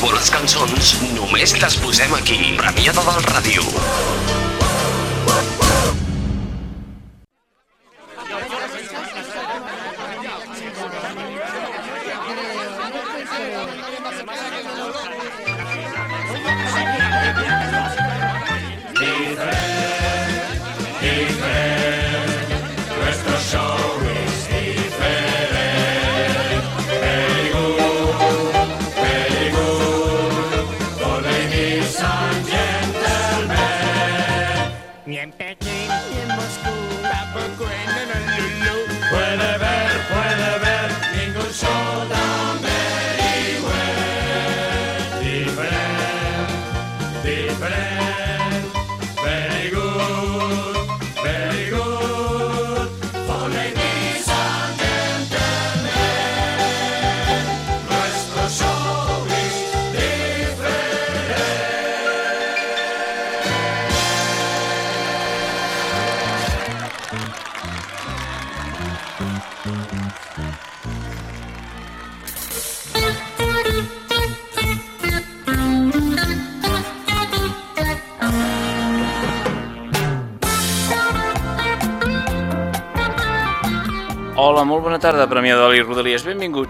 bones cançons només les posem aquí. Premiada del Ràdio.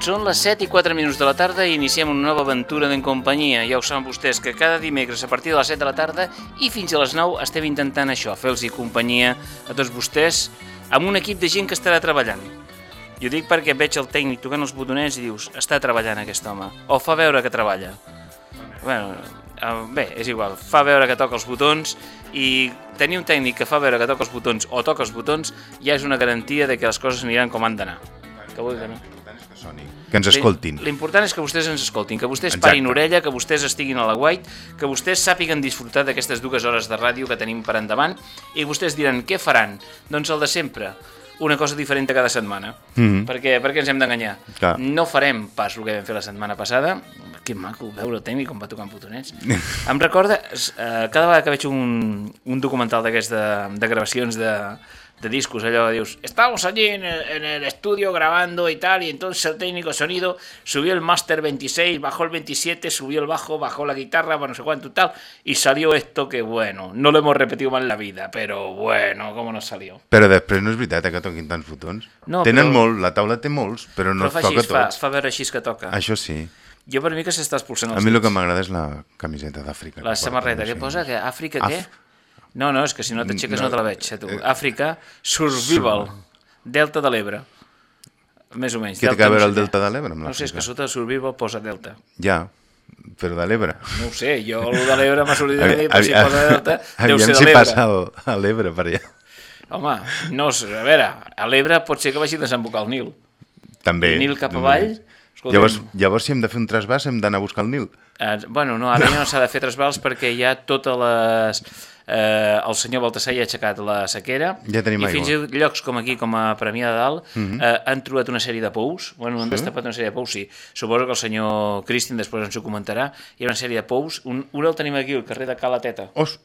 Són les 7 i 4 minuts de la tarda i iniciem una nova aventura d'en companyia. Ja ho saben vostès que cada dimecres a partir de les 7 de la tarda i fins a les 9 estem intentant això, fer-los companyia a tots vostès amb un equip de gent que estarà treballant. Jo dic perquè veig el tècnic tocant els botonets i dius, està treballant aquest home, o fa veure que treballa. Bueno, eh, bé, és igual, fa veure que toca els botons i tenir un tècnic que fa veure que toca els botons o toca els botons ja és una garantia de que les coses aniran com han d'anar. Que vull que no. Que ens escoltin. L'important és que vostès ens escoltin, que vostès Exacte. parin orella, que vostès estiguin a la guait, que vostès sàpiguen disfrutar d'aquestes dues hores de ràdio que tenim per endavant i vostès diran, què faran? Doncs el de sempre, una cosa diferent cada setmana. Mhm. perquè, perquè ens hem d'enganyar. No farem pas el que vam fer la setmana passada. Que maco veure el tècnic com va tocar amb botonets. em recorda, eh, cada vegada que veig un, un documental d'aquests de, de gravacions de, de discos, allò que dius, estamos allí en el, en el estudio grabando y tal, y entonces el técnico de sonido subió el máster 26, bajó el 27, subió el bajo, bajó la guitarra, bueno, no sé cuánto y tal, y salió esto que, bueno, no lo hemos repetido más en la vida, pero bueno, cómo nos salió. Però després no és veritat que toquin tants botons. No, Tenen però- molt, la taula té molts, però no Però fa així, toca fa, tots. es fa veure així que toca. Això sí. Jo per mi que s'està expulsant els A mi el que m'agrada és la camiseta d'Àfrica. La samarreta, porten, no sé. posa? Que Àfrica Af- què? No, no, és que si no t'aixeques no, No, te la veig, eh, tu. eh, Àfrica, Survival, Delta de l'Ebre. Més o menys. Què té que veure el Delta de l'Ebre No sé, és que sota Survival posa Delta. Ja, però de l'Ebre. No ho sé, jo el de l'Ebre m'ha sortit de però si posa Delta, deu Aviam ser de si l'Ebre. passa el- a l'Ebre per allà. Home, no, sé, a veure, a l'Ebre pot ser que vagi a desembocar el Nil. També. Nil cap avall, escolta'm. Llavors, llavors, si hem de fer un trasbàs, hem d'anar a buscar el Nil. Eh, bueno, no, ara ja no s'ha de fer trasbals perquè ja totes les... Eh, el senyor Baltasar ja ha aixecat la sequera Ja tenim i aigua. Fins i llocs com aquí, com a Premià de Dalt, eh, han trobat una sèrie de pous, bueno, han destapat una sèrie de pous, sí. Suposo que el senyor Cristian després ens ho comentarà. Hi ha una sèrie de pous, un, un el tenim aquí, al carrer de Calateta. Os...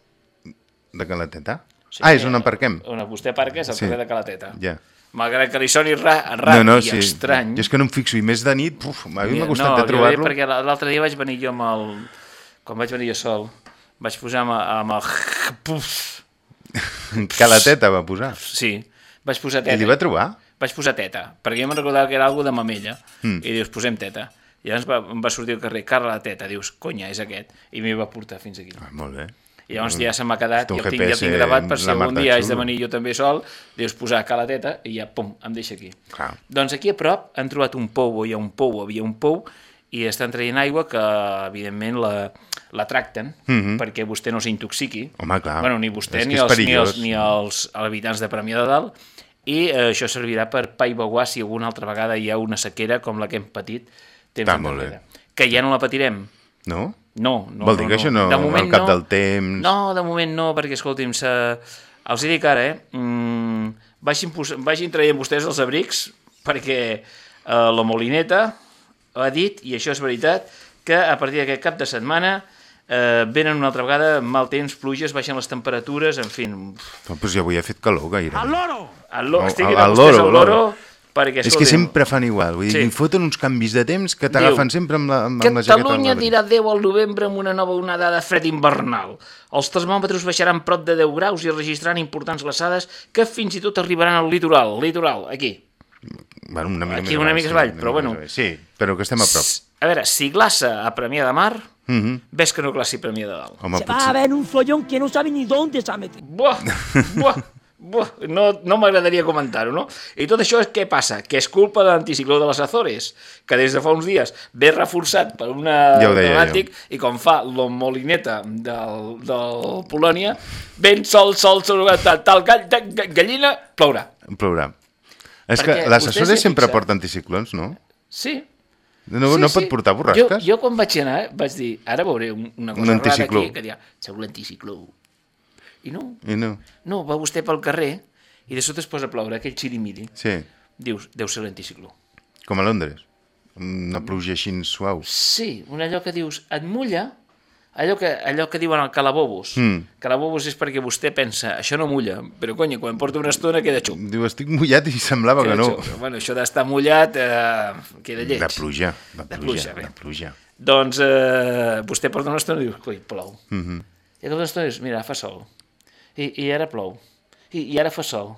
De Calateta? ah, és on aparquem? On vostè parca és al Sí. carrer de Calateta. Ja. Malgrat que li soni ra, rar no, no, i sí. estrany. Jo és que no em fixo, i més de nit, puf, a mi m'ha costat no, de trobar-lo. bé, perquè l'altre dia vaig venir jo amb el... Quan vaig venir jo sol, vaig posar amb, amb el... Puf, Calateta va posar. sí, vaig posar I teta. li va trobar? Vaig posar teta, perquè jo me'n recordava que era algo de mamella. Mm. I dius, posem teta. I llavors va, em va sortir al carrer, Carla la teta, dius, conya, és aquest. I m'hi va portar fins aquí. Ah, molt bé. I llavors ja se m'ha quedat, i el tinc, ja tinc gravat per si la algun dia haig de venir jo també sol, dius posar cala teta i ja, pum, em deixa aquí. Clar. Doncs aquí a prop han trobat un pou, o hi ha un pou, havia un pou, i estan traient aigua que, evidentment, la, la tracten Mhm. perquè vostè no s'intoxiqui. Home, clar. Bueno, ni vostè, ni els, ni, els, ni els habitants de Premià de Dalt, i eh, això servirà per paivaguar si alguna altra vegada hi ha una sequera com la que hem patit temps molt enrere. Que ja no la patirem. No? No, no. Vol dir que això no, De moment al cap no. del temps... No, de moment no, perquè, escolti'm, se... els hi dic ara, eh? Mm, vagin, pos... vagin traient vostès els abrics, perquè eh, la Molineta ha dit, i això és veritat, que a partir d'aquest cap de setmana eh, venen una altra vegada mal temps, pluges, baixen les temperatures, en fi... Però, pues ja avui ha fet calor gaire. ¡Al loro! El loro, Al- estiguin al vostès loro, al loro, perquè, És que sempre fan igual, vull dir, Sí. foten uns canvis de temps que t'agafen sempre amb la, amb, amb la jaqueta Catalunya al dirà adeu al novembre amb una nova onada de fred invernal. Els termòmetres baixaran prop de 10 graus i registraran importants glaçades que fins i tot arribaran al litoral. Litoral, aquí. Bueno, una mica Aquí una mica avall, però bueno. Sí, però que estem a prop. A veure, si glaça a Premià de Mar, Mhm. ves que no glaci a Premià de Dalt. Home, Se va a potser... ver un follón que no sabe ni dónde se ha metido. Buah, buah, buah. No, no m'agradaria comentar-ho, no? I tot això és què passa? Que és culpa de l'anticicló de les Azores, que des de fa uns dies ve reforçat per una Ja Atlàntic i com fa l'homolineta del, del Polònia, ben sol, sol, sol, tal, tal gall, tal, gallina, plourà. Plourà. És Perquè que les s'hi sempre porten anticiclons, no? Sí, No, no pot portar borrasques? Jo, jo quan vaig anar vaig dir, ara veuré un- una cosa Un rara aquí, que dia, serà l'anticicló. I no, I no. no, va vostè pel carrer i de sota es posa a ploure aquell xirimiri. Sí, Dius, deu ser l'anticicló. com a Londres. Una pluja així suau. Sí, un allò que dius, et mulla, allò que, allò que diuen el calabobos. Mm. Calabobos és perquè vostè pensa, això no mulla, però conya, quan porta una estona queda xup. Diu, estic mullat i semblava que Queda no. xup. Bueno, això d'estar mullat eh, queda lleig. De pluja, de De pluja, pluja, bé. de pluja. Doncs eh, vostè porta una estona i diu, coi, plou. Mm -hmm. I aquesta estona dius, mira, fa sol. I, i ara plou. I, I ara fa sol.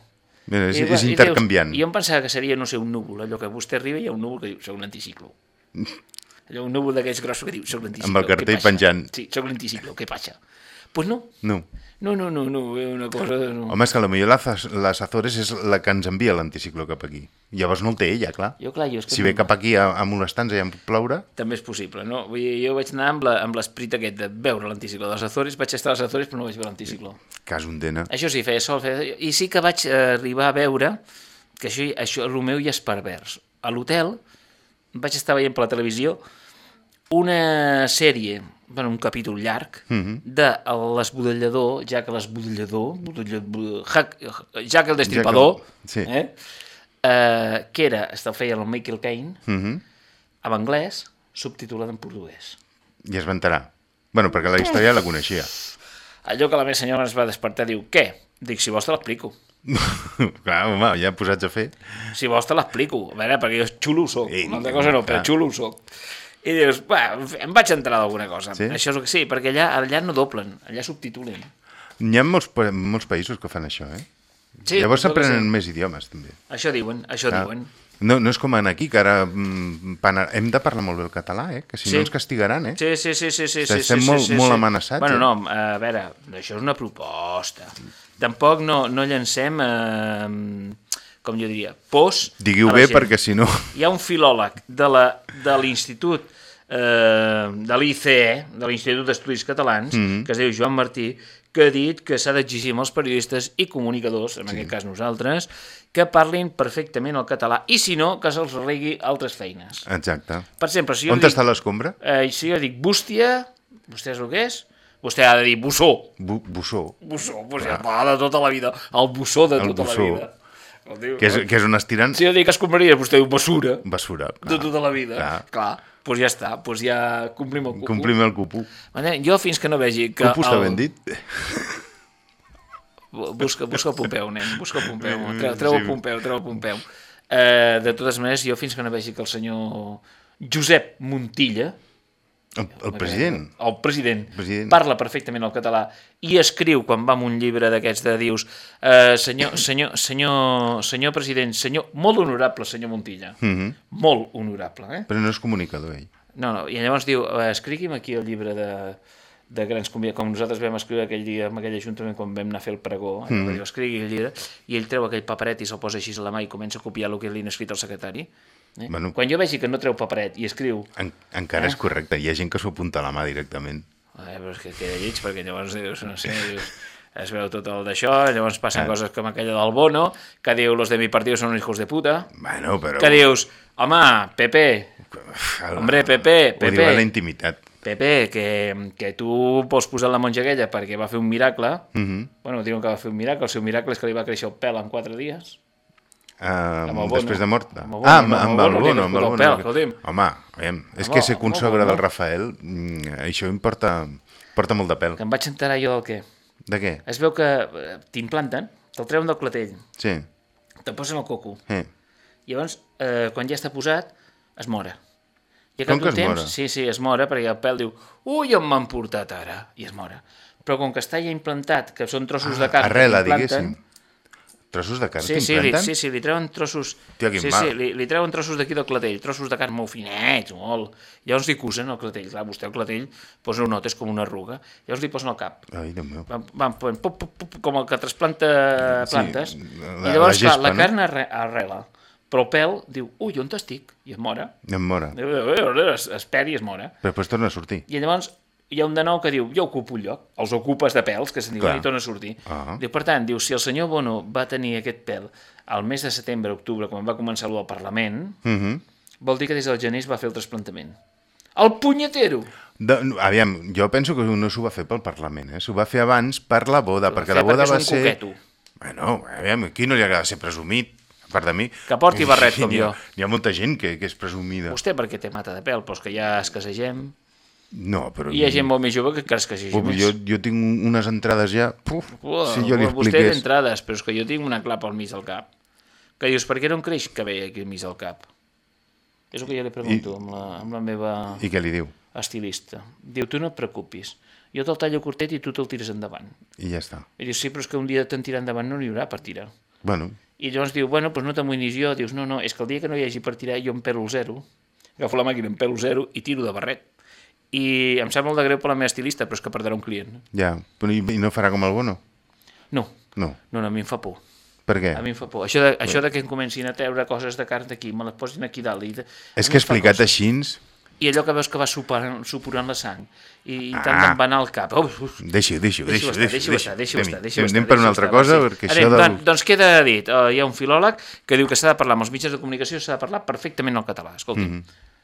Mira, és, I, és i intercanviant. Dius, jo em pensava que seria, no sé, un núvol, allò que vostè arriba i hi ha un núvol que diu, soc l'anticicló. Allò, un núvol d'aquells grossos que diu, soc l'anticicló. Amb el cartell què passa?" penjant. Sí, soc l'anticicló, què passa? Doncs pues no, No. no, no, no, no, és una cosa... No. Home, és que potser les, les Azores és la que ens envia l'anticicló cap aquí. Llavors no el té ella, clar. Jo, clar, jo és que Si ve cap aquí a, a molestar-nos i a ploure, També és possible, no? Vull dir, jo vaig anar amb la- amb l'esperit aquest de veure l'anticicló dels Azores, vaig estar a les Azores però no vaig veure l'anticicló. cas un dena. Això sí, feia sol, feia... I sí que vaig eh, arribar a veure que això, això el meu ja és pervers. A l'hotel vaig estar veient per la televisió una sèrie, bueno, un capítol llarg, mm -hmm. de l'esbudellador, Jack l'esbudellador, budellador, Jack, Jack el destripador, Jack el- sí. eh? Eh, que era, el feia el Michael Caine, Mm -hmm. en anglès, subtitulat en portuguès. I es ventarà. Bueno, perquè la història la coneixia. Allò que la meva senyora es va despertar diu, què? Dic, si vols te l'explico. clar, home, ja posats a fer. Si vols te l'explico. A veure, perquè jo xulo soc. Ei, Una altra cosa no, però clar. xulo ho soc. I dius, va, em vaig entrar d'alguna cosa. Sí? Això és el que sí, perquè allà, allà no doblen, allà subtitulen. Hi ha molts, molts països que fan això, eh? Sí, Llavors s'aprenen sé. més idiomes, també. Això diuen, això Clar. diuen. No, no és com en aquí, que ara mm, hem de parlar molt bé el català, eh? Que si Sí. no ens castigaran, eh? Sí, sí, sí, sí, sí, sí, Estem sí, molt- sí, sí, molt sí. amenaçats, Bueno, eh? no, a veure, això és una proposta. Tampoc no, no llancem, eh, com jo diria, pors la bé, gent. perquè si no... Hi ha un filòleg de l'Institut eh, de l'ICE, de l'Institut d'Estudis Catalans, mm. -hmm. que es diu Joan Martí, que ha dit que s'ha d'exigir als periodistes i comunicadors, en sí. aquest cas nosaltres, que parlin perfectament el català, i si no, que se'ls regui altres feines. Exacte. Per exemple, si jo On dic, està l'escombra? eh, si jo dic bústia, vostè és el que és? Vostè ha de dir bussó. Bu bussó. Bussó, doncs ja parla de tota la vida. El bussó de El tota bussó. la vida. El diu, Que és, que és un estirant Si jo dic escombraria, vostè diu bessura. basura. de tota la vida. Clar. Clar. Doncs ja està, doncs ja complim el cupo. Complim el cupo. Vale? Jo fins que no vegi que... Cupo està ben dit. Busca, busca el Pompeu, nen, busca el Pompeu. Treu, Sí. treu el Pompeu, treu el Pompeu. Eh, de totes maneres, jo fins que no vegi que el senyor Josep Montilla, El, el president. el president, President. parla perfectament el català i escriu, quan va amb un llibre d'aquests de dius, eh, senyor, senyor, senyor, senyor president, senyor, molt honorable senyor Montilla, Mhm. molt honorable, eh? Però no és comunicador, ell. No, no, i llavors diu, eh, escrigui'm aquí el llibre de, de grans convidats, com nosaltres vam escriure aquell dia en aquell ajuntament quan vam anar a fer el pregó, mm. diu, escrigui el llibre, i ell treu aquell paperet i se'l posa així a la mà i comença a copiar el que li han escrit el secretari. Eh? Bueno. Quan jo vegi que no treu paperet i escriu, En, encara Eh? és correcte. Hi ha gent que s'ho apunta a la mà directament. eh, però és que queda lleig, perquè llavors dius, no sé, dius, es veu tot el d'això, llavors passen Ah. coses com aquella del Bono, que diu, los de mi partido son hijos de puta, Bueno, però... que dius, home, Pepe, El- hombre, Pepe, Ho diu Pepe. la intimitat. Pepe, que, que tu pots posar la monja aquella perquè va fer un miracle, mm Mhm. -hmm. bueno, diuen que va fer un miracle, el seu miracle és que li va créixer el pèl en 4 dies. Uh, Amb el Bono. després de mort. Amb el Bono, ah, amb amb, amb el Bono, Bono, amb el Bono. pèl, escolti'm. Home, aviam, és que ser consogra Bono. del Rafael, mm, això importa, porta molt de pèl. Que em vaig enterar jo del què. De què? Es veu que eh, t'implanten, te'l treuen del clatell, Sí. te posen el coco. I llavors, eh, quan ja està posat, es mora. I al Com cap que d'un temps, mora? sí, sí, es mora, perquè el pèl diu, ui, on m'han portat ara? I es mora. Però com que està ja implantat, que són trossos de carn Arrela, diguéssim. Trossos de carn Sí, que sí, li, implanten? sí, sí, li treuen trossos... Quin sí, mal. sí, li, li treuen trossos d'aquí del clatell, trossos de carn molt finets, molt. Llavors li cusen el clatell. Clar, vostè el clatell doncs, ho nota, és com una arruga. Llavors li posen al cap. Ai, Déu meu. Van, van pop, pop, pop, com el que trasplanta Sí, plantes. la- I llavors, la clar, gespa, la no? carn arre, arrela. Però el pèl diu, ui, on estic? I es mora. Em mora. Es, es perd i es mora. Però després torna a sortir. I llavors hi ha un de nou que diu, jo ocupo un lloc, els ocupes de pèls, que se'n Clar. i torna a sortir. Ah. Diu, per tant, diu, si el senyor Bono va tenir aquest pèl al mes de setembre, octubre, quan va començar el Parlament, Mm -hmm. vol dir que des del gener es va fer el trasplantament. El punyetero! de, no, aviam, jo penso que no s'ho va fer pel Parlament, eh? s'ho va fer abans per la boda, perquè la boda perquè va ser... coqueto. Bueno, aviam, aquí no li agrada ser presumit, a part de mi. Que porti barret com N'hi ha- jo. N'hi ha molta gent que, que és presumida. Vostè perquè té mata de pèl, però que ja escassegem. No, però... I hi ha gent molt més jove que encara escassegi Uf, més. jo, jo tinc unes entrades ja... Puf, Uah, si jo li vostè expliqués... entrades, però és que jo tinc una clapa al mig del cap. Que dius, per què no em creix cabell aquí al mig del cap? És el que jo li pregunto amb, la, amb la meva I què li diu? estilista. Diu, tu no et preocupis, jo te'l tallo curtet i tu te'l tires endavant. I ja està. I dius, sí, però és que un dia te'n tirar endavant no n'hi haurà per tirar. Bueno, I llavors diu, bueno, doncs no t'amoïnis jo. Dius, no, no, és que el dia que no hi hagi per tirar jo em pelo el zero, agafo la màquina, em pelo el zero i tiro de barret. I em sap molt de greu per la meva estilista, però és que perdrà un client. ja. Però i, I no farà com el bono? No, No. no, no, a mi em fa por. Per què? A mi em fa por. Això de, això de que em comencin a treure coses de carn d'aquí, me les posin aquí dalt. I de, És que explicat així... I allò que veus que va suporant, suporant la sang i, i Ah. d'envanar el cap. Uf, uf. Deixi-ho, deixi-ho, Deixi-ho deixi-ho. estar, deixi-ho estar, deixi-ho estar, deixi-ho estar. Anem per una altra cosa, perquè això del... doncs, doncs queda dit, uh, hi ha un filòleg que diu que s'ha de parlar amb els mitjans de comunicació, s'ha de parlar perfectament el català, escolti. Mm -hmm.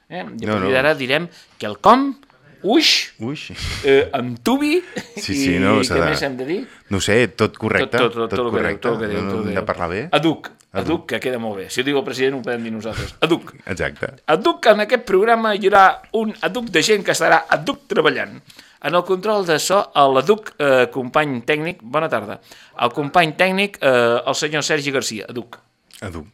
eh? I. No, no. d'ara direm que el com, uix, Uix. eh, amb tubi, Sí, sí, no, i què de- més hem de dir? No sé, tot correcte. tot, tot, tot, tot, diu, correcte. tot tot no, que hem de parlar bé. Aduc, aduc, que queda molt bé. Si ho diu el president ho podem dir nosaltres. Aduc. Exacte. Aduc, en aquest programa hi haurà un aduc de gent que estarà aduc treballant. En el control de so, l'aduc eh, company tècnic, bona tarda, el company tècnic, eh, el senyor Sergi Garcia, aduc. Edu.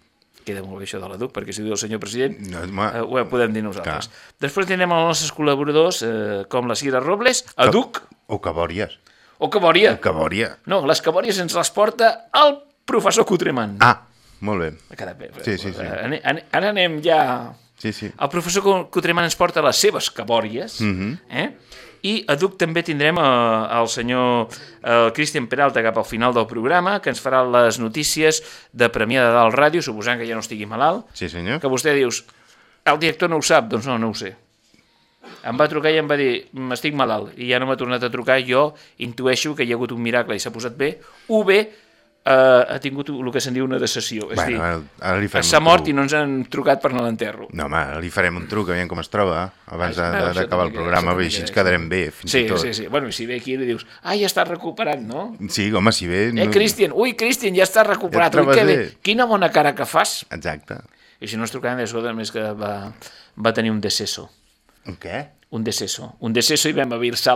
Queda molt bé això de l'aduc, perquè si diu el senyor president, No, home. eh, ho podem dir nosaltres. Després tindrem els nostres col·laboradors, eh, com la Cira Robles, aduc, O cabòries. o Cabòria. O cabòria. No, les Cabòries ens les porta el professor Cutreman. Ah, molt bé. Ha quedat bé. Sí, sí, sí. Ara anem ja... Sí, sí. El professor Cutreman ens porta les seves cabòries, Mhm. eh? I a Duc també tindrem eh, el senyor eh, Cristian Peralta cap al final del programa, que ens farà les notícies de Premià de Dalt Ràdio, suposant que ja no estigui malalt, Sí, senyor. que vostè dius, el director no ho sap, doncs no, no ho sé. Em va trucar i em va dir, m'estic malalt, i ja no m'ha tornat a trucar, jo intueixo que hi ha hagut un miracle i s'ha posat bé, o bé eh, ha tingut el que se'n diu una decessió, és Bueno, dir, ara li farem s'ha mort truc. i no ens han trucat per anar a l'enterro. No, home, li farem un truc, aviam com es troba, abans de- Ah, d'acabar el programa, bé, així ens queda, quedarem bé, fins Sí, i tot. sí, sí. Bueno, i si ve aquí i li dius, ah, ja està recuperat, no? Sí, home, si bé... Eh, Cristian, ui, Cristian, ja està recuperat, Ja ui, que bé, bé. quina bona cara que fas. Exacte. I si no es trucaven de sota, més que va, va tenir un deceso. Un què? Un deceso. Un deceso i vam a vir-se a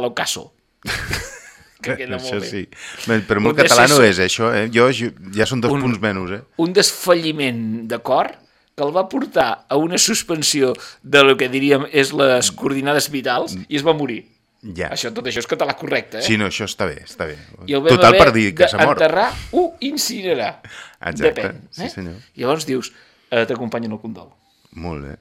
que queda això bé. sí. Bé, Però molt català no és, això, eh? Jo, ja són dos Un- punts menys, eh? Un desfalliment de cor que el va portar a una suspensió de lo que diríem és les coordinades vitals i es va morir. Ja. Això, tot això és català correcte, eh? Sí, no, això està bé, està bé. I el Total per dir que s'ha mort. d'enterrar o incinerar. Exacte, Depèn. sí, eh? senyor. Llavors dius, eh, t'acompanyen al condol. Molt bé.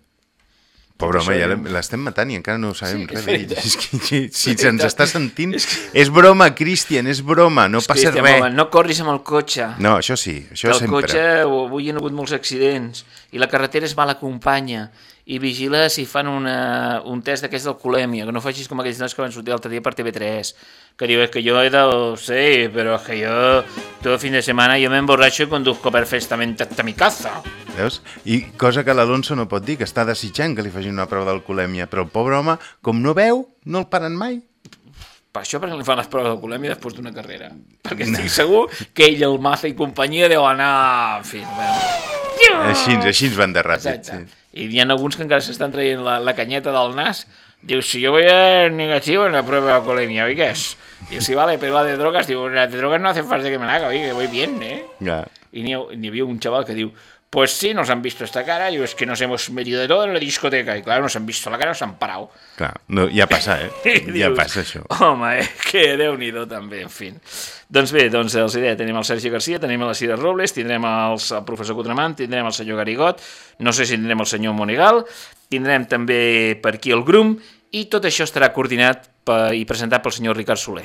Pobre home, ja l'hem- l'estem matant i encara no sabem Sí, res és d'ell. És que, si, si És veritat. està sentint... És broma, Cristian, és broma, no passa Cristian, res. home, no corris amb el cotxe. No, això sí, això que el sempre. cotxe, avui hi ha hagut molts accidents, i la carretera és mala companya, i vigila si fan una, un test d'aquests d'alcoholèmia, que no facis com aquells nois que van sortir l'altre dia per TV3, que diu, es que yo he dado, sí, pero es que yo todo fin de semana yo me emborracho y conduzco perfectamente hasta mi casa. Veus? I cosa que l'Alonso no pot dir, que està desitjant que li facin una prova d'alcoholèmia, però el pobre home, com no veu, no el paren mai. Per això perquè li fan les proves d'alcoholèmia després d'una carrera. Perquè estic segur que ell, el Maza i companyia deu anar... En fi, bueno. Així, així ens van de ràpid. Exacte. Sí. I hi ha alguns que encara s'estan traient la, la canyeta del nas. Diu, si yo voy a negativo en la prueba de alcoholemia, oigas. Diu, sí, vale, pero la de drogas, diu, la de drogas no hace falta que me la haga, oye, que voy bien, ¿eh? Ja. I n'hi havia un xaval que diu, Pues sí, nos han visto esta cara, digo, es que nos hemos metido de todo en la discoteca, y claro, nos han visto la cara, nos han parado. Clar, no, ja passa, eh? I ja dius, passa això. Home, eh, que déu-n'hi-do també, en fi. Doncs bé, doncs els diré, tenim el Sergi Garcia, tenim la Cira Robles, tindrem els, el professor Cotramant, tindrem el senyor Garigot, no sé si tindrem el senyor Monigal, tindrem també per aquí el Grum, i tot això estarà coordinat per, i presentat pel senyor Ricard Soler.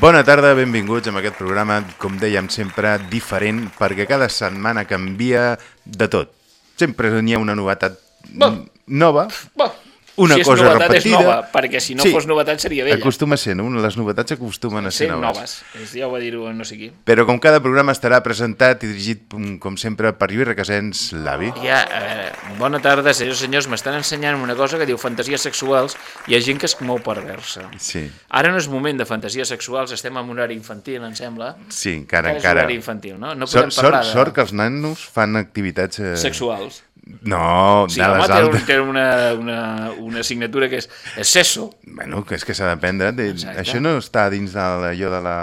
Bona tarda, benvinguts a aquest programa, com dèiem sempre, diferent, perquè cada setmana canvia de tot. Sempre n'hi ha una novetat Bon. nova, Bé, una si és cosa novetat repetida. és nova, perquè si no Sí, fos novetat seria vella. Acostuma a ser, no? Les novetats acostumen a ser Ser noves. noves. És, ja ho va dir-ho no sé qui. Però com cada programa estarà presentat i dirigit, mm, com sempre, per Lluís Requesens, l'avi. Ja, veure, bona tarda, senyors i senyors, m'estan ensenyant una cosa que diu fantasies sexuals, hi ha gent que es mou perversa. Sí, Ara no és moment de fantasies sexuals, estem en un horari infantil, em sembla. sí, encara, Ara és encara. horari infantil, no? No podem Sort, parlar sort, de... sort que els nanos fan activitats... Eh... Sexuals. No, Sí, de home, les té, un, altres. té una, una, una assignatura que és, és sesso. Bueno, que és que s'ha d'aprendre. Això no està dins de allò de la...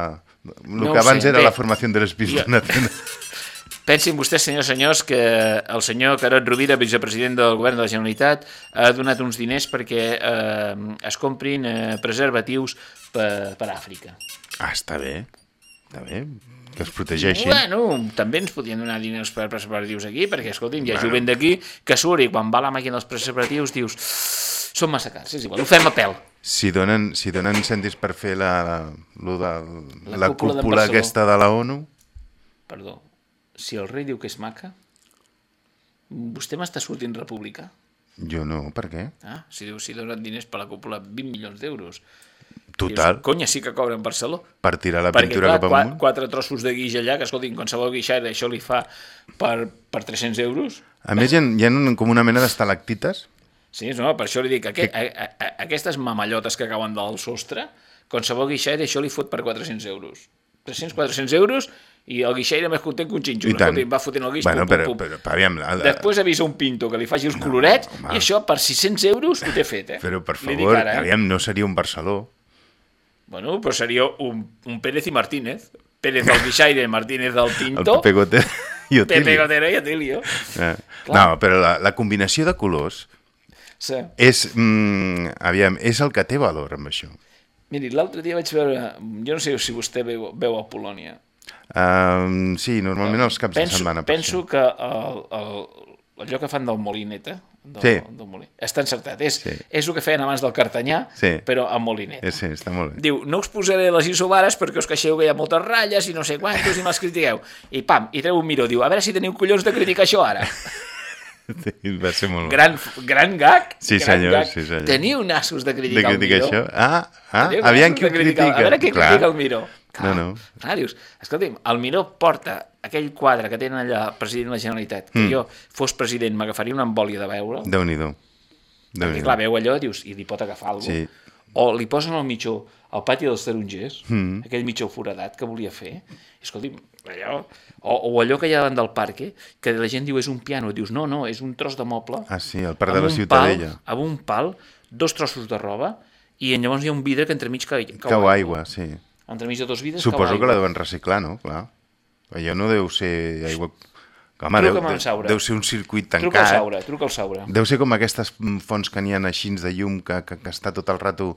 El No que abans sé, era bé. la formació de l'espíritu Jo- nacional. Pensin vostès, senyors senyors, que el senyor Carot Rovira, vicepresident del govern de la Generalitat, ha donat uns diners perquè eh, es comprin eh, preservatius per, per Àfrica. Ah, està bé. Està bé. Que es protegeixin. Bueno, també ens podien donar diners per preservatius aquí, perquè, escolti'm, hi ha Bueno. jovent d'aquí que surt i quan va la màquina dels preservatius dius són massa cars, és igual, ho fem a pèl. Si donen, si donen cèntims per fer la, la, lo de, La la, cúpula cúpula aquesta de la ONU, Perdó, si el rei diu que és maca, vostè m'està sortint republicà? jo no, per què? Ah, si diu, si donen diners per la cúpula 20 milions d'euros. Total, Dius, conya, sí que cobren Barceló. per tirar la Perquè, pintura clar, cap amunt. quatre trossos de guix allà, que escolti'm, qualsevol guixaire això li fa per, per 300 euros. A més, hi ha, hi ha un, com una mena d'estalactites. Sí, no, per això li dic, aqu a, a, a, aquestes mamallotes que acaben del sostre, qualsevol guixaire això li fot per 400 euros. 300-400 euros i el guixaire més content que un xinxo. I tant. Va fotent el guix, Bueno, pum, però, pum, però, però aviam, la, Després avisa un pinto que li faci els colorets home. i això per 600 euros ho té fet, eh? però per favor, ara, eh? aviam, no seria un Barceló. Bueno, però seria un, un Pérez i Martínez. Pérez del guixaire, Martínez del El pinto, Pepe Gotero i Otilio. Pepe Gotero i Atilio. Eh. Clar. No, però la, la combinació de colors Sí. és, mm, aviam, és el que té valor amb això. Miri, l'altre dia vaig veure... Jo no sé si vostè veu, veu a Polònia. Um, sí, normalment els caps penso, de setmana. Penso que el, el, allò que fan del Molineta, del, Sí. del Molí, està encertat. És, Sí. és el que feien abans del Cartanyà, Sí. però amb Molineta. Eh, sí, està molt bé. Diu, no us posaré les isobares perquè us queixeu que hi ha moltes ratlles i no sé quantos i me'ls critiqueu. I pam, i treu un miró, diu, a veure si teniu collons de criticar això ara. Sí, va ser molt. Gran, gran gag. Sí, gran senyor, gag. sí, senyor. Teniu nassos de De criticar criticar el miró. això? Ah, ah Teniu aviam qui ho criticar- critica. A veure qui Clar. critica el miró. No, no. Clar, dius, escolti'm, el Miró porta aquell quadre que tenen allà president de la Generalitat, que Mm. jo fos president m'agafaria una embòlia de veure Déu-n'hi-do. perquè Déu-n'hi-do. clar, veu allò dius, i li pot agafar alguna Sí. O li posen al mitjó al pati dels tarongers, Mm. aquell mitjó foradat que volia fer, i escolti'm, allò, o, o allò que hi ha davant del parc, que la gent diu és un piano, dius no, no, és un tros de moble, Ah, sí, el parc de la Ciutadella. Pal, amb un pal, dos trossos de roba, i llavors hi ha un vidre que entremig cau, cau, Cau aigua, sí. Entremig de dos vidres Suposo cau que la aigua. deuen reciclar, no? Clar. Allò no deu ser aigua... Home, deu, Truca'm deu, Saura. deu ser un circuit Truca al tancat. Saura, truca al Saura. Deu ser com aquestes fonts que n'hi ha així de llum que, que, que està tot el rato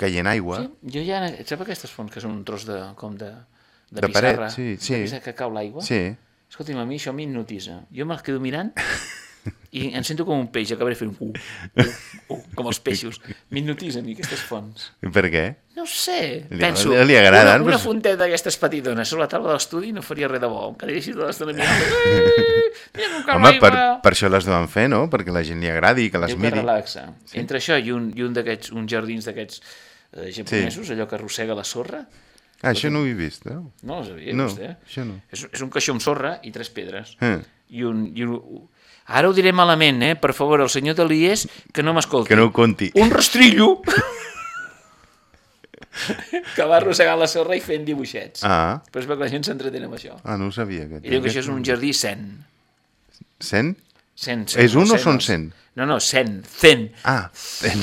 caient aigua. Sí, jo ja... Sap aquestes fonts que són un tros de, com de, de, De paret, pissarra? sí, sí. De pissarra que cau l'aigua? Sí. Escolti'm, a mi això m'hipnotitza. Jo me'ls quedo mirant i em sento com un peix, acabaré fent uh, uh, uh, com els peixos. M'hipnotitza a mi aquestes fonts. I per què? No sé, Li- penso, li- li agraden, una, una fonteta d'aquestes petitones sobre la taula de l'estudi no faria res de bo. Em quedaria així tota l'estona mirant. Eh, Home, per, per això les deuen fer, no? Perquè la gent li agradi, que les Diu que miri. relaxa. Sí? Entre això i un, i un d'aquests, uns jardins d'aquests eh, japonesos, allò que arrossega la sorra, Ah, això no ho he vist, no? no ho sabia No, vostè? això no. És, és un caixó amb sorra i tres pedres. Eh. I un, i un, ara ho diré malament, eh? Per favor, el senyor Deliés, que no m'escolti. Que no ho conti. Un rastrillo que va arrossegant la sorra i fent dibuixets. Ah, Però es veu que la gent s'entretén amb això. ah, no ho sabia. Aquest. I diu que això és un jardí zen. Cent? Cent, És un o cent, són cent? No, no, cent, cent. Ah, cent.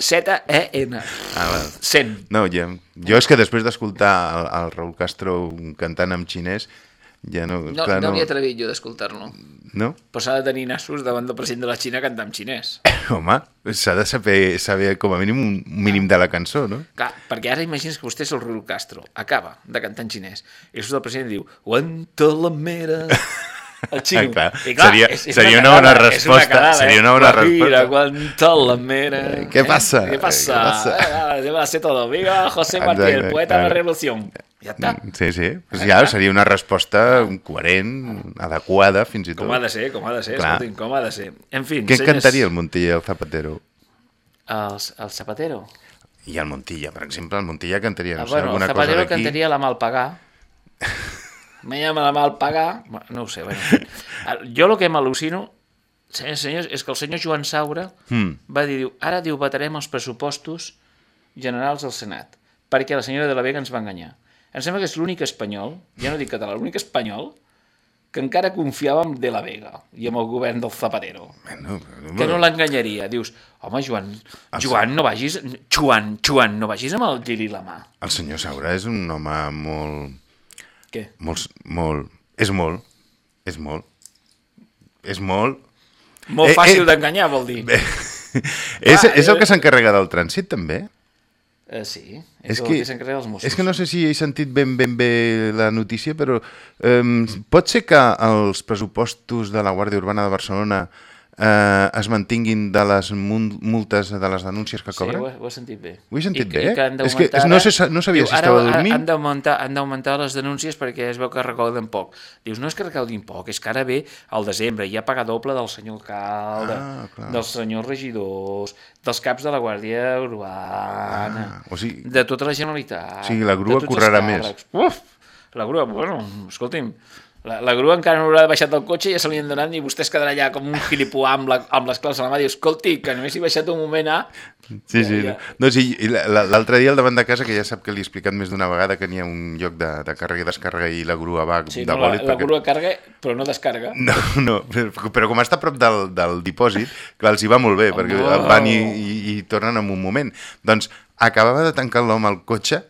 Z-E-N. Ah, val. Cent. No, ja, jo és que després d'escoltar el, el Raúl Castro cantant en xinès, Ja no, No, clar, no no, m'hi he atrevit jo d'escoltar-lo. no? Però s'ha de tenir nassos davant del president de la Xina cantar en xinès. Home, s'ha de saber, saber com a mínim un mínim de la cançó, no? Clar, perquè ara imagines que vostè és el Raúl Castro, acaba de cantar en xinès, i surt el president i diu «Guanta la mera...» El xino. Ah, clar. I Seria- seria una bona quedada, és una resposta, quedada, seria eh? una bona Mira, resposta. la mera... ¿Qué pasa? ¿Qué pasa? ¿Qué pasa? Eh, se va a hacer todo. Viva José Martí, el poeta de la claro. Ja està. Sí, sí. Pues ja seria una resposta coherent, adequada, fins i tot. Com ha de ser, com ha de ser, Clar. escolti'm, com ha de ser. En fi, Què senyors, cantaria el Montilla i el Zapatero? El, el Zapatero. I el Montilla, per exemple, el Montilla cantaria no Ah, bueno, el alguna cosa Zapatero d'aquí. cantaria la mal pagar. Me llama la mal pagar. Bueno, no ho sé. Bueno. Jo el que m'al·lucino, senyors, senyors, és que el senyor Joan Saura Mm. va dir, diu, ara diu, vetarem els pressupostos generals al Senat, perquè la senyora de la Vega ens va enganyar. Em sembla que és l'únic espanyol, ja no dic català, l'únic espanyol que encara confiava en De la Vega i amb el govern del Zapatero. Bueno, Que no l'enganyaria. Dius, home, Joan, Joan, no vagis... Joan, Joan, no vagis amb el gil i la mà. El senyor Saura és un home molt... Què? molt, molt és molt, és molt, és molt... Molt Eh, fàcil eh, d'enganyar, vol dir. és, Clar, és el eh, que s'encarrega del trànsit, també? Eh, sí, És és, que, que s'encarrega dels Mossos. és que no sé si he sentit ben ben bé la notícia, però eh, pot ser que els pressupostos de la Guàrdia Urbana de Barcelona eh, es mantinguin de les multes de les denúncies que Sí, cobren? ho, he- ho he sentit bé. Ho he sentit I, bé, i que És que no sé- no sabia diu, si estava dormint. Han d'augmentar han d'augmentar les denúncies perquè es veu que recauden poc. Dius, no és que recaudin poc, és que ara ve al desembre, hi ha pagar doble del senyor alcalde, Ah, clar. dels senyors regidors, dels caps de la Guàrdia Urbana, Ah, o sigui- de tota la Generalitat. o sigui, la grua correrà més. Uf! La grua, bueno, escolti'm, la, la grua encara no haurà baixat del cotxe, ja se li han donat i vostè es quedarà allà com un gilipoà amb, la, amb les claus a la mà. Diu, escolti, que només he baixat un moment a... Sí, sí. Ja, ja. No, sí i la- la- l'altre dia al davant de casa, que ja sap que li he explicat més d'una vegada que n'hi ha un lloc de, de càrrega i descàrrega i la grua va Sí, de no, la, bòlit. la grua carga, però no descarga. No, no, però, però com està a prop del, del dipòsit, clar, els hi va molt bé, Oh, perquè no. van i, i, i tornen en un moment. Doncs acabava de tancar l'home al cotxe,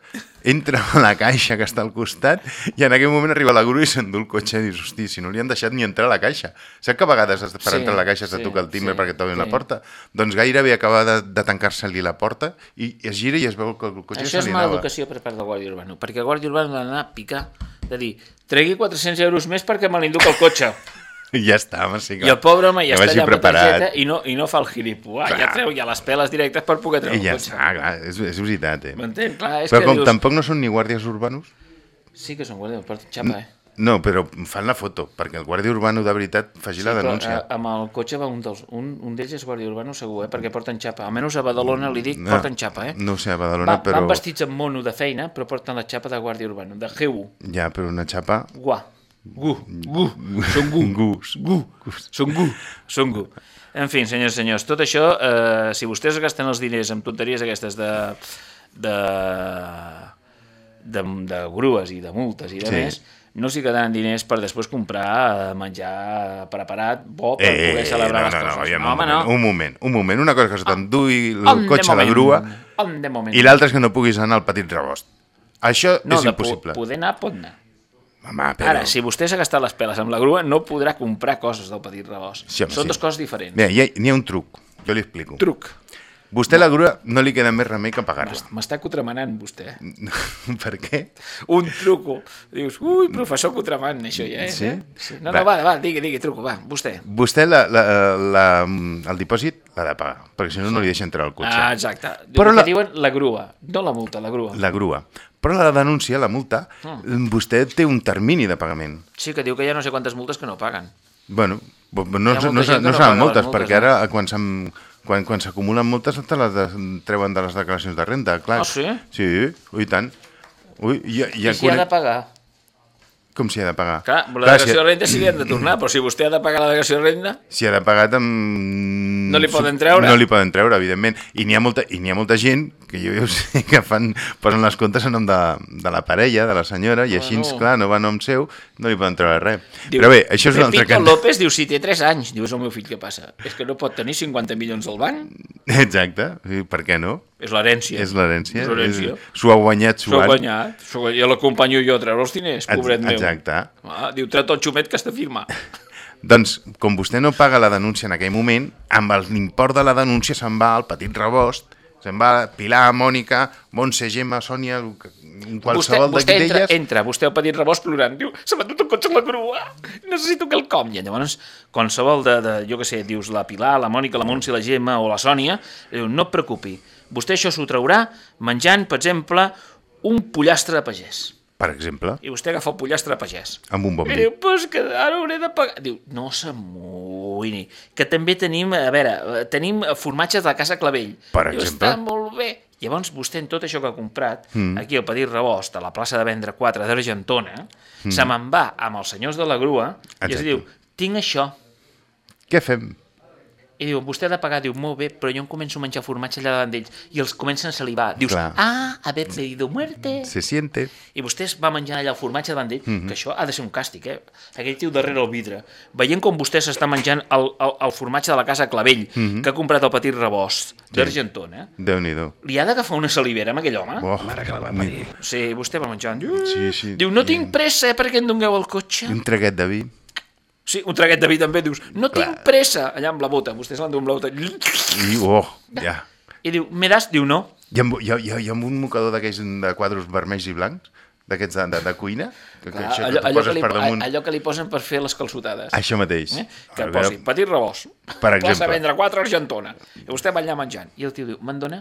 entra a la caixa que està al costat i en aquell moment arriba la grua i s'endú el cotxe i dius, hosti, si no li han deixat ni entrar a la caixa. Sap que a vegades per Sí, entrar a la caixa has de sí, tocar el timbre sí, perquè t'obrin sí. la porta? Doncs gairebé acaba de, de tancar-se-li la porta i es gira i es veu que el cotxe Això se és li mala educació per part del Guàrdia Urbano, perquè el Guàrdia Urbano ha d'anar a picar, de dir, tregui 400 euros més perquè me l'induc el cotxe. Ja està, home, sí, I el pobre home ja està allà amb la preparat. targeta i no, i no fa el gilipoà, ja Clar. treu ja les peles directes per poder treure I ja el cotxe. està, clar, és, és veritat, eh? M'entén? Clar, és Però que com dius... tampoc no són ni guàrdies urbanos, Sí que són guàrdies, porten xapa, eh? No, però fan la foto, perquè el guàrdia urbano de veritat faci la però, denúncia. eh, amb el cotxe va un dels... Un, un d'ells és guàrdia urbano segur, eh? Perquè porten xapa. Almenys a Badalona li dic, No, porten xapa, eh? No sé, a Badalona, Va, però... Van vestits amb mono de feina, però porten la xapa de guàrdia urbano, de GU. Ja, però una xapa... Guà. Gu. Gu. Són gu. Gus. Gu. Són gu. Són gu. En fi, senyors, senyors, tot això, eh, si vostès gasten els diners amb tonteries aquestes de, de, de, de grues i de multes i de Sí. més, no s'hi quedaran diners per després comprar eh, menjar preparat bo per Eh, poder celebrar no, les no, no, coses. no, un, home, moment, no. un moment, un moment. Una cosa que se t'endugui el Hom, de cotxe a la moment. grua moment. i l'altra és que no puguis anar al petit rebost. Això no, és impossible. Po poder anar, pot anar. Home, però... Ara, si vostè s'ha gastat les peles amb la grua, no podrà comprar coses del petit rebost. Sí, home, Són sí. dues coses diferents. Mira, hi ha, n'hi ha un truc, jo li explico. Truc. Vostè la grua no li queda més remei que pagar-la. M'està cotremanant, vostè. per què? Un truco. Dius, ui, professor Cotreman, això ja és, Sí? eh? Sí. No, Va. no, va, va, digui, digui, truco, va, vostè. Vostè la, la, la, el dipòsit l'ha de pagar, perquè si no, no li deixa entrar al cotxe. Ah, exacte. Però la- diuen la grua, no la multa, la grua. La grua. Però la denúncia, la multa, Mm. vostè té un termini de pagament. Sí, que diu que hi ha no sé quantes multes que no paguen. Bueno, no, no, no, no no seran paga moltes, les multes, perquè ara eh, quan s'em- quan, quan s'acumulen multes te les de, treuen de les declaracions de renda, clar. Ah, sí? Sí, i tant. Ui, ja, ja I si ha de pagar? Com s'hi ha de pagar? Clar, la Clar, declaració si, de renda sí que han de tornar, però si vostè ha de pagar la declaració de renda... si ha de pagar amb... No li poden treure. No li poden treure, evidentment. I n'hi ha, molta, i ha molta gent que jo ja ho sé que fan, posen les comptes en nom de, de la parella, de la senyora, i així, Bueno. clar, no va nom seu, no li poden treure res. Però bé, això és un altre cant. López diu, si té 3 anys, diu, és el meu fill, què passa? És que no pot tenir 50 milions al banc? Exacte, per què no? És l'herència. És l'herència. S'ho ha guanyat S'ho ha suant. guanyat. s'ho ha guanyat. Jo l'acompanyo jo a treure els diners, pobret meu. exacte. Ah, diu, tret el xumet que està firmat. Doncs, com vostè no paga la denúncia en aquell moment, amb l'import de la denúncia se'n va al petit rebost, se'n va Pilar, Mònica, Montse, Gemma, Sònia, que- qualsevol vostè entra, d'elles... entra, vostè al petit rebost plorant, diu, s'ha batut el cotxe a la grua, necessito que el com. I llavors, qualsevol de, de, jo què sé, dius la Pilar, la Mònica, la Montse, la Gemma o la Sònia, diu, no et preocupi, vostè això s'ho traurà menjant, per exemple, un pollastre de pagès. Per exemple, I vostè agafa el pollastre de pagès. amb un bon I vi. diu, pues que ara hauré de pagar... Diu, no s'amoïni, que també tenim, a veure, tenim formatges de la Casa Clavell. Per Diu, exemple? Està molt bé. Llavors, vostè, en tot això que ha comprat, mm. aquí al Petit Rebost, a la plaça de Vendre 4 d'Argentona, mm. se me'n va amb els senyors de la grua i es Exacte. diu, tinc això. Què fem? I diu, vostè ha de pagar, diu, molt bé, però jo em començo a menjar formatge allà davant d'ells. I els comencen a salivar. Dius, Clar. ah, haver pedido muerte. Se siente. I vostè es va menjar allà el formatge davant d'ell, Mhm. que això ha de ser un càstig, eh? Aquell tio darrere el vidre, veient com vostè s'està menjant el, el, el formatge de la casa Clavell, Mhm. que ha comprat el petit rebost d'Argentona, Déu-n'hi-do. li ha d'agafar una salivera amb aquell home? Oh, ni- Sí, vostè va menjant. Diu, Sí, sí. diu no tinc pressa, eh, perquè em dongueu el cotxe. un traguet de vi. Sí, un traguet de vi també, dius, no Clar. tinc pressa, allà amb la bota, vostè se l'endú amb la bota. I, oh, ja. I diu, me das? Diu, no. I amb, i, i, i amb un mocador d'aquells de quadros vermells i blancs, d'aquests de, de, de cuina, que, que, Clar, això, que allò, tu allò, que li, per damunt. allò que li posen per fer les calçotades. Això mateix. Eh? Que A posi veure, petit rebost. Per Plaça exemple. Vendre 4 Argentona. I vostè va allà menjant. I el tio diu, me'n dona?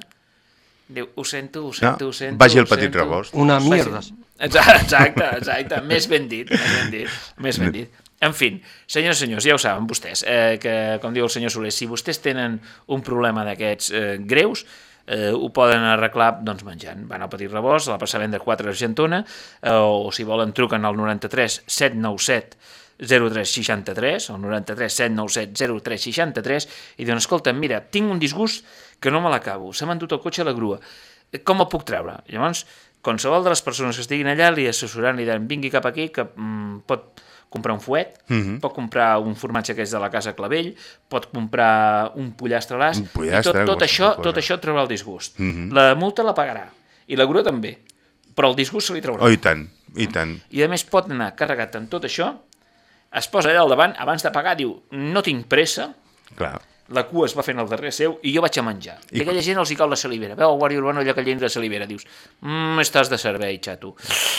Diu, ho sento, ho sento, No, ho sento. vagi al petit rebost. Una mierda. Exacte, exacte, exacte. Més ben dit, més ben dit, més ben dit. En fi, senyors i senyors, ja ho saben vostès, eh, que, com diu el senyor Soler, si vostès tenen un problema d'aquests eh, greus, eh, ho poden arreglar doncs, menjant. Van al Petit Rebost, a la plaça Venda 4 Argentona, eh, o si volen truquen al 93 797 0363, el 93 797 0363, i diuen, escolta, mira, tinc un disgust que no me l'acabo, se m'ha endut el cotxe a la grua, com el puc treure? Llavors, qualsevol de les persones que estiguin allà li assessoran, li diran, vingui cap aquí, que mm, pot comprar un fuet, mm -hmm. pot comprar un formatge que és de la casa Clavell, pot comprar un pollastre a l'as, i tot, tot, això, tot això traurà el disgust. Mm -hmm. La multa la pagarà, i la grua també, però el disgust se li traurà. Oh, i tant, i tant. I a més pot anar carregat amb tot això, es posa allà al davant, abans de pagar diu, no tinc pressa, Clar. La cua es va fent al darrer seu i jo vaig a menjar. I, I aquella gent els hi cau la salivera. Veu el guàrdia urbano allò que llenya de salivera. Dius, mmm, estàs de servei, xato.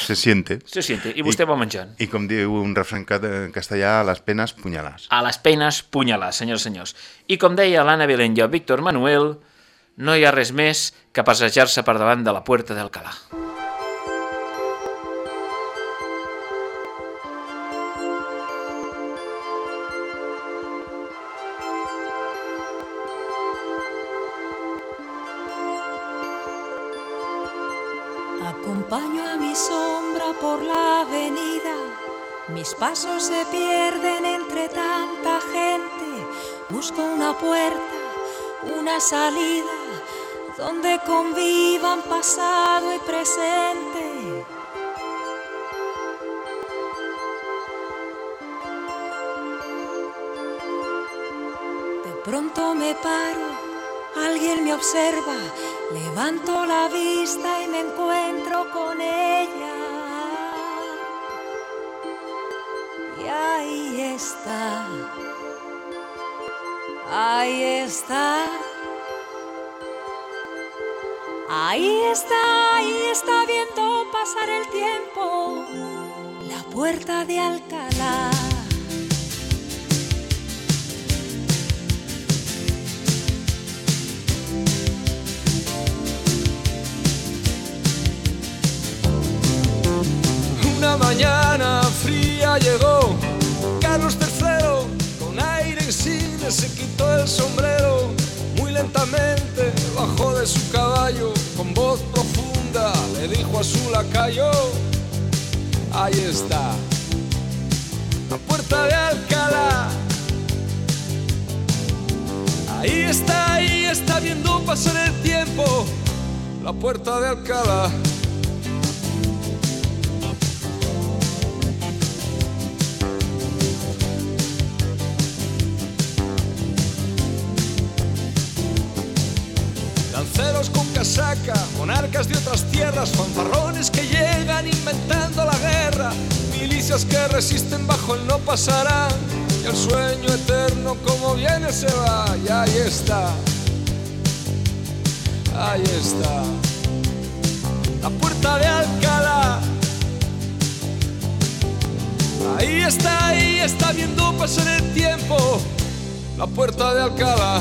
Se siente. Se siente. I vostè va menjant. I com diu un refrany ca- en castellà, a les penes, punyalàs. A les penes, punyalàs, senyors i senyors. I com deia l'Anna Belén i el Víctor Manuel, no hi ha res més que passejar-se per davant de la puerta d'Alcalà. Acompaño mis pasos se pierden entre tanta gente. Busco una puerta, una salida, donde convivan pasado y presente. De pronto me paro, alguien me observa, levanto la vista y me encuentro con ella. Ahí está, ahí está. Ahí está, ahí está viendo pasar el tiempo, la puerta de Alcalá. Una mañana fría llegó se quitó el sombrero muy lentamente bajó de su caballo con voz profunda le dijo a su lacayo ahí está la puerta de Alcalá. Ahí está ahí está viendo pasar el tiempo la puerta de Alcalá monarcas de otras tierras, fanfarrones que llegan inventando la guerra, milicias que resisten bajo el no pasarán, y el sueño eterno como viene se va, y ahí está, ahí está, la puerta de Alcalá. Ahí está, ahí está viendo pasar el tiempo, la puerta de Alcalá.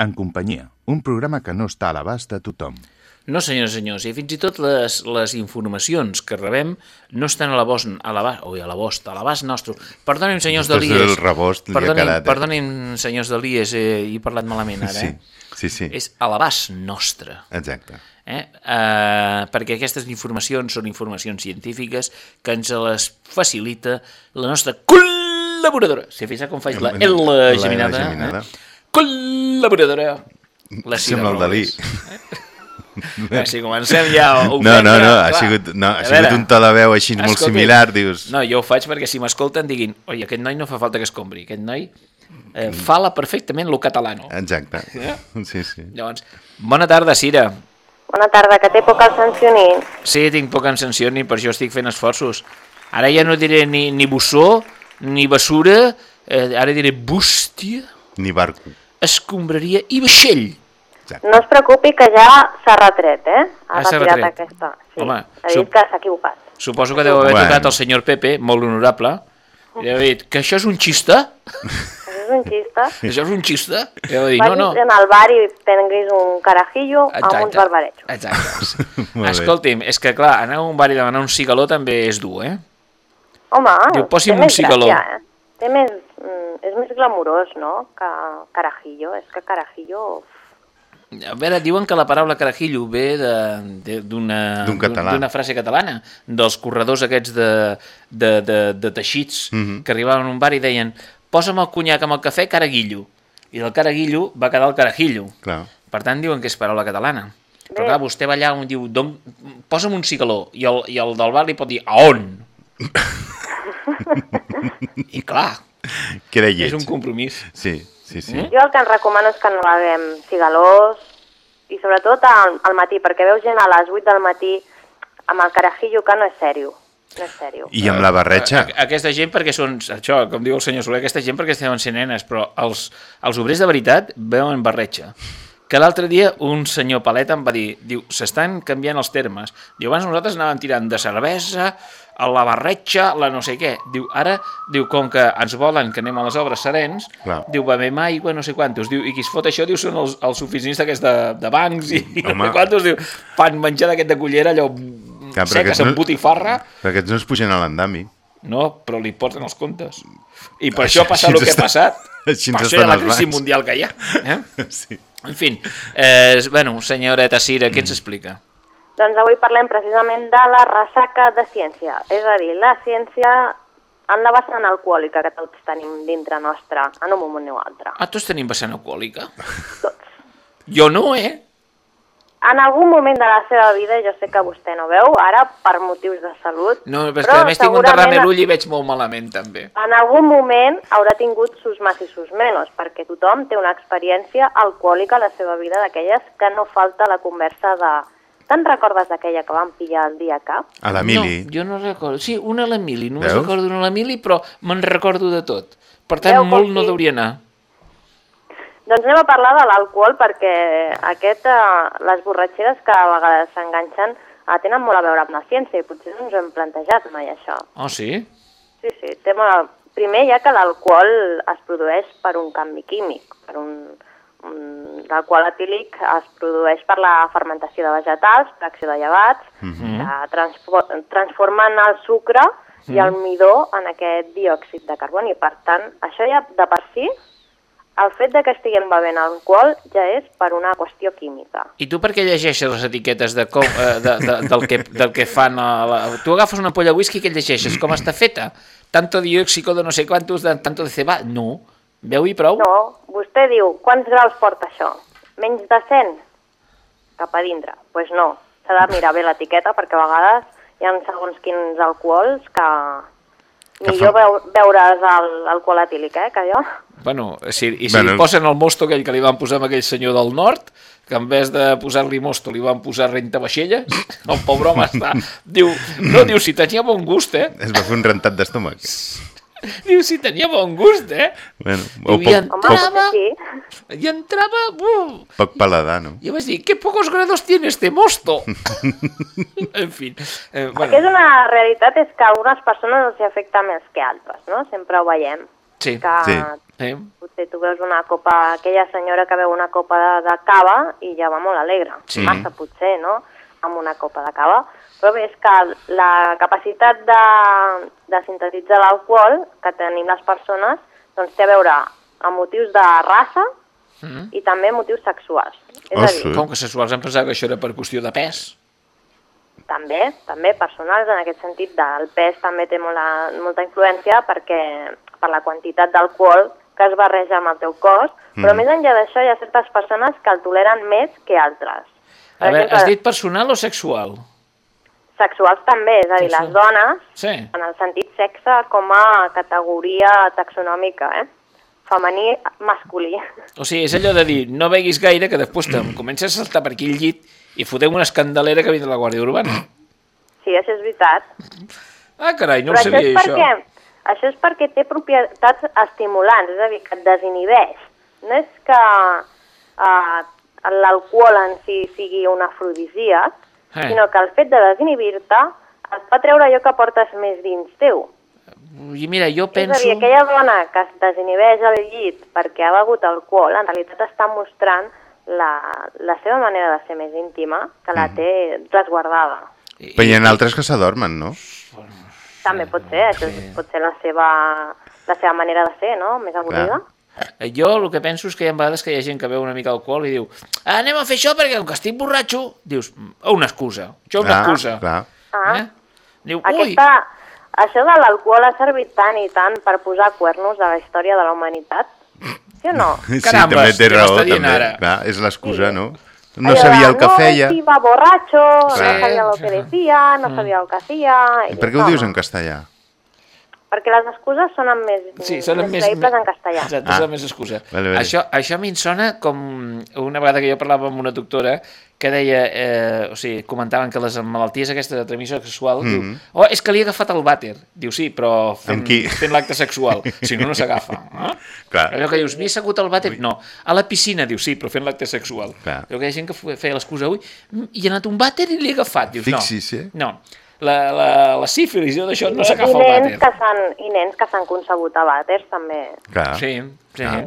En companyia, un programa que no està a l'abast de tothom. No, senyors i senyors, i fins i tot les, les informacions que rebem no estan a l'abast, a l'abast, ui, a l'abast, a l'abast nostre. Perdonin, senyors de l'IES. del rebost li ha perdonin, quedat, eh? perdonin, senyors de l'IES, eh, he parlat malament ara, Sí, eh? sí, sí. És a l'abast nostre. Exacte. Eh? Uh, perquè aquestes informacions són informacions científiques que ens les facilita la nostra col·laboradora. Si fes com faig la L La L geminada. geminada. Eh? Col·laboradora. La Cira Sembla el Dalí. Eh, si comencem ja... No, no, ja, no, ha sigut, no, ha A sigut veure, un to de veu així molt escolti, similar, dius... No, jo ho faig perquè si m'escolten diguin oi, aquest noi no fa falta que es compri, aquest noi eh, fala perfectament lo catalano. Exacte. Eh? Sí, sí. Llavors, bona tarda, Cira. Bona tarda, que té poc sancionir. Sí, tinc poca en sancioni, per això estic fent esforços. Ara ja no diré ni, ni bossó, ni bessura, eh, ara diré bústia, Ni barco. Escombraria i vaixell. No es preocupi que ja s'ha retret, eh? Ha Ah, s'ha retirat retret. aquesta. Sí. Home, ha dit que s'ha equivocat. Suposo que deu haver Bueno. tocat el senyor Pepe, molt honorable, i deu haver dit que això és un xista, Això és un xista. això és un xista, i deu dir, no, no, en el bar i prenguis un carajillo amb uns barbarejos. Exacte. Escolti'm, és que clar, anar a un bar i demanar un cigaló també és dur, eh? Home, Diu, posi'm té un més cigaló. gràcia, eh? Té més, mm, és més glamurós, no?, que carajillo. És que carajillo... A veure, diuen que la paraula carajillo ve d'una frase catalana, dels corredors aquests de, de, de, de teixits, Mhm. que arribaven a un bar i deien posa'm el conyac amb el cafè caraguillo. I del caraguillo va quedar el carajillo. Clar. Per tant, diuen que és paraula catalana. Però Bé. clar, vostè va allà on diu "Don- posa'm un cigaló, i el, i el del bar li pot dir a on? I clar, Queda lleig. és un compromís. Sí, Sí, sí. Mm? Jo el que ens recomano és que no beguem cigalós i sobretot al, al matí, perquè veus gent a les 8 del matí amb el carajillo que no és sèrio. No és sèrio. I amb la barretxa. A- Aquesta gent perquè són, això, com diu el senyor Soler, aquesta gent perquè estem sent nenes, però els, els obrers de veritat veuen barretxa. Que l'altre dia un senyor Paleta em va dir, diu, s'estan canviant els termes. Diu, abans nosaltres anàvem tirant de cervesa, la barretxa, la no sé què. Diu, ara, diu, com que ens volen que anem a les obres serens, Clar. diu, bevem aigua, no sé quantos. Diu, i qui es fot això, diu, són els, els oficinistes aquests de, de bancs i no Home. sé quantos, diu, fan menjar d'aquest de cullera, allò Clar, seca, aquests amb no- botifarra. Però aquests no es pugen a l'andami. No, però li porten els comptes. I per Així- això passa el que ha està- passat. així per això hi ha la crisi bancs. mundial que hi ha. Eh? Sí. En fi, eh, bueno, senyoreta Cira, què ens explica? Doncs avui parlem precisament de la ressaca de ciència, és a dir, la ciència en la vessant alcohòlica que tots tenim dintre nostra, en un moment o altre. Ah, tots tenim vessant alcohòlica? Tots. Jo no, eh? En algun moment de la seva vida, jo sé que vostè no veu, ara per motius de salut, No, però és que a més tinc un derrame a l'ull i veig molt malament, també. en algun moment haurà tingut sus más i sus menos, perquè tothom té una experiència alcohòlica a la seva vida d'aquelles que no falta la conversa de... Te'n recordes d'aquella que vam pillar el dia que? A la Mili. No, jo no recordo. Sí, una a la Mili, només Veus? recordo una a la Mili, però me'n recordo de tot. Per tant, Veu molt no deuria anar. Doncs anem a parlar de l'alcohol perquè aquest, eh, les borratxeres que a vegades s'enganxen eh, tenen molt a veure amb la ciència i potser no ens ho hem plantejat mai això. Oh, sí? Sí, sí, té molt... a- Primer ja que l'alcohol es produeix per un canvi químic, un... L'alcohol etílic es produeix per la fermentació de vegetals, per acció de llevats, que transfo transformen el sucre i el midó en aquest diòxid de carboni. Per tant, això ja de per si, el fet de que estiguem bevent alcohol ja és per una qüestió química. I tu per què llegeixes les etiquetes de com, eh, de, de, del, que, del que fan... A la... Tu agafes una polla whisky i què llegeixes? Com està feta? Tanto diòxico de no sé quantos, de, tanto de ceba... No. Veu i prou? No, vostè diu, quants graus porta això? Menys de 100? Cap a dintre. Doncs pues no, s'ha de mirar bé l'etiqueta perquè a vegades hi ha segons quins alcohols que millor veu, veure's l'alcohol etílic, eh, que jo. Bueno, si, i si Bueno. posen el mosto aquell que li van posar amb aquell senyor del nord, que en vez de posar-li mosto li van posar renta vaixelles, el pobre home està... Diu, no, diu, si tenia bon gust, eh? Es va fer un rentat d'estómac. Diu, si tenia bon gust, eh? Bueno, Diu, o i poc, en- Home, poc. I entrava... Uh, poc paladar, no? jo vaig dir, ¿qué pocos grados tiene este mosto? en fin, eh, El que és bueno, una realitat és que a algunes persones els hi afecta més que altres, no? Sempre ho veiem. sí. Que Sí. Eh? potser tu veus una copa, aquella senyora que veu una copa de, de cava i ja va molt alegre. Sí. Massa potser, no?, amb una copa de cava. Però bé, és que la capacitat de, de sintetitzar l'alcohol que tenim les persones doncs té a veure amb motius de raça Mm. i també motius sexuals. És Oh, a dir, sí. Com que sexuals em pensava que això era per qüestió de pes. també, també personals en aquest sentit del pes també té molta, molta influència perquè per la quantitat d'alcohol que es barreja amb el teu cos, però més enllà d'això hi ha certes persones que el toleren més que altres. Per A veure, exemple, has dit personal o sexual? Sexuals també, és a dir, Sí, sí. les dones, Sí. en el sentit sexe com a categoria taxonòmica, eh? femení, masculí. O sigui, és allò de dir, no beguis gaire, que després te'm comences a saltar per aquí el llit i fotem una escandalera que vindrà la Guàrdia Urbana. Sí, això és veritat. Ah, carai, no Però ho sabia això és això. perquè, això és perquè té propietats estimulants, és a dir, que et desinhibeix. No és que uh, l'alcohol en si sigui un afrodisíac, Eh. sinó que el fet de desinhibir-te et fa treure allò que portes més dins teu. I mira, jo És a penso... dir, aquella dona que es desinhibeix al llit perquè ha begut alcohol, en realitat està mostrant la, la seva manera de ser més íntima, que la té resguardada. I- Però hi ha altres que s'adormen, no? També pot ser, això és, pot ser la seva, la seva manera de ser, no?, més avorrida. Eh, Jo el que penso és que hi ha vegades que hi ha gent que veu una mica alcohol i diu ah, anem a fer això perquè com que estic borratxo, dius, "Mm, una excusa, això una Clar, excusa. clar. Ah. Eh? Diu, ui, Aquesta, això de l'alcohol ha servit tant i tant per posar cuernos a la història de la humanitat? Sí o no? Sí, Carambes, també té raó, també. ara? Clar, és l'excusa, Sí. no? No Allò sabia de, el que no, feia. No, iba borracho, Sí. no sabia el que decía, no sabia el que hacía... I per què ho dius en castellà? Perquè les excuses sonen més, Sí, sonen més més... creïbles en castellà. Exacte, Ah. ah. més excusa. Vale, vale. Això, això a mi em sona com una vegada que jo parlava amb una doctora que deia, eh, o sigui, comentaven que les malalties aquestes de transmissió sexual, mm -hmm. diu, oh, és que li he agafat el vàter. Diu, sí, però fent, Amb fent l'acte sexual. Si no, no s'agafa. Eh? Clar. Allò que dius, m'he assegut al vàter? No. A la piscina, diu, sí, però fent l'acte sexual. Clar. Allò que hi ha gent que fe- feia l'excusa, ui, mm, hi ha anat un vàter i l'he agafat. Dius, Fixi's, no. eh? No. La, la, la sífilis i tot això no s'agafa al vàter. que I nens que s'han concebut a vàters, també. Clar. Sí, sí. Ah.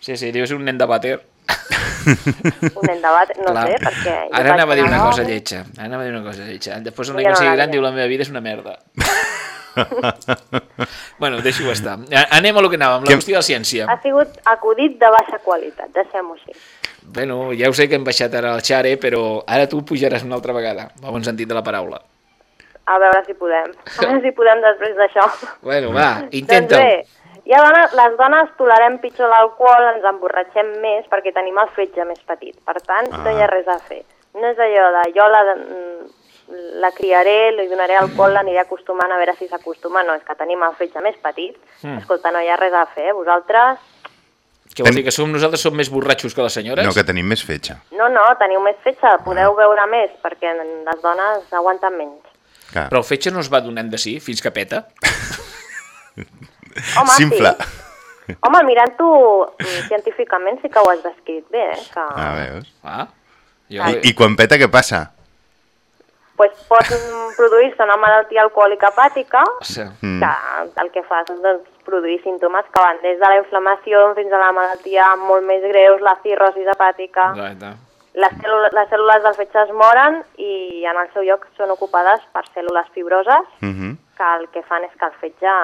Sí, sí, diu, és un nen de vàter. Un nen de vàter, no Clar. sé, perquè... Ara anava a dir una cosa lletja. Ara anava a dir una cosa lletja. Després, un quan no sigui gran, diu la meva vida és una merda. bueno, deixo-ho estar. Anem a lo que anàvem, la Que- qüestió de la ciència. Ha sigut acudit de baixa qualitat, deixem-ho així. Bueno, ja ho sé que hem baixat ara el xare, però ara tu pujaràs una altra vegada, en bon sentit de la paraula. A veure si podem. A veure si podem després d'això. Bueno, va, intenta. Doncs bé, ha dones, les dones tolerem pitjor l'alcohol, ens emborratxem més perquè tenim el fetge més petit. Per tant, no hi ha res a fer. No és allò de jo la, la criaré, li donaré alcohol, l'aniré acostumant a veure si s'acostuma. No, és que tenim el fetge més petit. Mm. Escolta, no hi ha res a fer. Vosaltres, Què vol dir, que som nosaltres som més borratxos que les senyores? No, que tenim més fetge. no, no, teniu més fetge, podeu veure més, perquè les dones aguanten menys. Clar. Però el fetge no es va donant de sí fins que peta. Home, S'infla. sí. Home, mirant-ho mm, científicament sí que ho has descrit bé, eh? Que... Ah, veus? Ah, jo... I, I quan peta, què passa? pues pot produir-se una malaltia alcohòlica hepàtica Sí. Mm. que el que fa és doncs, produir símptomes que van des de la inflamació fins a la malaltia molt més greus, la cirrosi hepàtica. Exacte. Les, cèl·lules, les cèl·lules del fetge es moren i en el seu lloc són ocupades per cèl·lules fibroses Mhm. que el que fan és que el fetge...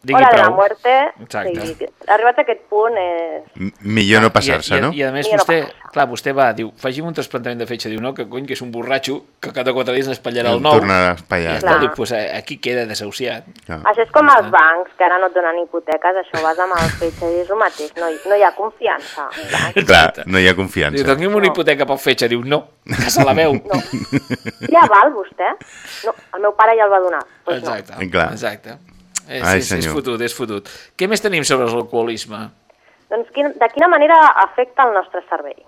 Digui Hora de la prou. muerte, Exacte. sí, arribat a aquest punt és... M- Millor no passar-se, I, i, no? I a més, Millor no vostè, passar-se. clar, vostè va, diu, faci'm un trasplantament de fetge. Diu, no, que cony, que és un borratxo, que cada quatre dies n'espatllarà el El nou. tornarà a I ja està, Clar. diu, pues, eh, aquí queda desahuciat. Clar. Això és com els bancs, que ara no et donen hipoteques, això vas amb el fetge i és el mateix, no, hi- no hi ha confiança. Clar. Clar, no hi ha Diu, confiança. doni'm una hipoteca pel fetge. Diu, no, que se la veu. No. Ja val, vostè? No, el meu pare ja el va donar. Pues no. Exacte, Clar. exacte. És, Ai, és, és fotut, és fotut. Què més tenim sobre l'alcoholisme? Doncs quin, de quina manera afecta el nostre cervell?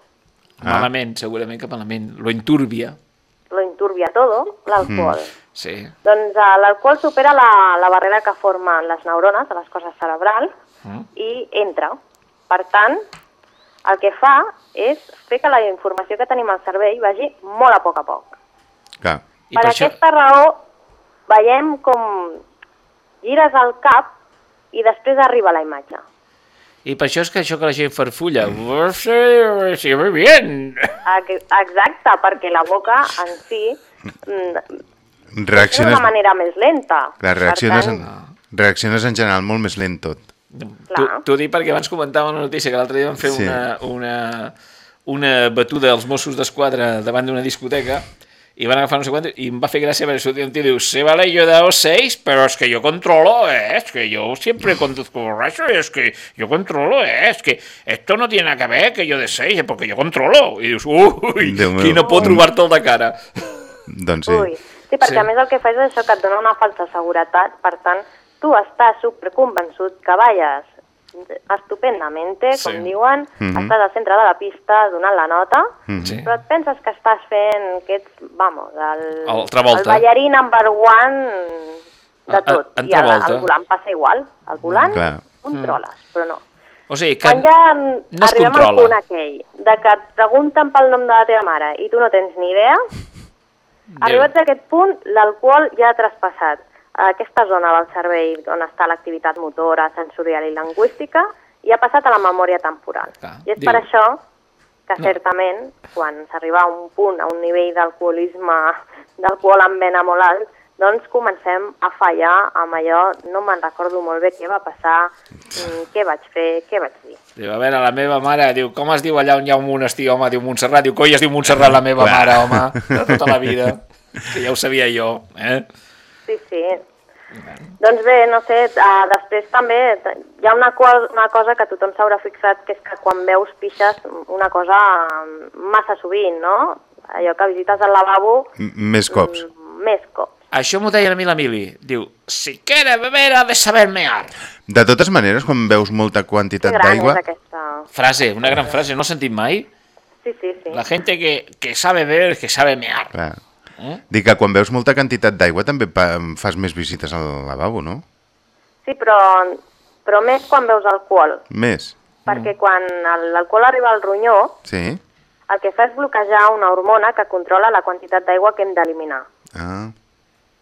Ah. Malament, segurament que malament. Lo inturbia. Lo inturbia todo, l'alcohol. Sí. Doncs eh, l'alcohol supera la, la barrera que formen les neurones de les coses cerebrals Mm. i entra. Per tant, el que fa és fer que la informació que tenim al cervell vagi molt a poc a poc. Clar. I per per això... aquesta raó veiem com gires el cap i després arriba la imatge. I per això és que això que la gent farfulla. Sí, muy bien. Ex- Exacte, perquè la boca en si mm, és Reacciones... d'una manera més lenta. Clar, Per reacciones, tant, en, reacciones en general molt més lent tot. Tu dic perquè abans comentàvem una notícia que l'altre dia van fer Sí. una, una, una batuda als Mossos d'Esquadra davant d'una discoteca i van agafar no sé quantos, i em va fer gràcia veure sortir un tio i diu, sí, vale, yo he dado seis, pero es que yo controlo, eh, es que yo siempre conduzco borracho, es que yo controlo, eh, es que esto no tiene nada que ver que yo de seis, eh, porque yo controlo. I dius, ui, Déu meu. qui no pot trobar-te'l de cara. Doncs sí. Ui. Sí, perquè Sí. a més el que fa és això que et dona una falsa seguretat, per tant, tu estàs superconvençut que balles estupendamente, Sí. com diuen, Mhm. estàs al centre de la pista donant la nota, Mhm. Sí. però et penses que estàs fent, que ets, vamos, el, El el ballarí number one de A- a- tot. en I el, el volant passa igual. El volant Clar. controles, però no. O sigui, que Quan ja no es arribem al punt aquell de que et pregunten pel nom de la teva mare i tu no tens ni idea, arribats a aquest punt, l'alcohol ja ha traspassat aquesta zona del cervell on està l'activitat motora, sensorial i lingüística i ha passat a la memòria temporal. Clar, I és diu- per això que No. certament, quan s'arriba a un punt, a un nivell d'alcoholisme, d'alcohol amb vena molt alt, doncs comencem a fallar amb allò, no me'n recordo molt bé què va passar, què vaig fer, què vaig dir. Diu, a veure, la meva mare, diu, com es diu allà on hi ha un monestir, home? Diu Montserrat, diu, coi, es diu Montserrat la meva Clar. mare, home, de tota la vida. Que ja ho sabia jo, eh? Sí, sí. Doncs bé, no sé, uh, després també hi ha una, co una cosa que tothom s'haurà fixat, que és que quan veus pixes una cosa mm, massa sovint, no? Allò que visites al lavabo M- Més cops. mm, més cops. Això m'ho deia a mi la Mili. Diu, si quiere beber ha de saber mear. De totes maneres, quan veus molta quantitat d'aigua... aquesta... Frase, una gran frase, no l'he sentit mai? Sí, sí, sí. La gente que, que sabe beber, que sabe mear. Clar. Eh? Dic que quan veus molta quantitat d'aigua també fas més visites al lavabo, no? Sí, però, però més quan veus alcohol. Més. Perquè quan el- l'alcohol arriba al ronyó, Sí? el que fa és bloquejar una hormona que controla la quantitat d'aigua que hem d'eliminar. Ah,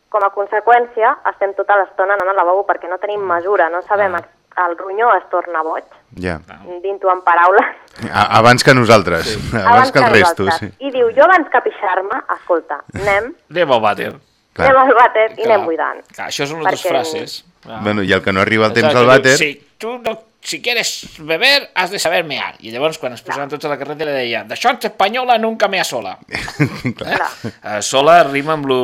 Com a conseqüència, estem tota l'estona anant al lavabo perquè no tenim mesura, no sabem... Ah. El ronyó es torna boig, ja. dint-ho en paraules, A abans que nosaltres, abans, que el resto, sí. I diu, jo abans que pixar-me, escolta, anem, Anem al vàter. Clar. anem al vàter i Clar. anem buidant. Clar, això són les dues Perquè- frases. Clar. Bueno, i el que no arriba al temps al vàter... Si tu no, si quieres beber, has de saber mear. I llavors, quan es posaven tots a la carretera, deia, d'això ets espanyola, nunca mea sola. Clar. Eh? Uh, sola rima amb lo...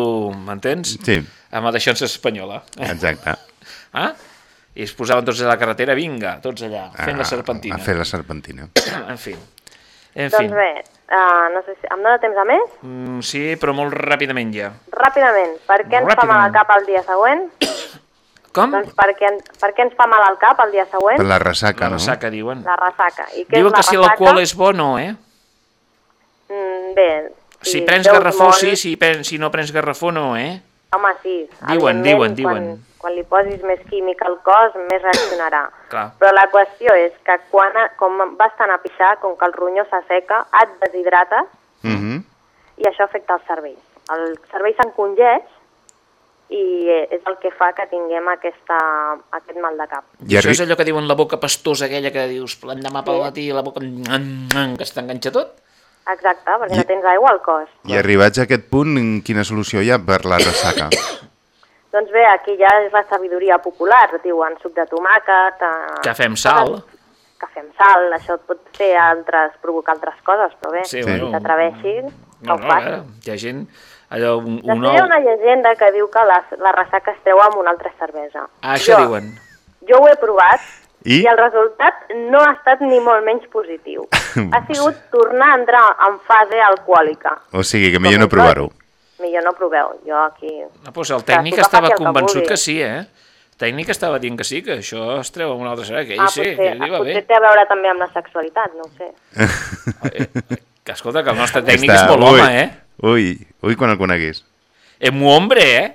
M'entens? Sí, Amb ets espanyola. Exacte. Ah? I es posaven tots a la carretera, vinga, tots allà, fent la A- serpentina. A fer la serpentina. En fi. En fi. Doncs bé, uh, no sé si... Em dóna temps a més? Mm, sí, però molt ràpidament ja. Ràpidament, per què ens fa mal al Ràpidament. cap el dia següent? Com? Doncs per què, per què ens fa mal al cap el dia següent? Per la ressaca, La no? ressaca, diuen. La ressaca. I què Diuen és la que si ressaca? l'alcohol és bo, no, eh? Mm, bé, Si prens beus garrafó, molt- sí, si, pen, si no prens garrafó, no, eh? Home, sí. Diuen, diuen, diuen. Quan, quan li posis més químic al cos, més reaccionarà. Clar. Però la qüestió és que quan, com vas tant a pixar, com que el ronyó s'asseca, et deshidrates Mhm. i això afecta el cervell. El cervell s'encongeix i és el que fa que tinguem aquesta, aquest mal de cap. I Això és allò que diuen la boca pastosa aquella que dius l'endemà pel matí la boca mm, que s'enganxa tot? Exacte, perquè no tens aigua al cos. I arribats a aquest punt, quina solució hi ha per la ressaca? Doncs bé, aquí ja és la sabidoria popular, diuen suc de tomàquet... Eh, Cafè amb sal. Cafè amb sal, això et pot fer altres, provocar altres coses, però bé, Sí, si bueno. t'atreveixis, No, no, fas. eh? hi ha gent... Allò, un, un Després hi ha una llegenda que diu que la, la ressaca es treu amb una altra cervesa. Ah, això jo, diuen. Jo ho he provat I? i el resultat no ha estat ni molt menys positiu. ha sigut tornar a entrar en fase alcohòlica. O sigui, que Com millor no provar-ho. Millor no proveu, jo aquí... No, doncs el tècnic Que estava que convençut vulgui. que sí, eh? El tècnic estava dient que sí, que això es treu amb una altra serà, que ell ah, sí, potser, que ell li va bé. potser té a veure també amb la sexualitat, no ho sé. Que escolta, que el nostre tècnic Està- és molt ui, home, eh? Ui, ui, quan el conegués. És un hombre, eh?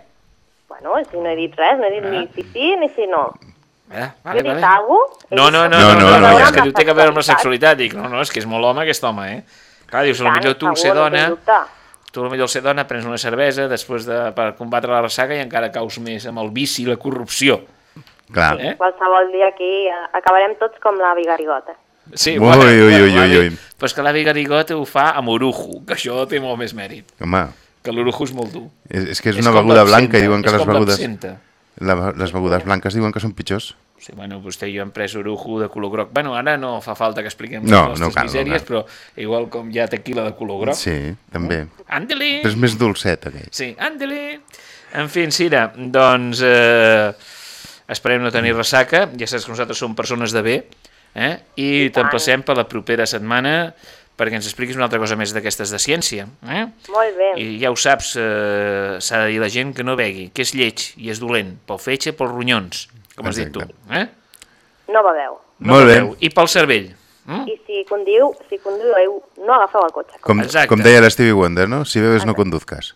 Bueno, si no he dit res, no he dit ni si sí ni si no. eh? Alguna cosa? No, no, no, No, no, no, no, no, no, és que diu té a veure amb la sexualitat. Dic, no, no, és que és molt home aquest home, eh? Clar, dius, potser tu, ser dona, tu potser ser dona, prens una cervesa després de, per combatre la ressaca i encara caus més amb el vici i la corrupció. Clar. Eh? Qualsevol dia aquí eh, acabarem tots com la Vigarigota. Sí, Ui, ui, ui, ui, ui. Però és que l'avi Garigota ho fa amb orujo, que això té molt més mèrit. Home, Que l'orujo és molt dur. és, és que és, És una beguda blanca i diuen que les begudes... La, les begudes blanques diuen que són pitjors. Sí, bueno, vostè i jo hem pres orujo de color groc. Bueno, ara no fa falta que expliquem No, les no nostres cal, no misèries, cal. però igual com hi ha tequila de color groc. Sí, també. Ándele! Però és més dolcet, aquell. Sí, ándele! En fi, Cira, doncs eh, esperem no tenir ressaca. Ja saps que nosaltres som persones de bé. Eh? I t'emplacem per la propera setmana perquè ens expliquis una altra cosa més d'aquestes de ciència. Eh? Molt bé. I ja ho saps, eh, s'ha de dir a la gent que no begui, que és lleig i és dolent, pel fetge, pels ronyons, com has dit tu. Exacte. Eh? No beveu. No Molt bé. beveu. I pel cervell. Mm? I si conduïu, si conduïu, no agafeu el cotxe. Com, Exacte. com deia l'Stevie Wonder, no? Si bebes no conduzcas.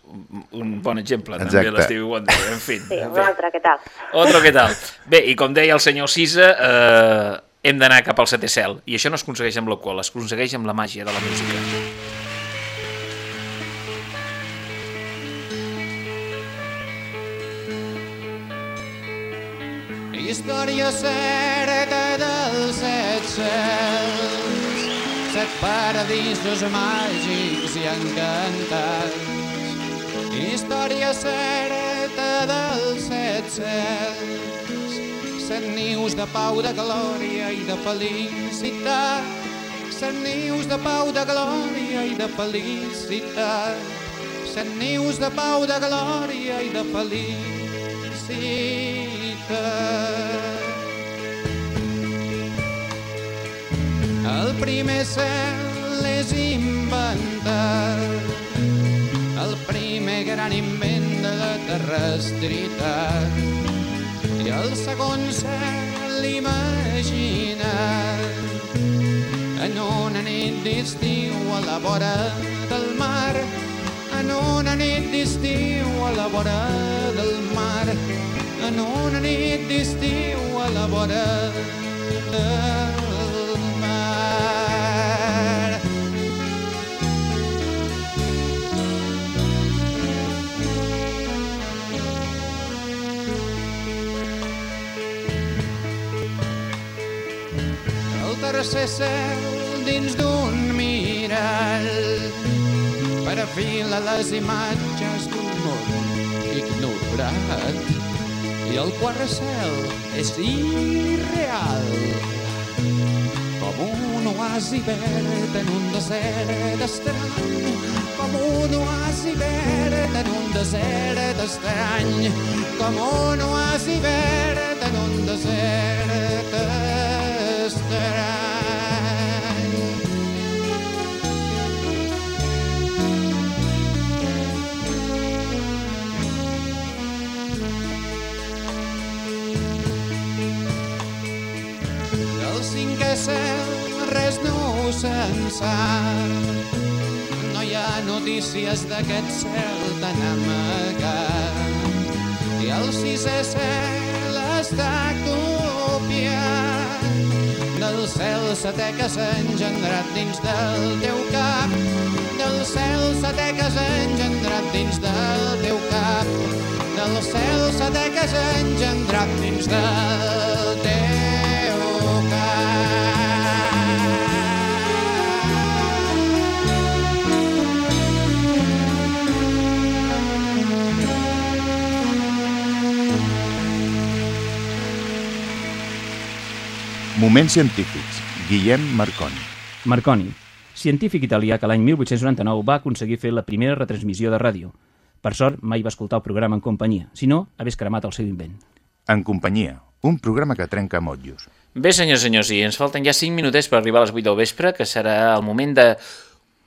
Un bon exemple, també, Exacte. l'Stevie Wonder. En fi. Sí, en un altre, què tal? Otro, què tal? Bé, i com deia el senyor Sisa, eh, hem d'anar cap al setè cel. I això no es aconsegueix amb l'alcohol, es aconsegueix amb la màgia de la música. Història certa dels set cels, set paradisos màgics i encantats. Història certa dels set cels, set nius de pau, de glòria i de felicitat. Set nius de pau, de glòria i de felicitat. Set nius de pau, de glòria i de felicitat. El primer cel és inventat, el primer gran invent de la terrestritat. I el segon cel imaginat. En una nit d'estiu a la vora del mar en una nit d'estiu a la vora del mar. En una nit d'estiu a la vora del mar. El tercer cel dins d'un mirall perfila les imatges d'un món ignorat i el quart cel és irreal. Com un oasi verd en un desert estrany com un oasi verd en un desert estrany com un oasi verd en un desert estrany sap. No hi ha notícies d'aquest cel tan amagat. I el sisè cel està copiat del cel setè que s'ha engendrat dins del teu cap. Del cel setè que s'ha engendrat dins del teu cap. Del cel setè que s'ha engendrat dins del teu Moments científics. Guillem Marconi. Marconi, científic italià que l'any 1899 va aconseguir fer la primera retransmissió de ràdio. Per sort, mai va escoltar el programa en companyia, si no, hagués cremat el seu invent. En companyia, un programa que trenca motllos. Bé, senyors senyors, i ens falten ja 5 minutets per arribar a les 8 del vespre, que serà el moment de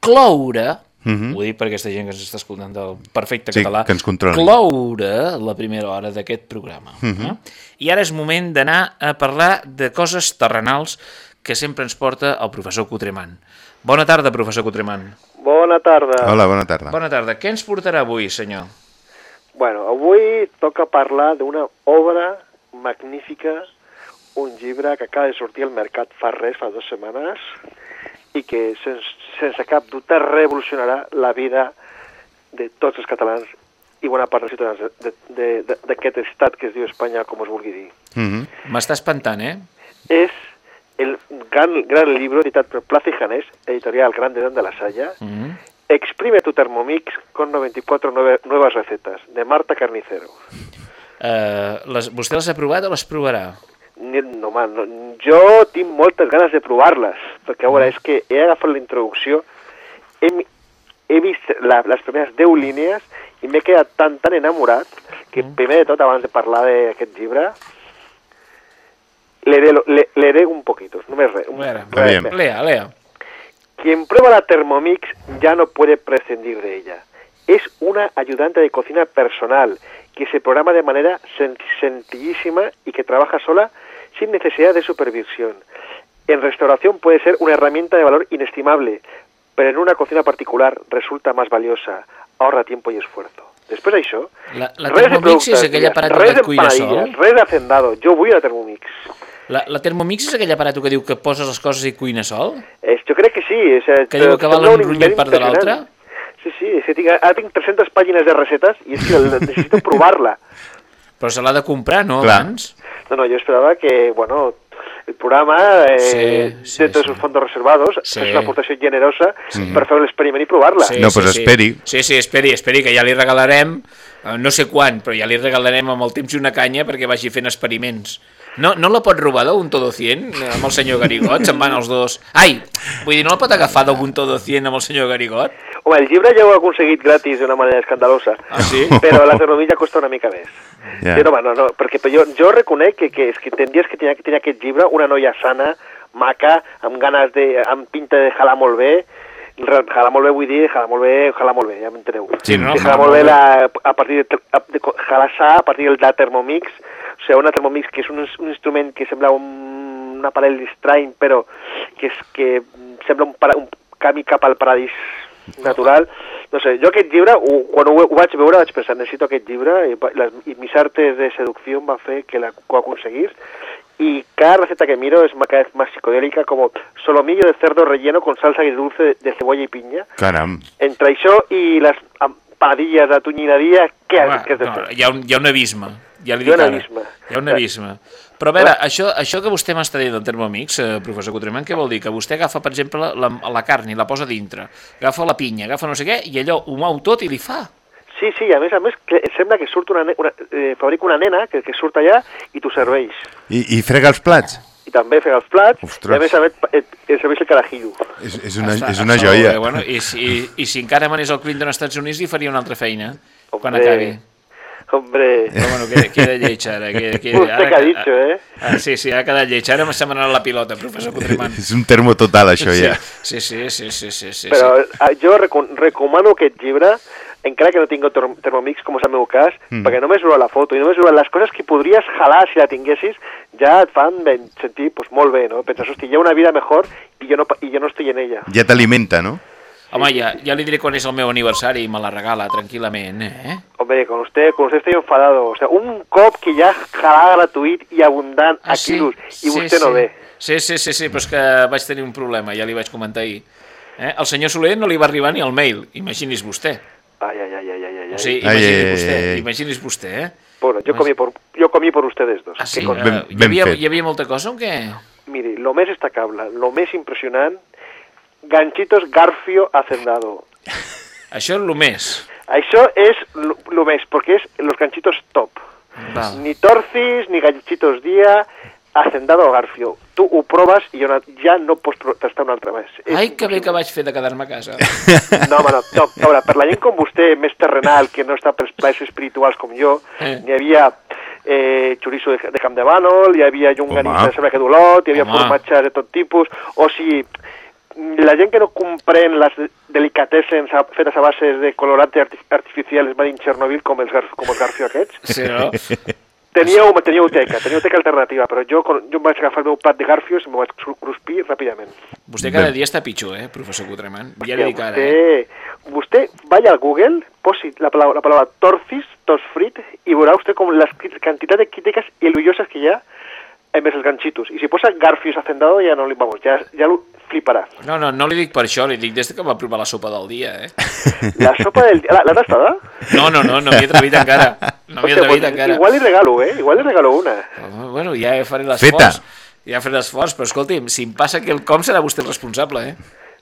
cloure, mm -hmm. ho dic per aquesta gent que ens està escoltant del perfecte Sí, català, que ens controli. cloure la primera hora d'aquest programa. Mm -hmm. eh? I ara és moment d'anar a parlar de coses terrenals que sempre ens porta el professor Cotremant. Bona tarda, professor Cotremant. Bona tarda. Hola, bona tarda. Bona tarda. Què ens portarà avui, senyor? Bueno, avui toca parlar d'una obra magnífica, un llibre que acaba de sortir al mercat fa res, fa dues setmanes, i que sense, sense cap dubte revolucionarà la vida de tots els catalans i bona part dels ciutadans de- de- de- d'aquest estat que es diu Espanya, com es vulgui dir. Mm -hmm. M'està espantant, eh? És el gran, gran libro editat per Plaza y Janés, editorial Grande de la Salle, Mm -hmm. Exprime tu Thermomix con 94 nueve- nuevas recetas, de Marta Carnicero. Uh, les, vostè les ha provat o les provarà? No, man, no, jo tinc moltes ganes de provar-les, perquè a veure, és que he agafat la introducció, he, he vist la, les primeres 10 línies i m'he quedat tan, tan enamorat que primer de tot, abans de parlar d'aquest llibre, leeré, lo- le- leeré un poquito, només res. Un, Lea, res, res. lea, lea. Quien prueba la Thermomix ya no puede prescindir de ella. Es una ayudante de cocina personal que se programa de manera sen- sencillísima y que trabaja sola sin necesidad de supervisión. En restauración puede ser una herramienta de valor inestimable, pero en una cocina particular resulta más valiosa, ahorra tiempo y esfuerzo. Després d'això, La, la de Thermomix és aquell aparato que et cuina sol? res d'hacendado. Jo vull la Thermomix. La, la Thermomix és aquell aparato que diu que poses les coses i cuina sol? És, jo crec que sí. És, eh, Que diu que valen un ronyó part de l'altre? Sí, sí, és que tinc, ara tinc 300 pàgines de recetes i és que necessito provar-la. Però se l'ha de comprar, no, Clar. abans? No, no, yo esperaba que, bueno, el programa, eh, Sí, sí, dentro sí. de sus fondos reservados, Sí. fes una aportació generosa per fer l'experiment i provar-la. Sí, No, sí, pues sí. esperi. Sí, sí, esperi, esperi, que ja li regalarem, eh, no sé quan, però ja li regalarem amb el temps i una canya perquè vagi fent experiments. No, no la pot robar d'un todo 100 amb el senyor Garigot? Se'n van els dos... Ai, vull dir, no la pot agafar d'un todo 100 amb el senyor Garigot? Home, el llibre ja ho he aconseguit gratis d'una manera escandalosa, Ah, sí? però la Thermomix ja costa una mica més. Ja. Sí, no, home, no, no, perquè jo, jo reconec que, que, és que tindries que tenir, que tenir aquest llibre una noia sana, maca, amb ganes de... amb pinta de jalar molt bé, Re- Jala molt bé, vull dir, jala molt bé, jala molt bé, ja m'enteneu. Sí, no, que jala jala molt bé bé. la, a partir de, a- de, co- jala sa a partir del de Thermomix, o sigui, una Thermomix que és un, un instrument que sembla un, un aparell estrany, però que, és, que sembla un, para, un camí cap al paradís natural. No sé, jo aquest llibre, ho, quan ho, ho vaig veure, vaig pensar, necessito aquest llibre, i, les, i mis artes de seducció va fer que la, ho aconseguís, y cada receta que miro es ma- cada vez más psicodélica, como solomillo de cerdo relleno con salsa agridulce de, de cebolla y piña. Caram. Entre això i les empanadilles de tunyinadia, què, Home, què has de no, fer? hi, ha un, hi ha un abisme. Ja li Hi ha dic un ara. abisme. Hi ha un abisme. Però a veure, això, això que vostè m'està dient del Thermomix, eh, professor Cotremant, què vol dir? Que vostè agafa, per exemple, la, la, la carn i la posa dintre, agafa la pinya, agafa no sé què, i allò ho mou tot i li fa. Sí, sí, a més a més, que sembla que surt una, una eh, fabrica una nena que, que surt allà i t'ho serveix. I, I frega els plats? I també frega els plats, Ostres. i a més a més et, et serveix el carajillo. És, és una, Està- és una joia. bé, Bueno, i, si, I si encara manés al Clinton als Estats Units, li faria una altra feina, quan Hombre. acabi. Hombre, Però bueno, queda, queda lleig ara. Queda, queda, Vostè que ha dicho, eh? Ah, sí, sí, ha quedat lleig. Ara m'està manant la pilota, professor Cotremant. És un termo total, això, ja. Sí, sí, sí, sí, sí, sí. Però sí. eh, jo recom recomano aquest llibre, encara que no tinc ter- Thermomix, com és el meu cas, Mm. perquè només veure la foto i només veure les coses que podries jalar si la tinguessis, ja et fan ben sentir pues, molt bé, no? Penses, hosti, hi ha una vida mejor i jo no, i jo no estic en ella. Ja t'alimenta, no? Home, ja, ja li diré quan és el meu aniversari i me la regala tranquil·lament, eh? Hombre, con usted, con usted estoy enfadado. O sea, un cop que ja jalada gratuït i abundant a quilos i vostè no ve. Ah, Sí, sí, sí, sí, però és que vaig tenir un problema, ja li vaig comentar ahir. Eh? El senyor Soler no li va arribar ni el mail, imagini's vostè. Ai, ai, ai, ai, ai, ai. O sigui, ai, vostè, ai, ai. imagini's vostè, eh? Bueno, yo comí por, yo comí por ustedes dos. Ah, sí? Que con- Eh, hi, havia, hi havia molta cosa o què? Mire, lo més destacable, lo més impressionant, ganchitos Garfio Hacendado. Això és el més. Això és lo, lo més, perquè és los ganchitos top. Val. Ni torcis, ni ganchitos dia, Hacendado o Garfio. Tu ho proves i ja no, pots tastar un altre més. És Ai, que bé que vaig fer de quedar-me a casa. No, home, no, no. A veure, per la gent com vostè, més terrenal, que no està pels plaers espirituals com jo, Eh. n'hi havia eh, chorizo de, de camp de bànol, hi havia llonganissa Home. de sembla que d'olot, hi havia Home. formatges de tot tipus, o sigui, la gent que no comprèn les delicatessen fetes a base de colorante arti artificial made in Chernobyl, com els, gar- com els Garfio aquests, Sí, no? teníeu, teníeu teca, teníeu teca alternativa, però jo, jo em vaig agafar el meu plat de Garfios i m'ho vaig cru- cruspir ràpidament. Vostè cada dia està pitjor, eh, professor Cotremant? Ja li dic ara, eh? vostè, vostè vaya al Google, posi la palabra, la palabra torcis, tos frit, y verá usted como la cantidad de críticas ilusiosas que ya en vez de ganchitos. Y si posa Garfios hacendado, ya no le vamos, ya, ya lo flipará. No, no, no li dic per això, li dic des que va provar la sopa del dia, eh? La sopa del... ¿La, la tastada? No, no, no, no m'hi he atrevit encara. No m'hi he atrevit pues, encara. igual li regalo, eh? Igual li regalo una. Bueno, ja faré Feta. l'esforç. Ja faré l'esforç, però escolti'm, si em passa que el com serà vostè el responsable, eh?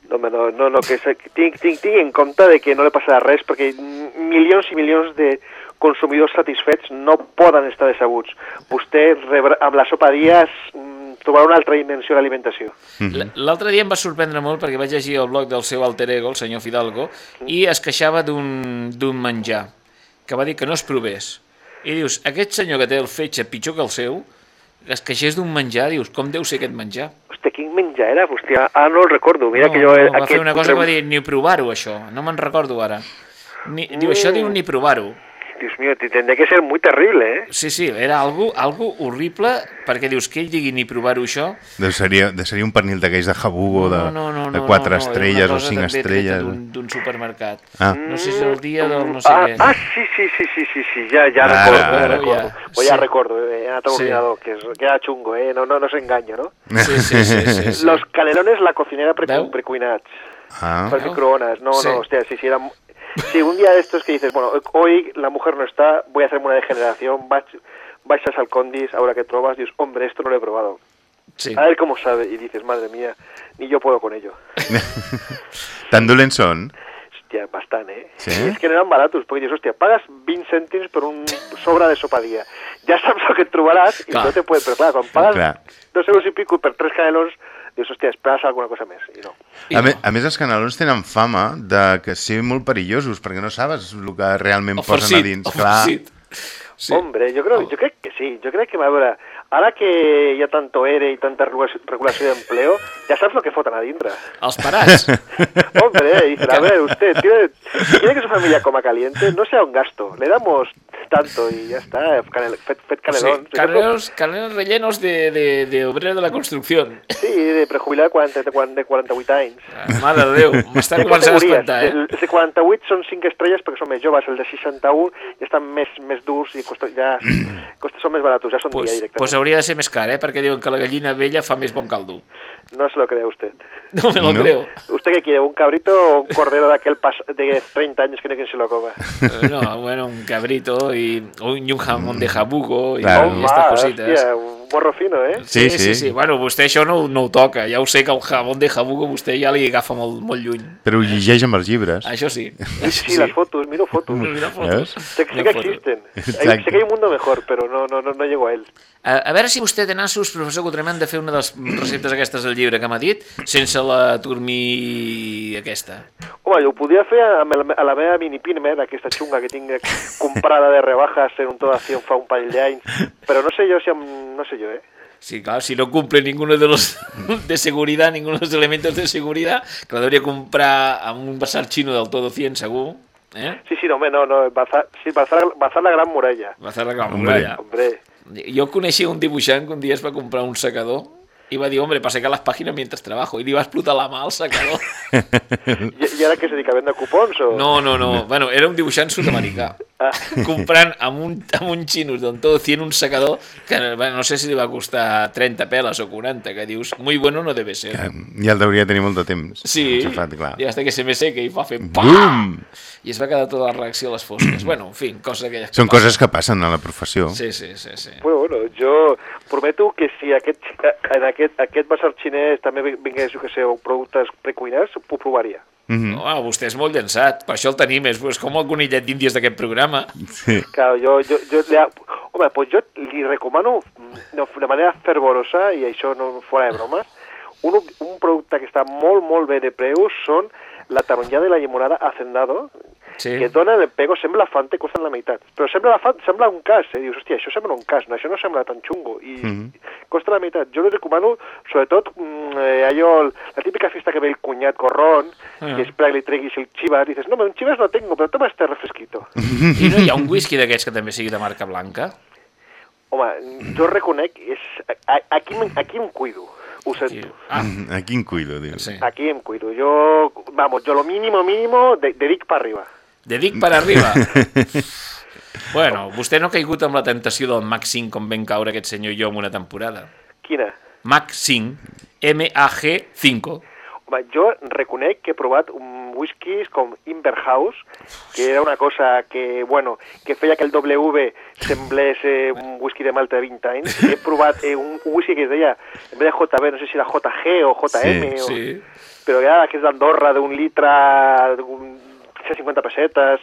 No, home, no, no, no que tinc, tinc, tinc en compte de que no li passarà res perquè milions i milions de consumidors satisfets no poden estar decebuts. Vostè rebrà, amb la sopa dies mm, trobarà una altra dimensió de l'alimentació. L- L'altre dia em va sorprendre molt perquè vaig llegir el blog del seu alter ego, el senyor Fidalgo, i es queixava d'un d'un menjar, que va dir que no es provés. I dius, aquest senyor que té el fetge pitjor que el seu, es queixés d'un menjar, dius, com deu ser aquest menjar? Hòstia, quin menjar era? Hòstia, ah, no el recordo. Mira no, que jo... no, va fer aquest una cosa que va dir, ni provar-ho, això, no me'n recordo ara. Ni, Diu, això diu ni provar-ho. Dios mío, te- tendría que ser muy terrible, eh? Sí, sí, era algo, algo horrible, perquè dius que ell digui ni provar-ho això, De seria, de seria un pernil d'aquells de jabugo, de, no, no, no, de no, quatre no, no, estrelles o cinc estrelles. d'un- d'un supermercat. Ah. No sé si és el dia del no sé ah, què. ah, sí, sí, sí, sí, sí, sí, ya, ya Ara, recuerdo, ya ara. recuerdo. Ya, Pues ya sí. recuerdo, eh, ya tengo Sí. que, es, que era chungo, eh, no, no, no se engaña, ¿no? Sí, sí, sí, sí, sí. Los canelones, la cocinera pre precuinats, Ah. para microondas, no, Sí. no, hostia, sí, sí, era... Sí, un día de estos que dices, bueno, hoy la mujer no está, voy a hacerme una degeneración, vas al condis, ahora que probas, dices, hombre, esto no lo he probado. sí. A ver cómo sabe, y dices, madre mía, ni yo puedo con ello. Tan dolents són? Hòstia, bastant, eh? Sí? I és que no eren baratos, perquè dius, hòstia, pagues 20 cèntims per un sobre de sopa dia. Ja saps el que et trobaràs i Clar. no te puedes... Però clar, quan pagues Clar. dos euros i pico per tres canelons, dius, hòstia, esperes alguna cosa més. I no. I A, me, a més, els canelons tenen fama de que ser molt perillosos, perquè no sabes el que realment El posen a farcit, dins. el Clar. farcit. Sí. Hombre, jo, crec, jo crec que sí. Jo crec que, a veure, Ara que hi ha tanto ERE i tanta regulació regulació de empleo, ya sabes lo que foten a dintre. Els parats. Hombre, dicen, a ver, usted tiene, tiene que su familia coma caliente, no sea un gasto, le damos tanto y ya está, canel, fet, fet canelón. Sí, canelos, canelos rellenos de, de, de obrero de la construcció. Sí, de prejubilat de 40, de 40, de 48 anys. Mare de Déu, m'està començant a espantar, eh? El, el de 48 són 5 estrelles perquè són més joves, el de 61 ja estan més, més durs i costa, ja costa, són més baratos, ja són Pues, dia directament. pues hauria de ser més car, eh? Perquè diuen que la gallina vella fa més bon caldo. No se lo cree usted. No me lo No. creo. ¿Usted qué quiere? ¿Un cabrito o un cordero de aquel pas de 30 años que no quien se lo coma? Eh, No, bueno, un cabrito y un, y un jamón de jabugo y, Claro. y estas Ah, cositas. hòstia, un morro fino, eh? Sí, sí, sí. sí. Bueno, vostè això no, no ho toca. Ja ho sé que el jamón de jabugo vostè ja li agafa molt, molt lluny. Però ho llegeix amb els llibres. Això sí. Sí, sí, las fotos, miro fotos. Mira fotos. Veus? Sé, sé que existen. Exacte. sé que hay un mundo mejor, pero no, no, no, no llego a él. A, a veure si vostè té nassos, professor Cotremant, de fer una de les receptes aquestes del llibre que m'ha dit, sense la turmí aquesta. Home, jo ho podia fer amb el, a la meva mini Pinmer, aquesta xunga que tinc comprada de rebajas en un tot fa un parell d'anys, però no sé jo si amb... no sé jo, eh? Sí, claro, si no cumple ninguno de los de seguridad, ninguno de los elementos de seguridad, que la debería comprar a un bazar chino del todo 100, segur. ¿eh? Sí, sí, no, home, no, no, Bazar, sí, Bazar, Bazar la Gran Muralla. Bazar la Gran Hombre. Muralla. Hombre, Jo coneixia un dibuixant que un dia es va comprar un secador i va dir, hombre, para secar las páginas mientras trabajo. I li va explotar la mà al secador. I, i ara que se dedica a vendre cupons o...? No, no, no. Bueno, era un dibuixant sud-americà. Ah. comprant amb un, amb un xinus d'on todo 100 un secador que bueno, no sé si li va costar 30 peles o 40, que dius, muy bueno no debe ser. Ja el deuria tenir molt de temps. Sí, Enxufat, clar. i hasta que se me seque i va fer Bum! PAM! I es va quedar tota la reacció a les fosques. bueno, en fi, coses aquelles que Són passen. coses que passen a la professió. Sí, sí, sí, sí. Bueno, bueno, jo prometo que si aquest, en aquest, aquest basar xinès també vingués, jo que sé, productes precuinats, ho provaria. Mhm. Ah, vostè és molt llançat, per això el tenim, és, és com el conillet d'índies d'aquest programa. Sí. Claro, jo, jo, jo le, home, pues jo li recomano mm, no, de manera fervorosa, i això no fora de bromes, un, un producte que està molt, molt bé de preu són la taronja de la llimonada Hacendado, Sí. que dona el pego, sembla Fanta i costa la meitat. Però sembla, la Fanta, sembla un cas, eh? Dius, hòstia, això sembla un cas, no, això no sembla tan xungo. I Mhm. costa la meitat. Jo li recomano, sobretot, mm, eh, allò, la típica fiesta que ve el cunyat corrón, Ah. que espera que li treguis el chivas, dices, no, un chivas no tengo, pero toma este refresquito. I no hi ha un whisky d'aquests que també sigui de marca blanca? Home, jo reconec, és, a, aquí, aquí em cuido, ho sento. Ah. Aquí em cuido, diu. sí. Aquí em cuido. Yo, vamos, yo lo mínimo, mínimo, de, de Dick para arriba. De Dick per arriba. bueno, vostè no ha caigut amb la tentació del Mac 5 com vam caure aquest senyor i jo en una temporada. Quina? Mac 5, M-A-G 5. Home, jo reconec que he provat un whiskies com Inverhouse, que era una cosa que, bueno, que feia que el W semblés eh, un whisky de Malta de 20 anys. He provat eh, un, whisky que es deia, en vez de JB, no sé si era JG o JM, o, Sí. però era que és d'Andorra, d'un litre, 150 pessetes,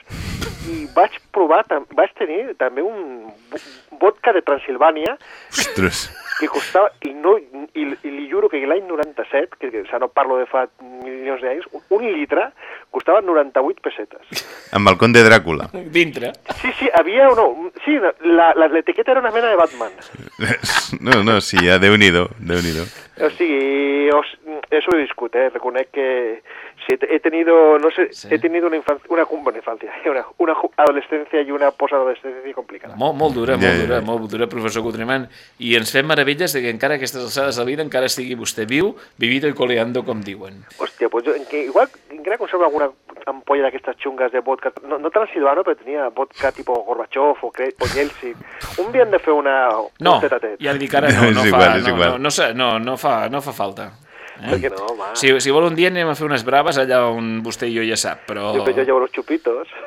i vaig provar, tam- vaig tenir també un vo- vodka de Transilvània Ostres. que costava, i, no, i, i li juro que l'any 97, que, que o sea, no parlo de fa milions d'anys, un, un litre costava 98 pessetes. Amb el conde Dràcula. Dintre. Sí, sí, havia o no, sí, la- la- l'etiqueta era una mena de Batman. No, no, sí, ja, Déu-n'hi-do, déu nhi déu O sigui, os, eso lo discute, eh? reconec que sí, he tenido, no sé, Sí. he tenido una infancia, una, una infancia, una, una adolescencia y una posadolescencia complicada. Molt, molt dura, molt dura, molt dura, professor Cotremant. I ens fem meravelles de que encara a aquestes alçades de vida encara estigui vostè viu, vivido i coleando, com diuen. Hòstia, pues jo, que igual encara conservo alguna ampolla d'aquestes xungues de vodka, no, no transilvano, però tenia vodka tipo Gorbachev o, Cre o Yeltsin. Un dia hem de fer una, No, un tet tet. ja li dic ara, no, no, fa, no, igual. no, no, no, no, fa, no fa falta. Per què no, home? Si, si vol un dia anem a fer unes braves allà on vostè i jo ja sap, però... Yo, yo llevo los chupitos.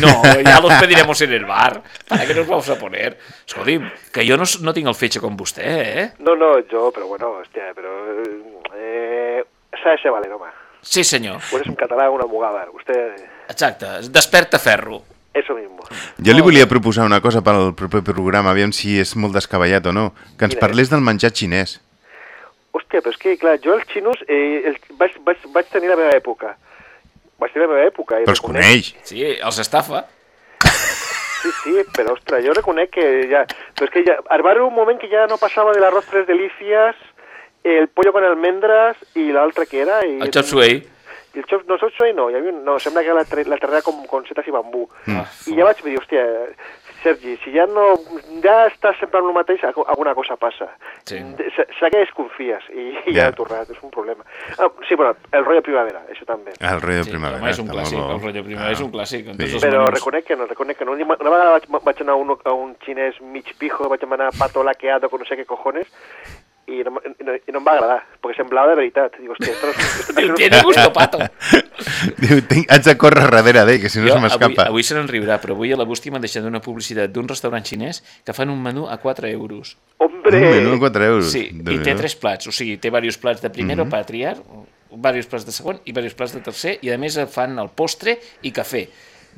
No, ya los pediremos en el bar. ¿Para qué nos vamos a poner? Escolti'm, que jo no, no tinc el fetge com vostè, eh? No, no, yo, pero bueno, hostia, pero... Eh, ¿Sabes ese vale, home? Sí, senyor. Pues es un catalán, una mugada. Usted, Exacte, desperta ferro. eso mismo. Jo li volia proposar una cosa per al proper programa, aviam si és molt descabellat o no, que ens és? parlés del menjar xinès. Hòstia, però és que, clar, jo els xinos eh, el, vaig, vaig, vaig tenir la meva època. Vaig tenir la meva època. i Però els coneix. Sí, els estafa. Sí, sí, però, ostres, jo reconec que ja... Però és que ja, arribar un moment que ja no passava de l'arròs tres delícies, el pollo con almendres i l'altre que era... I, El chop suey. I el chop, no, chop suey no, hi havia, un- no, sembla que la, tre- la terrera com, con setes i bambú. Ah, I ja vaig dir, hòstia, Sergi, si ja no... Ja estàs sempre amb el mateix, alguna cosa passa. Sí. De- se- Serà que desconfies i, i Ja. ja he tornat, és un problema. Ah, sí, bueno, el rotllo primavera, això també. El de Sí, primavera. home, és un clàssic, el rotllo primavera és un clàssic, en tots els Però menús. reconec que no, reconec que no. Una una vegada vaig, vaig anar a un, a un xinès mig pijo, vaig demanar pato laqueado con no sé què cojones, i no, i no, i no em va agradar, perquè semblava de veritat. Dic, hòstia, esto no, és- esto, El tiene gusto, pato. Diu, tinc, haig de córrer darrere d'ell, que si no Jo se avui, m'escapa. avui se n'en riurà, però avui a la Busti m'han deixat una publicitat d'un restaurant xinès que fan un menú a 4 euros. Hombre! Un menú de 4 euros. Sí, i té tres plats, o sigui, té diversos plats de primer Mhm. para triar, diversos plats de segon i diversos plats de tercer, i a més fan el postre i cafè.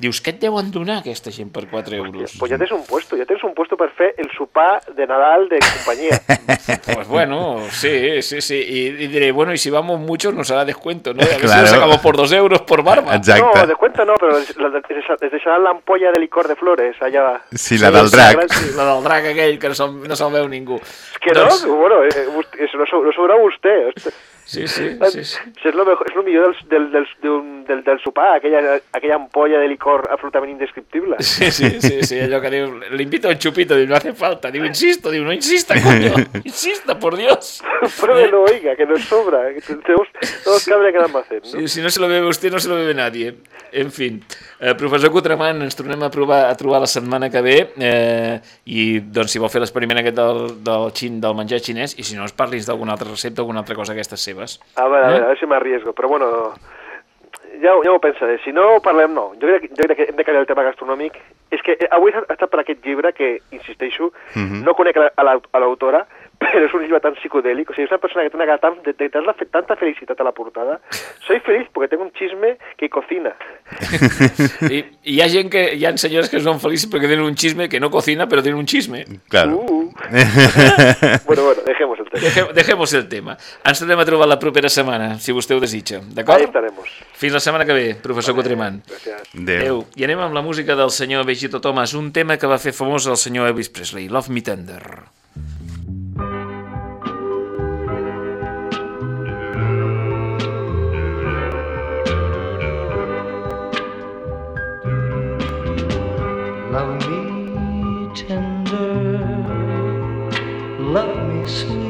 Dius, què et deuen donar aquesta gent per 4 euros? Pues ja tens un puesto, ja tens un puesto per fer el sopar de Nadal de companyia. Pues bueno, sí, sí, sí. Y, y diré, bueno, y si vamos muchos nos hará descuento, ¿no? A ver si Claro. lo sacamos por dos euros por barba. No, de cuenta no, però es, la- es, deixaran l'ampolla de licor de flores allà. Sí, la del drac. Sí, la del drac aquell, que no se'l no se'l veu ningú. Que no, bueno, eh, eso no, no sobra vostè. hosti. Sí, sí, sí, sí. És lo, mejor, és lo millor del, del, del, del, del, del sopar, aquella, aquella ampolla de licor absolutament indescriptible. Sí, sí, sí, sí, allò que diu, le invito a un chupito, diu, no hace falta, diu, insisto, diu, no insista, coño, insista, por Dios. Pruébelo, oiga, que nos sobra. Que tenemos todos cabre que almacén, ¿no? Sí, si no se lo bebe usted, no se lo bebe nadie. En fin, eh, professor Cotreman, ens tornem a, provar, a trobar la setmana que ve eh, i doncs si vol fer l'experiment aquest del, del, xin, del menjar xinès i si no, es parlis d'alguna altra recepta, alguna altra cosa aquestes seves. A veure, a Eh? veure, a veure si m'arriesgo, però bueno, ja, ja ho pensaré. Si no parlem, no. Jo crec, jo crec que hem de canviar el tema gastronòmic. És que avui ha estat per aquest llibre que, insisteixo, Mhm. no conec a la- a l'autora, però és un llibre tan psicodèlic, o sigui, és una persona que té una tan, de, de, de, de tanta felicitat a la portada. Soy feliz porque tengo un chisme que cocina. I, I hi ha gent que, hi ha senyores que són felices perquè tenen un xisme que no cocina, però tenen un xisme. Claro. Uh. bueno, bueno, dejemos el tema. Deje, dejemos el tema. Ens tornem a trobar la propera setmana, si vostè ho desitja, d'acord? Ahí estaremos. Fins la setmana que ve, professor Cotreman. Gràcies. Adéu. I anem amb la música del senyor Vegito Thomas, un tema que va fer famós el senyor Elvis Presley, Love Me Tender. Love me tender, love me sweet,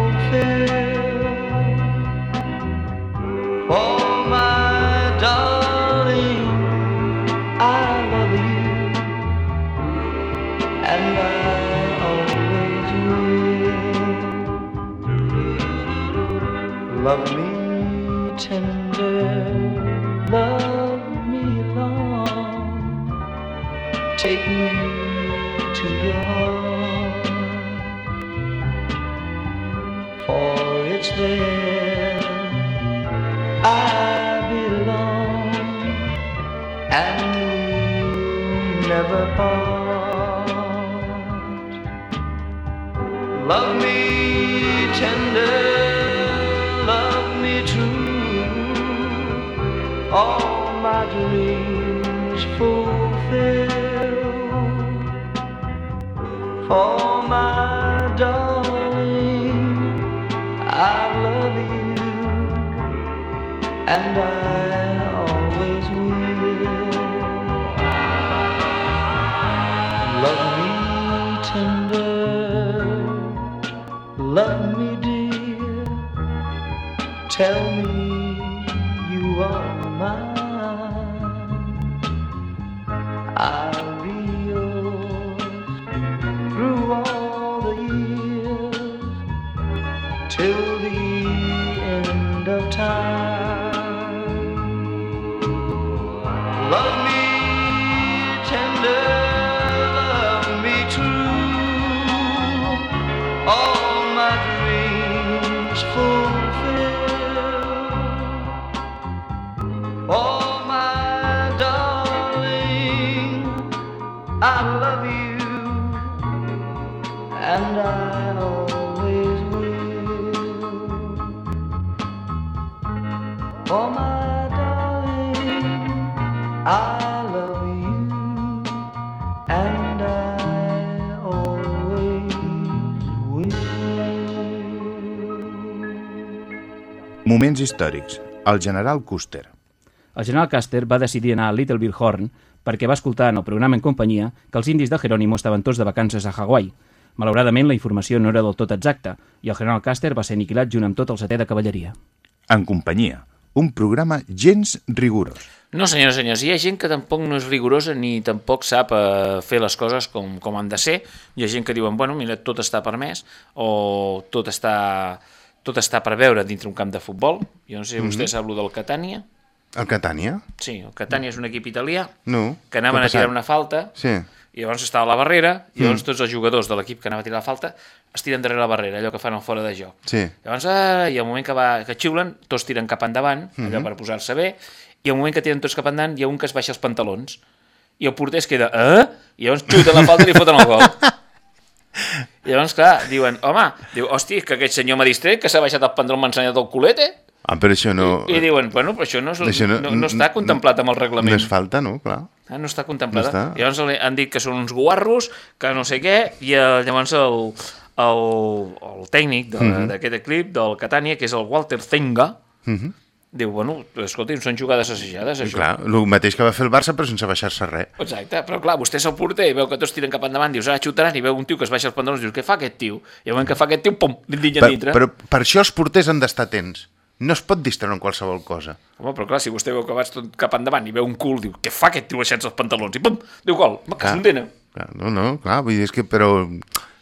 Love me tender, love me long. Take me to your heart, for it's there I belong, and we never part. Love me tender, all my dreams fulfilled. For my darling, I love you, and I always will. Love me tender, love me dear. Tell me deixar. Moments històrics. El general Custer. El general Custer va decidir anar a Little Bill Horn perquè va escoltar en el programa en companyia que els indis de Jerónimo estaven tots de vacances a Hawaii. Malauradament, la informació no era del tot exacta i el general Custer va ser aniquilat junt amb tot el setè de cavalleria. En companyia. Un programa gens rigorós. No, senyors i senyors, hi ha gent que tampoc no és rigorosa ni tampoc sap eh, fer les coses com, com han de ser. Hi ha gent que diuen, bueno, mira, tot està permès o tot està, tot està per veure dintre un camp de futbol. Jo no sé si vostè Mhm. sap lo del Catània. El Catània? Sí, el Catània és un equip italià No. que anaven a tirar una falta Sí. i llavors estava a la barrera i llavors Mm. tots els jugadors de l'equip que anava a tirar la falta es tiren darrere la barrera, allò que fan al fora de joc. Sí. Llavors, ah, i al moment que, va, que xiulen, tots tiren cap endavant, allò Mhm. per posar-se bé, i al moment que tiren tots cap endavant hi ha un que es baixa els pantalons. I el porter es queda, eh? I llavors xuten la falta i li foten el gol. I llavors, clar, diuen, home, diu, hòstia, que aquest senyor m'ha distret, que s'ha baixat el pantaló, m'ha ensenyat el culete. Ah, però això no... I diuen, bueno, però això no, és, Això no, no, no està contemplat amb el reglament. No és falta, no? Clar. Ah, no està contemplada. No està. I llavors han dit que són uns guarros, que no sé què, i eh, llavors el, el, el tècnic de- Mhm. d'aquest de, equip, del Catània, que és el Walter Zenga, Mhm. Diu, bueno, escolti, són jugades assajades, I això. clar, el mateix que va fer el Barça, però sense baixar-se res. Exacte, però clar, vostè és el porter i veu que tots tiren cap endavant, dius, ah, xutaran, i veu un tio que es baixa els pantalons, dius, què fa aquest tio? I al moment que fa aquest tio, pum, li dintre. però per això els porters han d'estar atents. No es pot distreure en qualsevol cosa. Home, però clar, si vostè veu que vaig tot cap endavant i veu un cul, diu, què fa aquest tio baixant els pantalons? I pum, diu gol, que s'entena. Clar, no, no, clar, vull dir, és que, però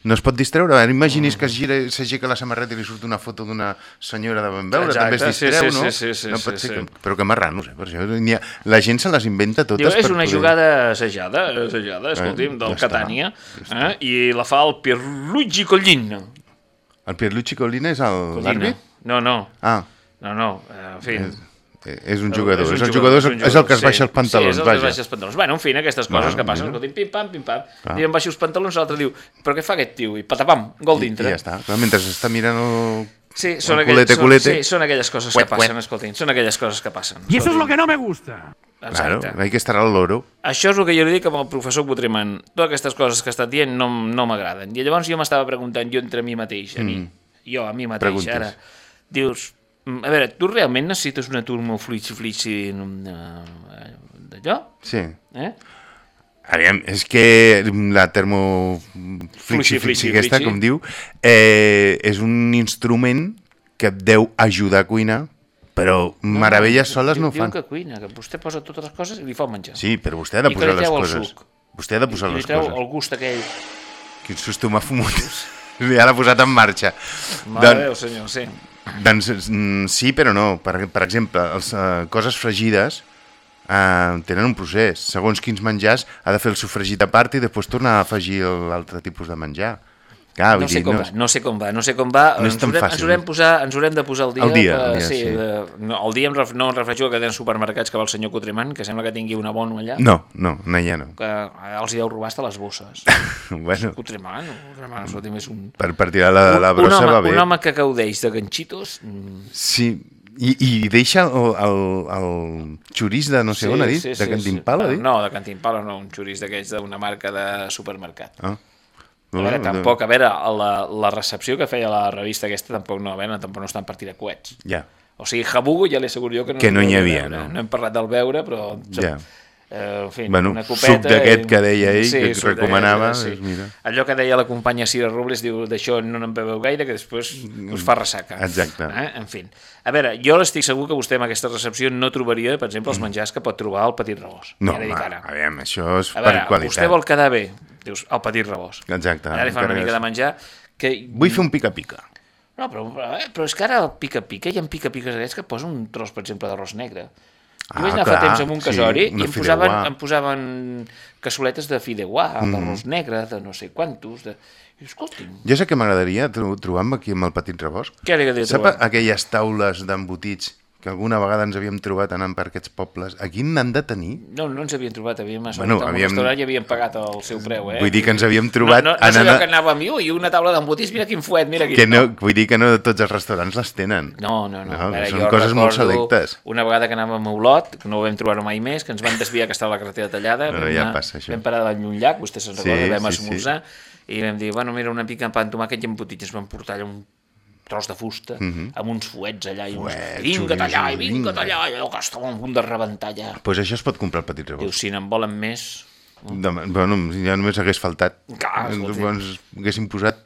no es pot distreure. Ara Imaginis que es gira, s'aixeca la samarreta i li surt una foto d'una senyora de ben veure, Exacte, també es sí, distreu, sí, no? sí, sí, sí, no sí, pot ser sí. que, però que marrano, eh? per això ha, la gent se les inventa totes Diu, és per una poder... jugada assajada, assajada, escolti'm, Eh, del ja està, Catània, eh? i la fa el Pierluigi Collina. El Pierluigi Collina és l'àrbit? No, no. Ah. No, no, eh, en fi. És, és un jugador, és, el jugador, és, el, és el que es baixa els pantalons, sí, és el que es vaja. baixa els pantalons. Bueno, en fi, aquestes coses que passen, escolti'm, pim-pam, pim-pam, Clar. i em baixo els pantalons, l'altre diu, però què fa aquest tio? I patapam, gol I, dintre. I ja està. Clar, mentre està mirant el, Sí, són, el aquell, culete, són, culete. sí, són aquelles coses que passen, cuet. escolti'm, són aquelles coses que passen. Y eso es escolti'm. lo que no me gusta. Claro, Exacte. hay que estar al loro. Això és el que jo li dic amb el professor Butreman. Totes aquestes coses que estat dient no, no m'agraden. I llavors jo m'estava preguntant, jo entre mi mateix, a mi, Mm. jo a mi mateix, Preguntes. ara, dius, a veure, tu realment necessites una turma flitxi-flitxi uh, d'allò? Sí. Eh? Aviam, és que la termoflixi Fluixi, flixi, aquesta, com diu, eh, és un instrument que et deu ajudar a cuinar, però meravelles soles no ho diu fan. que cuina, que vostè posa totes les coses i li fa menjar. Sí, però vostè ha de I posar les coses. suc. Vostè ha de posar I li les treu coses. el gust aquell. Quin susto m'ha fumut. Ja l'ha posat en marxa. Mare de Déu, senyor, sí. Doncs mm, sí, però no. Per, per exemple, les uh, coses fregides uh, tenen un procés. Segons quins menjars ha de fer el sofregit a part i després tornar a afegir l'altre tipus de menjar. Clar, no sé dir, com no, va, no sé com va, no sé com va. No ens, haurem, fàcil. ens, haurem posar, ens haurem de posar al dia. Al dia, per- al dia, sí, sí. De, no, el dia em ref, no em refereixo a cadena de supermercats que va el senyor Cotreman, que sembla que tingui una bona allà. No, no, no hi ha no. Que eh, els hi deu robar hasta les bosses. bueno, Cotreman, Cotreman, escolti'm, és un... per, per tirar la, la un, brossa home, va bé. un home que gaudeix de ganxitos... mm, Sí, i, i deixa el, el, el xurís de no sé on ha dit, de Cantimpala, ha dit? No, de Cantimpala no, un xurís d'aquells d'una marca de supermercat. Ah. A veure, tampoc, a veure, la, la recepció que feia la revista aquesta tampoc no, a veure, tampoc no estan per tirar coets. Ja. O sigui, Jabugo ja li asseguro jo que no, Que no hi havia, veure. no. No hem parlat del veure, però... Ja. Eh, en fi, Bueno, una copeta... suc d'aquest i- que deia ell, que suc recomanava, d'aquest, és, mira. Allò que deia la companya Cira Robles, diu, d'això no n'en beveu gaire, que després us fa ressaca. Exacte. Eh? En fi. A veure, jo estic segur que vostè amb aquesta recepció no trobaria, per exemple, els menjars que pot trobar al Petit Rebós. No, ja home, ara. aviam, això és A per veure, qualitat. vostè vol quedar bé, dius, al Petit Rebós. Exacte. Ara li fan una mica de és- menjar que... Vull fer un pica-pica. No, però, eh, però és que ara el pica-pica, hi ha pica-piques aquests que posen un tros, per exemple, d'arròs negre. Jo Ah, vaig anar clar, fa temps amb un sí, casori una i em posaven, em posaven cassoletes de fideuà, Mhm. d'arròs negre, de no sé quantos... De... I, escolti'm, Jo sé que m'agradaria tro- trobar-me aquí amb el Petit Rebost. Què li agradaria Sap trobar? aquelles taules d'embotits que alguna vegada ens havíem trobat anant per aquests pobles, aquí n'han de tenir? No, no ens havíem trobat, havíem assolit Bueno, havíem- un restaurant i havíem pagat el seu preu, eh? Vull dir que ens havíem trobat No, no, no és allò a- que anàvem, ui, una taula d'embotits, mira quin fuet, mira quin... Que no, vull dir que no tots els restaurants les tenen. No, no, no. no veure, són coses molt selectes. Una vegada que anàvem a Olot, que no ho vam trobar mai més, que ens van desviar que estava la carretera tallada, Bueno, vam, ja anar- passa, això. vam parar davant d'un llac, vostè se'n Sí, recorda, vam sí, sí. esmorzar, i vam dir, bueno, mira, una pica de pa amb tomàquet i embotits, ens van portar allà un tros de fusta, Mhm. amb uns fuets allà, i uns... Vinga a tallar, i vinga tallar, i allò que estava a punt de rebentar allà. Doncs pues això es pot comprar al Petit Diu, Rebós. si n'en volen més... Demà, bueno, ja només hagués faltat. Clar, doncs haguéssim posat...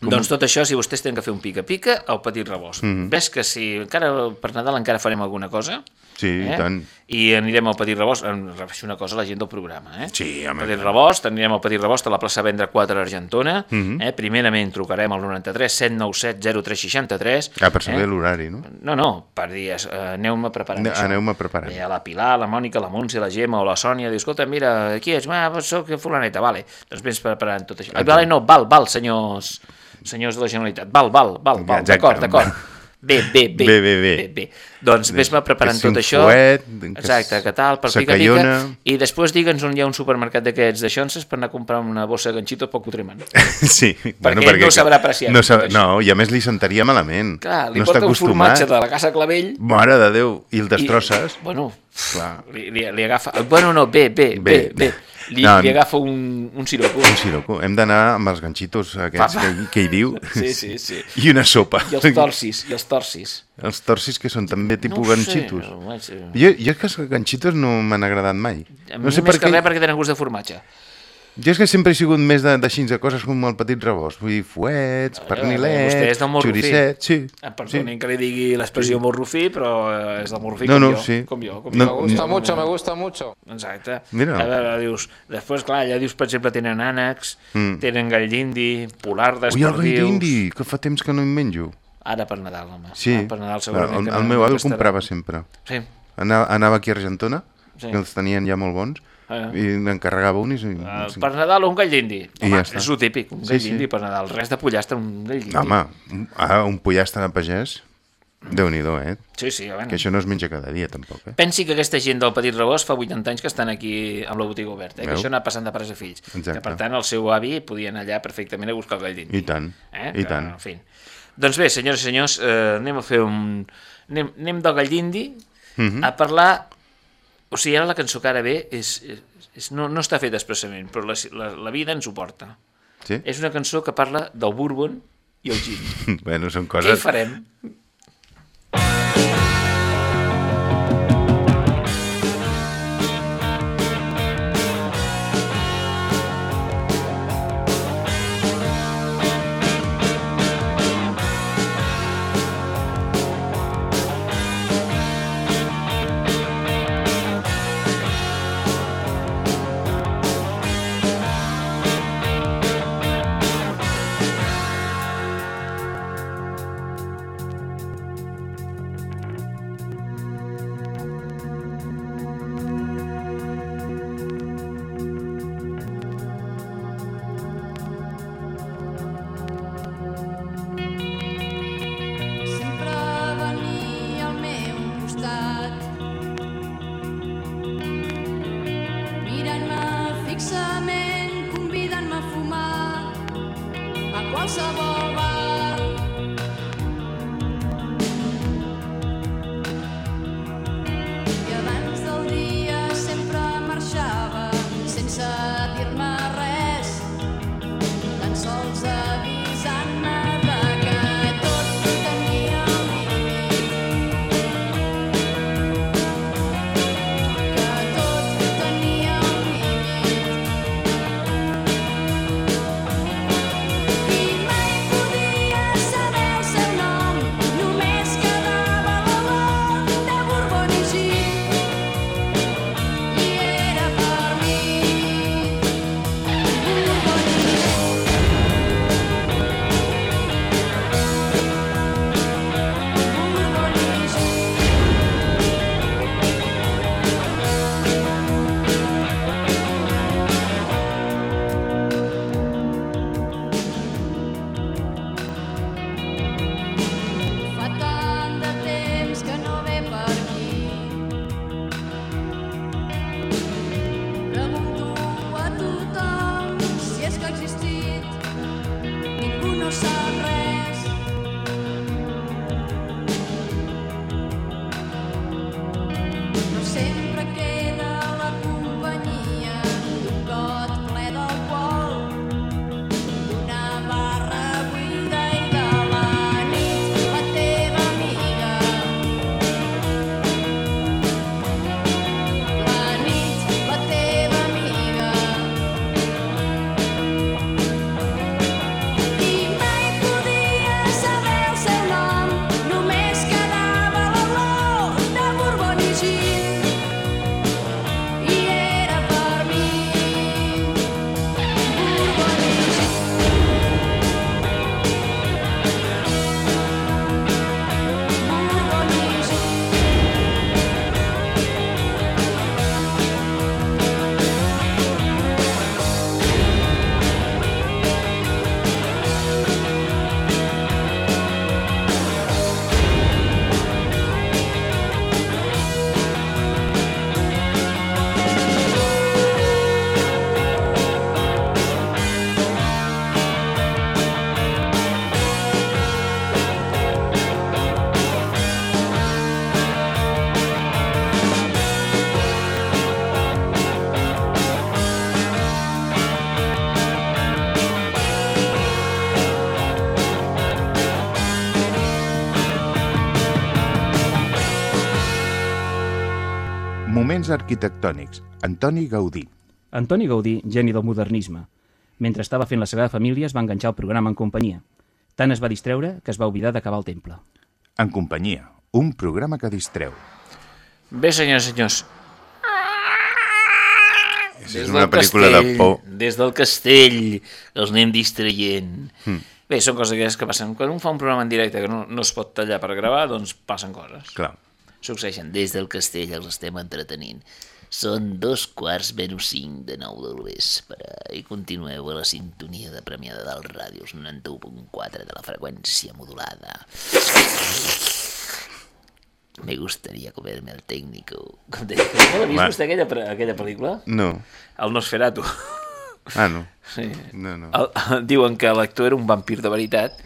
Com... Doncs tot això, si vostès tenen que fer un pica-pica, al petit rebost. Mhm. Ves que si encara per Nadal encara farem alguna cosa, Sí, i eh? tant. I anirem al Petit Rebost, em refereixo una cosa a la gent del programa, eh? Sí, home. Petit Rebost, anirem al Petit Rebost a la plaça Vendre 4 Argentona, Mhm. eh? primerament trucarem al 93 797 0363. Ah, per saber eh? l'horari, no? No, no, per dir, eh, aneu-me preparant això. aneu-me preparant. Ve a la Pilar, la Mònica, la Montse, la Gemma o la Sònia, diu, escolta, mira, qui ets? Ah, soc fulaneta, vale. Doncs vés preparant tot això. Ah, vale, no, val, val, senyors, senyors de la Generalitat, val, val, val, val, d'acord, d'acord. Bé, bé, bé. Bé, bé, bé. bé, bé. Doncs vés-me preparant tot això. fuet, que Exacte, que tal, per pica, pica. s'acallona. I després digue'ns on hi ha un supermercat d'aquests de xonses per anar a comprar una bossa de ganxitos pel Cutreman. Sí, Perquè ell no ho sabrà apreciar, No, sab... no, i a més li sentaria malament. Clar, li no porta un formatge de la Casa Clavell Mare de Déu, i el destrosses. I, bueno, Clar. li, li, li agafa... Bueno, no, bé, bé, bé, Bé. bé. Li, No, li agafa un, un siroco. Un siroco. Hem d'anar amb els ganxitos aquests que, que hi diu. Sí, sí, sí. I una sopa. I els torcis, i els torcis. Els torcis que són també tipus No ho sé, ganxitos. no sé. Jo, jo és que els ganxitos no m'han agradat mai. A No mi sé més per que què. res perquè tenen gust de formatge. Jo és que sempre he sigut més de, d'així de coses com el petit rebost. Vull dir, fuets, Vostè pernilets, és del Morrufí. Sí, Ah, Perdonin que li digui l'expressió morrufí, però és del morrufí No, com no, jo. sí. Com jo, com No, jo. Me gusta Com mucho, jo. me gusta mucho. Exacte. Mira. A veure, dius... Després, clar, allà dius, per exemple, tenen ànecs, Mm. tenen gall d'indi, polardes, Ui, el gall perdius... d'indi, que fa temps que no en menjo. Ara per Nadal, home. Sí, Ara per Nadal segurament el, que el no- meu no avi el comprava sempre. Sí. Anava, anava aquí a Argentona, Sí. que els tenien ja molt bons, Ah. i n'encarregava un i... Uh, per Nadal un gall d'indi. Home, ja està. és el típic, un Sí, gall sí. d'indi per Nadal. Res de pollastre, un gall d'indi. Home, ah, un pollastre de pagès, déu nhi eh? Sí, sí. Que això no es menja cada dia, tampoc, eh? Pensi que aquesta gent del Petit Rebost fa 80 anys que estan aquí amb la botiga oberta, eh? que això ha anat passant de pares a fills. Exacte. Que, per tant, el seu avi podia anar allà perfectament a buscar el gall d'indi. I tant, Eh? i Que, tant. En fi. Doncs bé, senyores i senyors, eh, anem a fer un... Anem, anem del gall d'indi Mhm. a parlar... O sigui, ara la cançó que ara ve és, és, és, no, no està feta expressament, però la, la, la vida ens ho porta. Sí? És una cançó que parla del bourbon i el gin. bueno, són Què coses... hi farem? Moments arquitectònics. Antoni Gaudí. Antoni Gaudí, geni del modernisme. Mentre estava fent la Sagrada Família es va enganxar el programa en companyia. Tant es va distreure que es va oblidar d'acabar el temple. En companyia. Un programa que distreu. Bé, senyors i senyors. Això és una pel·lícula de por. Des del castell els anem distraient. Mm. Bé, són coses que passen. Quan un fa un programa en directe que no, no es pot tallar per gravar, doncs passen coses. Clar. Succeeixen. Des del castell els estem entretenint. Són dos quarts menys cinc de nou del vespre i continueu a la sintonia de Premiada del Ràdios 91.4 de la freqüència modulada. Me gustaría comerme al técnico. Com deia, no l'ha vist vostè aquella, aquella pel·lícula? No. El Nosferatu. Ah, no. Sí. No, no. El, diuen que l'actor era un vampir de veritat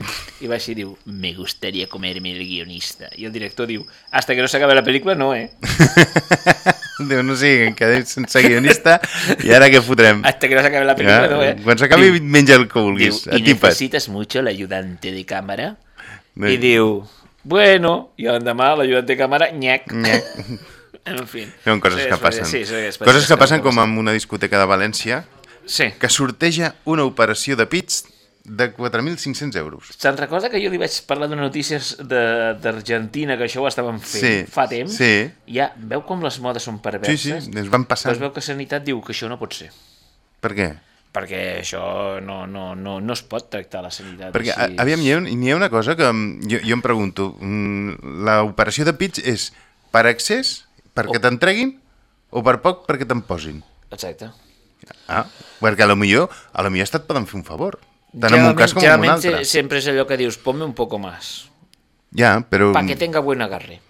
i va així i diu, me gustaría comerme el guionista. I el director diu, hasta que no s'acabe la pel·lícula, no, eh? Déu, no sigui, que quedem sense guionista i ara què fotrem? Hasta que no s'acabe la pel·lícula, no, eh? Quan s'acabi Diu- menja el que vulguis. Diu, ¿y Atipa't. necesitas mucho el ayudante de cámara? No. I diu, bueno, i l'endemà l'ajudante de càmera, nyec. Nyec. en fi. Són coses Sí, que passen. Sí, sí, coses que passen com en una discoteca de València, Sí. que sorteja una operació de pits de 4.500 euros. Se'n recorda que jo li vaig parlar d'unes notícies de- d'Argentina, que això ho estaven fent Sí, fa temps? sí. Ja, veu com les modes són perverses? Sí, sí, es van passant. Però es veu que Sanitat diu que això no pot ser. Per què? Perquè això no, no, no, no es pot tractar la sanitat Perquè, així. aviam, hi ha, hi ha una cosa que jo, jo em pregunto. mm, L'operació de pits és per accés, perquè t'entreguin, o per poc, perquè te'n posin? Exacte. Ah, perquè a lo millor, a lo millor et poden fer un favor. Tant en un cas com en un altre. se- siempre es allò que dius, ponme un poco más, Ja, però... pa que tenga buen agarre.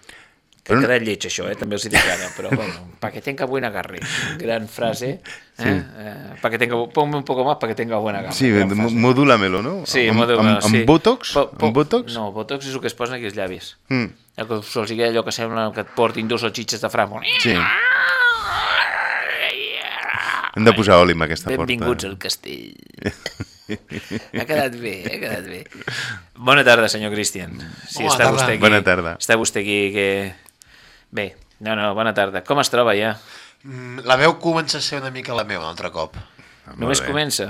Que Però quedat lleig això, eh? també els dic ara, però bueno, pa que tenga buen agarre. Gran frase. Eh? Sí. Eh, pa que tenga, ponme un poco más pa que tenga buen agarre. Sí, modúlamelo, no? Sí, amb, modúlamelo, amb, amb sí. botox? Po- po- amb botox? No, botox és el que es posen aquí als llavis. Mm. El que se'ls hi queda allò que sembla que et portin dos salxitxes de Frankfurt. Sí. Hem de posar oli amb aquesta porta. Benvinguts al castell. ha quedat bé, ha quedat bé. Bona tarda, senyor Cristian. Sí, Bona està tarda. vostè aquí. Bona tarda. Està vostè aquí que... Bé, no, no, bona tarda. Com es troba ja? Mm, La veu comença a ser una mica la meva un altre cop. Només comença?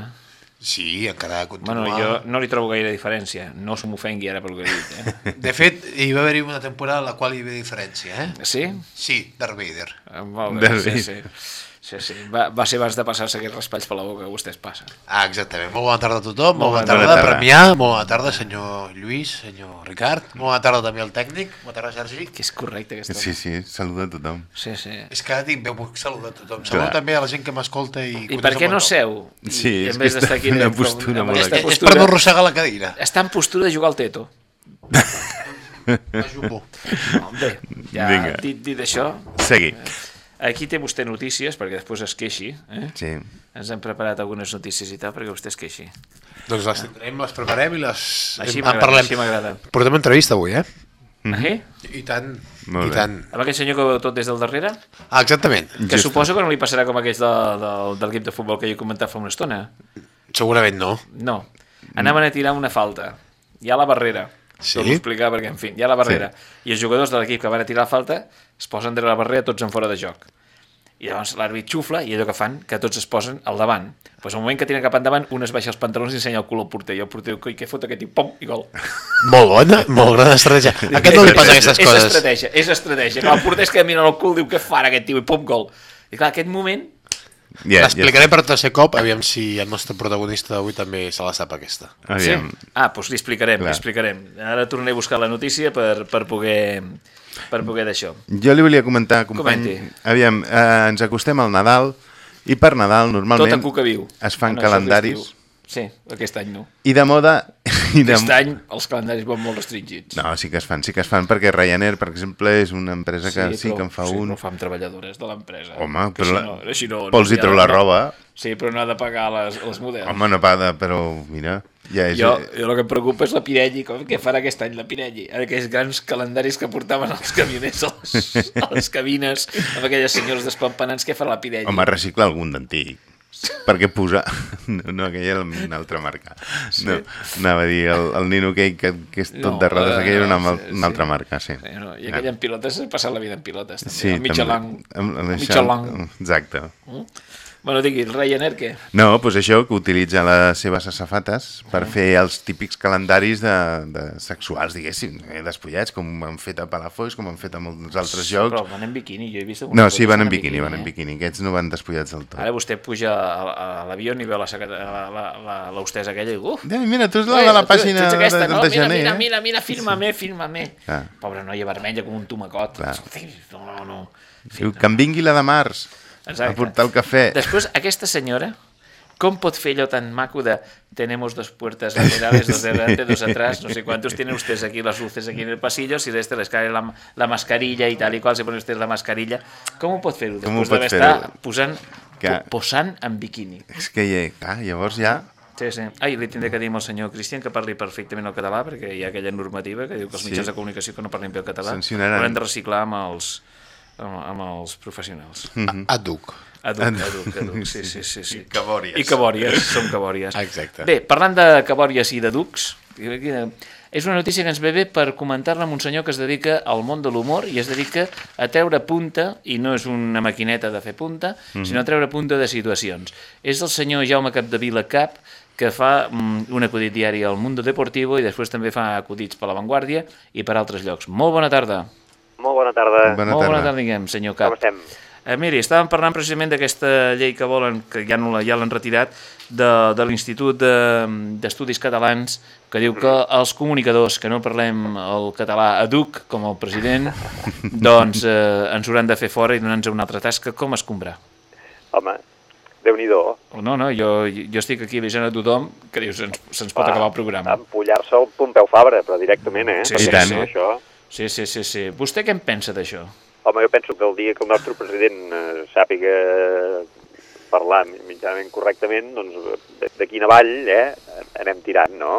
Sí, encara continua. Bueno, jo no li trobo gaire diferència. No se m'ofengui ara pel que he dit, eh? De fet, hi va haver-hi una temporada en la qual hi havia diferència, eh? Sí? Sí, Darth Vader. Ah, Molt bé, Darth sí, Vader. sí. Sí, sí. Va, va ser abans de passar-se aquests raspalls per la boca que vostès passen. Ah, exactament. Molt bona tarda a tothom, molt, Molt bona bona tarda, tarda. Premià, molt bona tarda, senyor Lluís, senyor Ricard, molt bona tarda també al tècnic, bona tarda, Sergi. Que és correcte, aquesta Sí, sí, saluda a tothom. Sí, sí. És que ara tinc veu, saludar a tothom. Clar. Saludo també a la gent que m'escolta i... I per què no seu? Sí, I és en vez que d'estar està aquí una postura amb molt aquesta És per no arrossegar la cadira. Està en postura de jugar al teto. Jupo. No, bé, ja Vinga. dit, dit això... Segui. Aquí té vostè notícies, perquè després es queixi. Eh? Sí. Ens hem preparat algunes notícies i tal, perquè vostè es queixi. Doncs les tindrem, les preparem i les... Així en m'agrada, parlem. així m'agrada. Portem entrevista avui, eh? Ah, sí? I tant, Molt i bé. tant. Amb aquell senyor que veu tot des del darrere? Ah, exactament. Que suposo que no li passarà com aquells de, de, de l'equip de futbol que jo he comentat fa una estona. Segurament no. No. Anaven a tirar una falta. Hi ha la barrera. Sí? M'ho explicar perquè, en fi, hi ha la barrera. Sí. I els jugadors de l'equip que van a tirar la falta es posen darrere la barrera tots en fora de joc. I llavors l'àrbit xufla i allò que fan, que tots es posen al davant. Pues al moment que tiren cap endavant, un es baixa els pantalons i ensenya el cul al porter. I el porter, coi, què fot aquest i pom, i gol. Molt bona, molt gran estratègia. A aquest no li passa aquestes és coses. estratègia, és estratègia. Clar, el porter es queda mirant el cul, diu, què farà aquest tio, i pom, gol. I clar, aquest moment, Ja, L'explicaré per tercer cop, aviam si el nostre protagonista d'avui també se la sap aquesta. Aviam. Sí? Ah, doncs li explicarem, li Clar. explicarem. Ara tornaré a buscar la notícia per, per poder per poder d'això. Jo li volia comentar, company... Comenti. Aviam, eh, ens acostem al Nadal i per Nadal normalment Tot en cuca viu. es fan Ah, no, calendaris. Sí, aquest any no. i de moda... I de... Aquest any els calendaris van molt restringits. No, sí que es fan, sí que es fan, perquè Ryanair, per exemple, és una empresa que sí, però- que en fa sí, un... però ho fa amb treballadores de l'empresa. Home, Que però la- no, així no, vols hi hi treu la no. roba? Sí, però no ha de pagar les, les models. Home, no paga, però mira, ja és... Jo, jo el que em preocupa és la Pirelli, com què farà aquest any la Pirelli? Aquells grans calendaris que portaven els camioners a les, a les cabines, amb aquelles senyors despampanants, què farà la Pirelli? Home, recicla algun d'antic. Perquè posar... No, no, aquella era una altra marca. No, anava a dir, el, el Nino aquell que, que és tot No, de rodes, eh, aquella era una, sí, sí. una altra marca, sí. Sí, no? I aquell en pilotes s'ha passat la vida en pilotes, també. Sí, el Michelin. Amb- amb Michelin. Exacte. Mm? Bueno, digui, el Ryanair què? No, doncs això, que utilitza les seves assafates per fer els típics calendaris de, de sexuals, diguéssim, eh, despullats, com han fet a Palafolls, com han fet a molts altres Sí, jocs. Però van en biquini, jo he vist No, sí, van en biquini, van en eh? biquini. Aquests no van despullats del tot. Ara vostè puja a, a l'avió i veu l'hostessa aquella i uf! Ja, mira, tu ets la de la pàgina tu ets aquesta, de- no? de Mira, gener, mira, eh? mira, mira, filma-me, filma-me. Clar. Pobra noia vermella com un tomacot. Clar. No, no, no. Diu, que em vingui la de març Exacte. a portar el cafè. Després, aquesta senyora, com pot fer allò tan maco de tenemos dos puertas laterales, dos delante, dos atrás, no sé cuántos, tienen ustedes aquí las luces aquí en el pasillo, si de este les cae la, la mascarilla y tal y cual, se ponen ustedes la mascarilla. Com ho pot fer-ho? Després d'haver estat posant, Que- po- posant en biquini. És que, ja, clar, llavors ja... Sí, sí. Ai, li tindré que dir al senyor Cristian que parli perfectament el català, perquè hi ha aquella normativa que diu que els Sí. mitjans de comunicació que no parlin bé el català Sancionaran. haurem de reciclar amb els, amb, amb els professionals. Mhm. Aduc. Aduc, aduc, aduc, sí, sí, sí. sí. I cabòries. I cabòries, som cabòries. Exacte. Bé, parlant de cabòries i de ducs, és una notícia que ens ve bé per comentar-la amb un senyor que es dedica al món de l'humor i es dedica a treure punta, i no és una maquineta de fer punta, Mhm. sinó a treure punta de situacions. És el senyor Jaume Capdevila Cap, que fa mm, un acudit diari al Mundo Deportivo i després també fa acudits per La Vanguardia i per altres llocs. Molt bona tarda. Molt bona tarda. Bona Molt bona tarda. tarda, diguem, senyor Cap. Com estem? Eh, miri, estàvem parlant precisament d'aquesta llei que volen, que ja no la, ja l'han retirat, de, de l'Institut de- d'Estudis Catalans, que diu que els comunicadors que no parlem el català educ, com el president, doncs eh, ens hauran de fer fora i donar-nos una altra tasca. Com escombrar? Home, déu-n'hi-do. No, no, jo, jo estic aquí avisant a tothom que dius, se'ns se'ns pot Va, acabar el programa. Empullar-se el Pompeu Fabra, però directament, eh? Sí, sí, tant. no, Això... Sí, sí, sí, sí. Vostè què en pensa d'això? Home, jo penso que el dia que el nostre president eh, sàpiga parlar mitjanament correctament, doncs de- d'aquí en avall eh, anem tirant, no?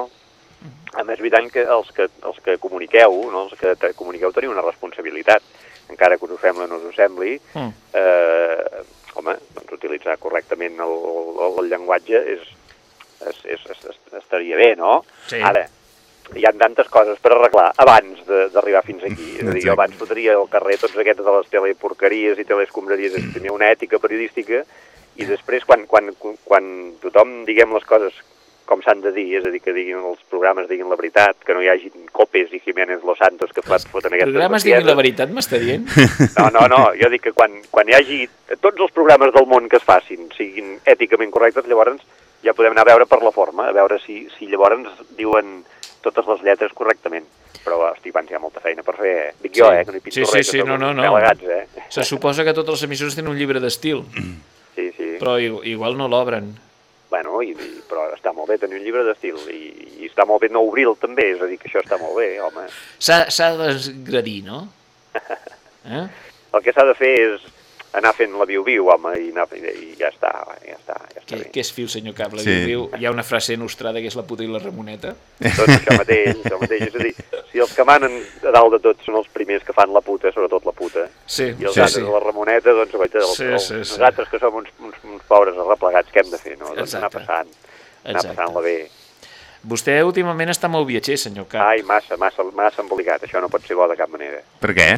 A més, és veritat que els que, els que comuniqueu, no? els que comuniqueu teniu una responsabilitat, encara que us ho sembli o no us ho sembli, Mm. eh, home, doncs utilitzar correctament el, el, el llenguatge és, és, és, és, estaria bé, no? Sí. Ara, hi ha tantes coses per arreglar abans de- d'arribar fins aquí. És a dir, jo abans fotria al carrer tots aquests de les teleporqueries i telescombraries, és tenir una ètica periodística, i després, quan, quan, quan tothom diguem les coses com s'han de dir, és a dir, que diguin els programes diguin la veritat, que no hi hagi Copes i Jiménez Los Santos que fot- foten aquestes Programes diguin la veritat, m'està dient? No, no, no, jo dic que quan, quan hi hagi tots els programes del món que es facin siguin èticament correctes, llavors ja podem anar a veure per la forma, a veure si, si llavors diuen totes les lletres correctament. Però, hosti, abans hi ha molta feina per fer, eh? Dic jo, Sí. eh, que no hi pinto Sí, sí, res, sí, no, no, no. delegats, eh? Se suposa que totes les emissores tenen un llibre d'estil, Sí, sí. però igual no l'obren. Bueno, i, i, però està molt bé tenir un llibre d'estil i, i està molt bé no obrir-lo també, és a dir, que això està molt bé, home. S'ha s'ha d'esgradir, no? Eh? El que s'ha de fer és anar fent la viu-viu, home, i, anar, i, ja està, ja està, ja està Què, bé. què és fiu, senyor Cable? Sí. Sí. Diu, hi ha una frase nostrada que és la puta i la ramoneta. Tot això mateix, això mateix, és a dir, si els que manen a dalt de tot són els primers que fan la puta, sobretot la puta, Sí, i els sí, altres sí. de la Ramoneta, doncs, guaita, els, Sí, els, sí, sí. nosaltres que som uns, uns, uns pobres arreplegats, què hem de fer, no? Doncs anar Exacte. passant, anar Exacte. passant-la bé. Vostè últimament està molt viatger, senyor Cap. Ai, massa, massa, massa embolicat, això no pot ser bo de cap manera. Per què?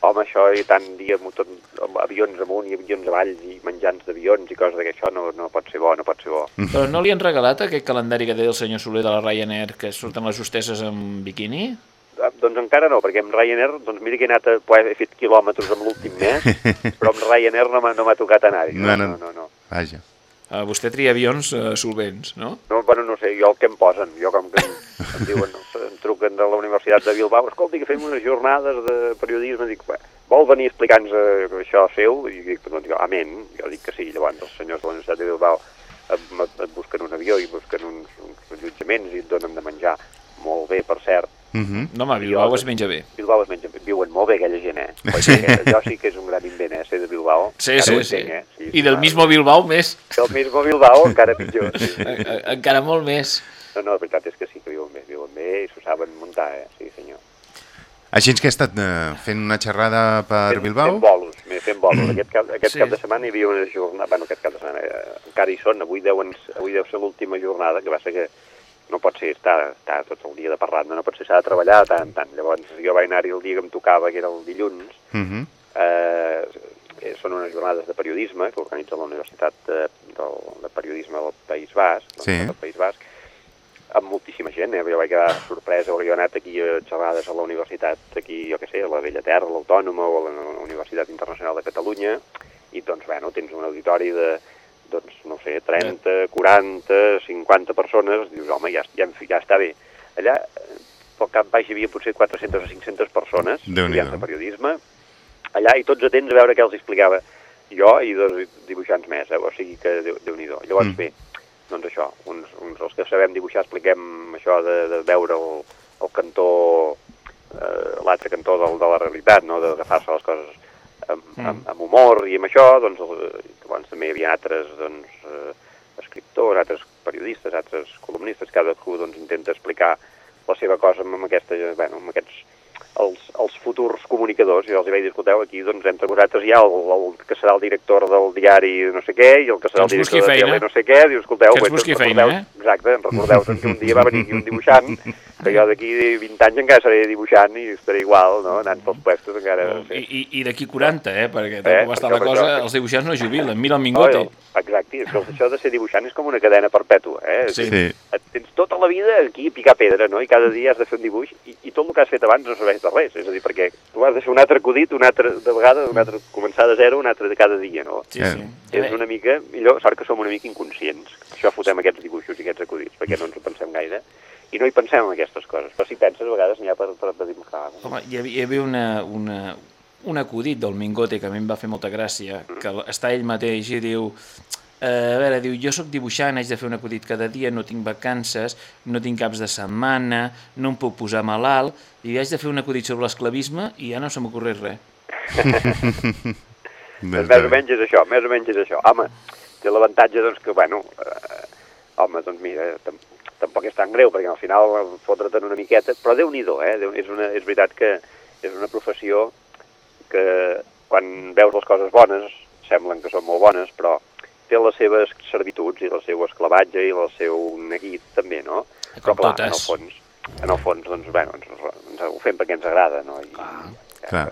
Home, això i tant dia amb tot, amb avions amunt i avions avall i menjants d'avions i coses d'aquest, no, no pot ser bo, no pot ser bo. Però no li han regalat aquest calendari que deia el senyor Soler de la Ryanair que surten les hostesses amb biquini? Ah, Doncs encara no, perquè amb Ryanair, doncs mira que he anat a, he fet quilòmetres amb l'últim mes, però amb Ryanair no m'ha no tocat anar-hi. No, no, no, no, no. Vaja. Uh, vostè tria avions uh, solvents, no? No, bueno, no sé, jo el que em posen, jo com que em, em diuen, em truquen de la Universitat de Bilbao, escolti, que fem unes jornades de periodisme, dic, "Bé, vol venir a explicar-nos eh, això seu? I dic, doncs jo, amén, jo dic que sí, llavors els senyors de la Universitat de Bilbao et, et busquen un avió i busquen uns, uns allotjaments i et donen de menjar molt bé, per cert. Mhm. No, home, Bilbao es menja bé. Bilbao es menja, viuen molt bé aquella gent, eh? Pues sí. Allò sí que és un gran invent, eh, ser de Bilbao. Sí, sí, sí. entenc, Eh? sí. I del mismo Bilbao més. Del mismo Bilbao encara pitjor. Sí, sí. Encara molt més. No, no, la veritat és que sí que viuen bé, viuen bé i s'ho saben muntar, eh? Sí, senyor. Així que he estat eh, fent una xerrada per fent, Bilbao? Fent bolos, fent bolos. Aquest, cap, aquest Sí. sí. cap de setmana hi havia una jornada, bueno, aquest cap de setmana, eh, encara hi són, avui, deuen, avui deu ser l'última jornada, que va ser que no pot ser estar, estar tot el dia de parranda, no pot ser, s'ha de treballar tant tant. Llavors jo vaig anar-hi el dia que em tocava, que era el dilluns, Mhm. eh, eh, són unes jornades de periodisme que organitza la Universitat de, del, de Periodisme del País Basc, Sí. del País Basc, amb moltíssima gent, eh? jo vaig quedar sorpresa, jo he anat aquí a xerrades a la universitat, aquí, jo què sé, a la Bella Terra, l'Autònoma o a la Universitat Internacional de Catalunya, i doncs, bueno, tens un auditori de, doncs, no sé, 30, 40, 50 persones, dius, home, ja, ja, ja està bé. Allà, pel cap baix hi havia potser 400 o 500 persones, estudiants de periodisme, allà, i tots atents a veure què els explicava jo i dos dibuixants més, eh? o sigui que déu- Déu-n'hi-do. Llavors, Mm. bé, doncs això, uns, uns els que sabem dibuixar expliquem això de, de veure el, el cantó, eh, l'altre cantó del, de la realitat, no? d'agafar-se les coses amb, Mm. amb, amb humor i amb això, doncs llavors també hi havia altres doncs, eh, escriptors, altres periodistes, altres columnistes, cadascú doncs, intenta explicar la seva cosa amb, aquesta, bueno, amb aquests els, els futurs comunicadors, i els hi vaig dir, escolteu, aquí doncs, entre vosaltres hi ha el, el que serà el director del diari no sé què, i el que serà el ens director de tele no sé què, diu, escolteu, Que ens guaita, busqui feina, eh? Exacte, recordeu doncs, que un dia va venir aquí un dibuixant, que jo d'aquí 20 anys encara seré dibuixant i estaré igual, no?, anant pels puestos encara... I, i, i d'aquí 40, eh? Perquè tal Eh, com està la cosa, això- els dibuixants no jubilen. Mira el mingote. Oh, exacte, és que això de ser dibuixant és com una cadena perpètua, eh? Sí. Sí. Tens tota la vida aquí a picar pedra, no? I cada dia has de fer un dibuix i, i tot el que has fet abans no serveix de res. És a dir, perquè tu has de fer un altre acudit, un altre de vegada, un altre començar de zero, un altre de cada dia, no? Sí, sí. És una mica, millor, sort que som una mica inconscients. Això fotem aquests dibuixos i aquests acudits, perquè no ens ho pensem gaire. I no hi pensem en aquestes coses. Però si penses, a vegades n'hi ha per, per, per dibuixar. Home, hi havia, hi havia una, una, un acudit del Mingote que a mi em va fer molta gràcia, que està ell mateix i diu eh, a veure, diu, jo sóc dibuixant, haig de fer un acudit cada dia, no tinc vacances, no tinc caps de setmana, no em puc posar malalt, i haig de fer un acudit sobre l'esclavisme i ja no se m'ocorreix res. Doncs més o menys és això, més o menys és això. Home, té l'avantatge doncs, que, bueno, eh, home, doncs mira, tam tampoc és tan greu, perquè al final eh, fotre't en una miqueta, però Déu-n'hi-do, eh? Déu és, una, és veritat que és una professió que quan veus les coses bones, semblen que són molt bones, però té les seves servituds i el seu esclavatge i el seu neguit també, no? Com però clar, totes. en el fons, en el fons, doncs, bueno, ens, ens ho fem perquè ens agrada, no? I, Clar.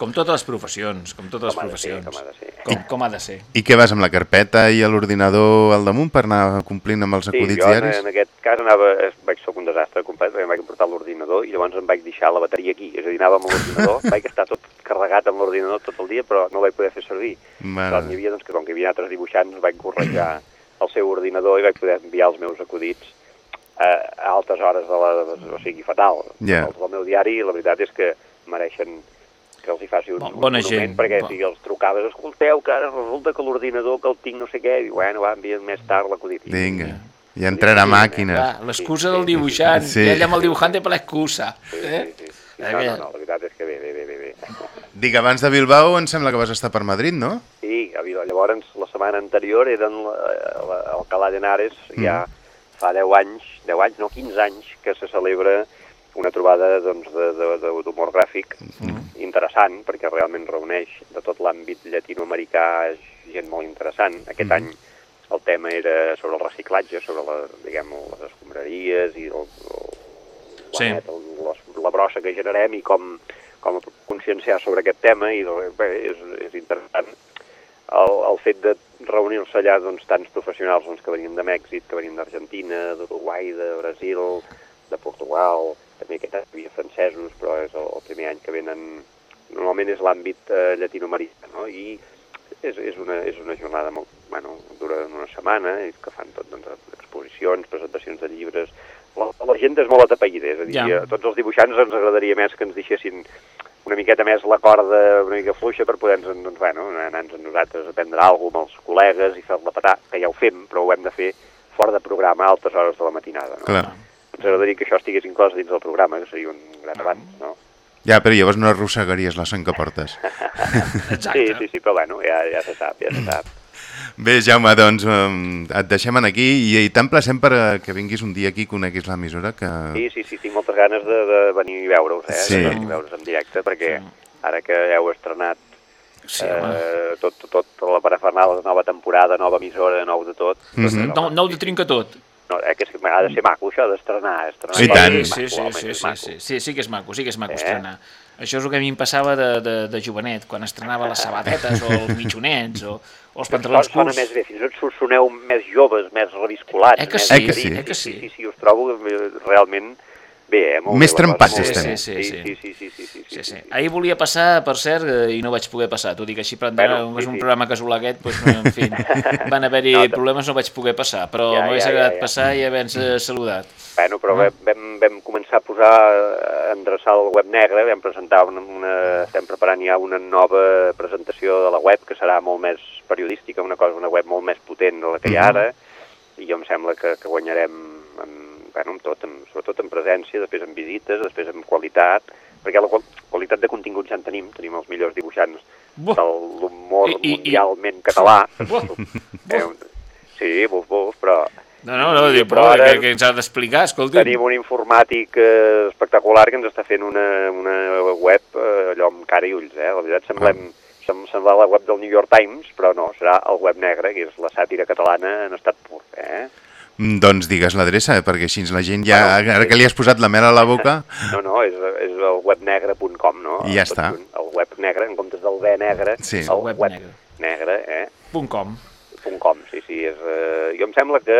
Com totes les professions, com totes les Com ha de ser, professions. com ha de ser. Com, com ha de ser. I què vas amb la carpeta i l'ordinador al damunt per anar complint amb els acudits sí, jo en, diaris? en aquest cas anava, vaig ser un desastre complet, perquè em vaig portar l'ordinador i llavors em vaig deixar la bateria aquí, és a dir, anava amb l'ordinador, vaig estar tot carregat amb l'ordinador tot el dia, però no el vaig poder fer servir. Doncs hi havia, doncs, que com que hi havia altres dibuixants, vaig correjar el seu ordinador i vaig poder enviar els meus acudits a, a altes hores de la... o sigui, fatal. Els del meu diari, la veritat és que mereixen que els hi faci un, Bo- un bona monument, gent. perquè Bo- si els trucaves, escolteu, que ara resulta que l'ordinador que el tinc no sé què, i diu, bueno, va, envia'm més tard l'acudit. Vinga, ja entrarà màquines. Clar, l'excusa del dibuixant, Sí. ja llama el dibujante per l'excusa. Eh? No, no, no, la veritat és que bé, bé, bé, bé. bé. Dic, abans de Bilbao em sembla que vas estar per Madrid, no? Sí, a Vila, llavors la setmana anterior era en la- la- a Alcalá de Henares, ja fa 10 anys, 10 anys, no, 15 anys, que se celebra una trobada doncs, de- de- de- d'humor gràfic interessant, perquè realment reuneix de tot l'àmbit llatinoamericà gent molt interessant. Aquest any el tema era sobre el reciclatge, sobre la, diguem, les escombraries i el, el, Sí. el, la, la brossa que generem i com, com conscienciar sobre aquest tema i doncs, bé, és, és interessant el, el fet de reunir-se allà doncs, tants professionals doncs, que venien de Mèxic, que venien d'Argentina, d'Uruguai, de Brasil, de Portugal, també aquest any hi havia francesos, però és el, el primer any que venen... Normalment és l'àmbit eh, llatinoamericà, no? I és, és, una, és una jornada molt... Bueno, dura una setmana, i que fan tot, doncs, exposicions, presentacions de llibres... La, la gent és molt atapeïda, és a dir, Ja. a tots els dibuixants ens agradaria més que ens deixessin una miqueta més la corda una mica fluixa per poder-nos, doncs, bueno, anar-nos nosaltres a prendre alguna cosa amb els col·legues i fer-la petar, que ja ho fem, però ho hem de fer fora de programa a altes hores de la matinada. No? Clar. Ens agradaria que això estigués inclòs dins del programa, que seria un gran avanç, no? Ja, però llavors no arrossegaries la sang que portes. Sí, sí, sí, però bueno, ja, ja se sap, ja se sap. Bé, Jaume, doncs um, et deixem en aquí i, i t'emplacem per eh, que vinguis un dia aquí i coneguis l'emissora que... Sí, sí, sí, tinc moltes ganes de, de venir i veure-us, eh? Sí. De venir i veure's en directe, perquè ara que heu estrenat Sí, eh, tot, tot, tot la parafernal, nova temporada, nova emissora, nou de tot. doncs, Mhm. Nou, nou de trinca tot. No, eh, que de ser maco, això d'estrenar. estrenar Sí, sí, sí, sí, sí, maco. sí, sí, sí que és maco, sí que és maco Eh? estrenar. Això és el que a mi em passava de, de, de jovenet, quan estrenava les sabatetes o els mitjonets o, o els pantalons Sona curts. més bé, fins i tot soneu més joves, més reviscolats. Eh que més sí, Eh que sí? eh que sí, sí. sí, sí, us trobo realment bé, eh? Molt Més bé trempats bé. estem. Sí, sí, sí. Sí, sí, sí, sí, sí, Sí, sí. Ahir volia passar, per cert, eh, i no vaig poder passar. T'ho dic així, per entendre, Bueno, és sí, un sí. programa casual aquest, doncs, no, en fi, van haver-hi No, problemes, no vaig poder passar, però Ja, m'hagués ja, agradat ja, ja. passar i haver-nos eh, saludat. Bueno, però vam, vam, vam començar a posar, a endreçar el web negre, vam presentar una, una, estem preparant ja una nova presentació de la web que serà molt més periodística, una cosa, una web molt més potent de la que hi ha ara, i jo em sembla que, que guanyarem bueno, amb tot, amb, sobretot en presència, després en visites, després en qualitat, perquè la qual, qualitat de continguts ja en tenim, tenim els millors dibuixants Buah. de l'humor I- i- i- mundialment català. Buah. Eh, sí, buf, buf, però No, no, no, dic, però ara- que, que ens ha d'explicar, escolti. Tenim un informàtic eh, espectacular que ens està fent una, una web eh, allò amb cara i ulls, eh? La veritat semblem, sem sembla la web del New York Times, però no, serà el web negre, que és la sàtira catalana en estat pur, eh? Mm, Doncs digues l'adreça, eh, perquè així la gent ja, ara que li has posat la mel a la boca... No, no, és, és el webnegre.com, no? I ja Tot està. El web negre, en comptes del B negre, Sí. el web web, negre. negre, eh? Punt com. punt .com, sí, sí. És, eh, jo em sembla que,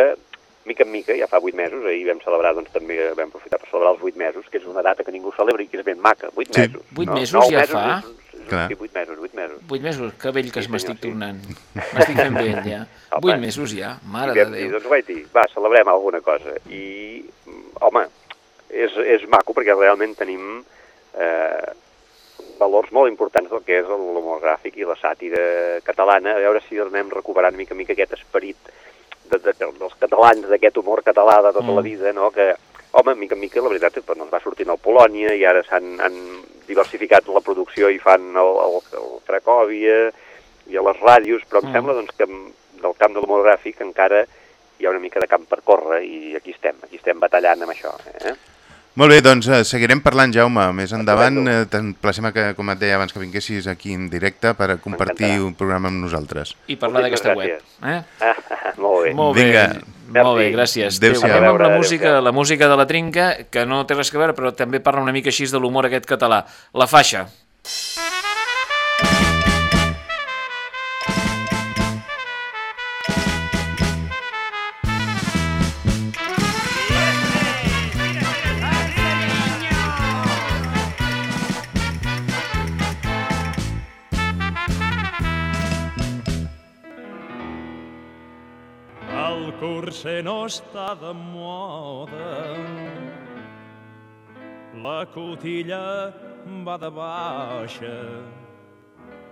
mica en mica, ja fa 8 mesos, ahir vam celebrar, doncs també vam aprofitar per celebrar els 8 mesos, que és una data que ningú celebra i que és ben maca, 8 Sí. mesos. Vuit no? mesos ja mesos fa? És, Clar. sí, 8 mesos, 8 mesos. Vuit mesos, que vell que Sí, m'estic sí. tornant. M'estic fent vell, ja. Home. Vuit mesos ja, mare I de Déu. doncs vaig dir, va, celebrem alguna cosa. I, mm, home, és, és maco perquè realment tenim eh, valors molt importants del que és l'humor gràfic i la sàtira catalana, a veure si anem recuperant mica mica aquest esperit de, de, dels catalans, d'aquest humor català de tota Mm. la vida, no?, que, home, mica en mica, la veritat, és que doncs, va sortint al Polònia i ara s'han han diversificat la producció i fan el, el, el Cracòvia i a les ràdios, però em Mm. sembla doncs, que en- del camp de l'humor gràfic encara hi ha una mica de camp per córrer i aquí estem, aquí estem batallant amb això. Eh? Molt bé, doncs eh, seguirem parlant, Jaume, més endavant. Eh, T'emplacem que, com et deia abans, que vinguessis aquí en directe per a compartir un programa amb nosaltres. I parlar d'aquesta web. Eh? Molt bé. Molt bé, Vinga. Molt bé, Merci. gràcies. Adéu-siau. Anem amb la música, la música de la trinca, que no té res a veure, però també parla una mica així de l'humor aquest català. La faixa. El curser no està de moda. La cotilla va de baixa.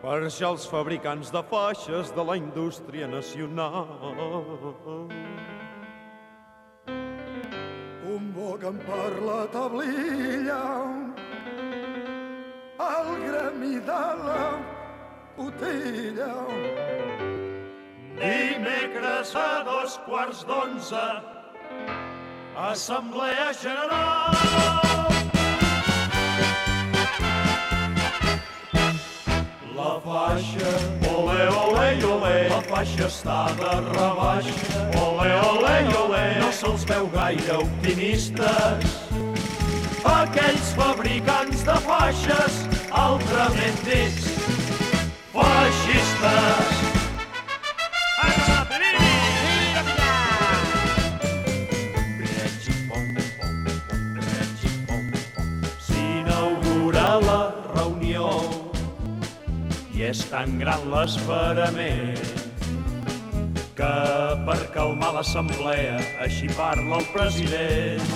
Per això els fabricants de faixes de la indústria nacional convoquen per la tablilla el gremi de la cotilla. Dimecres a dos quarts d'onze, Assemblea General. La faixa, ole, ole, ole, la faixa està de rebaixa. Ole, ole, ole, no se'ls veu gaire optimistes. Aquells fabricants de faixes, altrament dits, feixistes. I és tan gran l'esperament que per calmar l'assemblea així parla el president.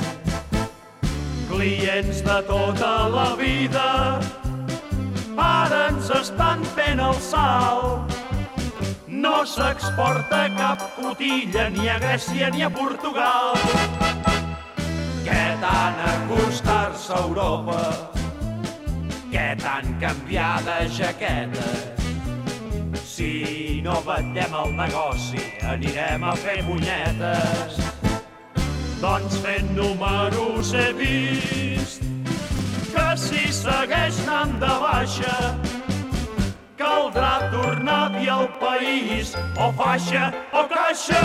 Clients de tota la vida ara ens estan fent el salt. No s'exporta cap cotilla ni a Grècia ni a Portugal. Què tant acostar-se a Europa? Què tant canviar de jaqueta? Si no vetllem el negoci, anirem a fer punyetes. Doncs fent números he vist que si segueix anant de baixa caldrà tornar a dir al país o faixa o caixa.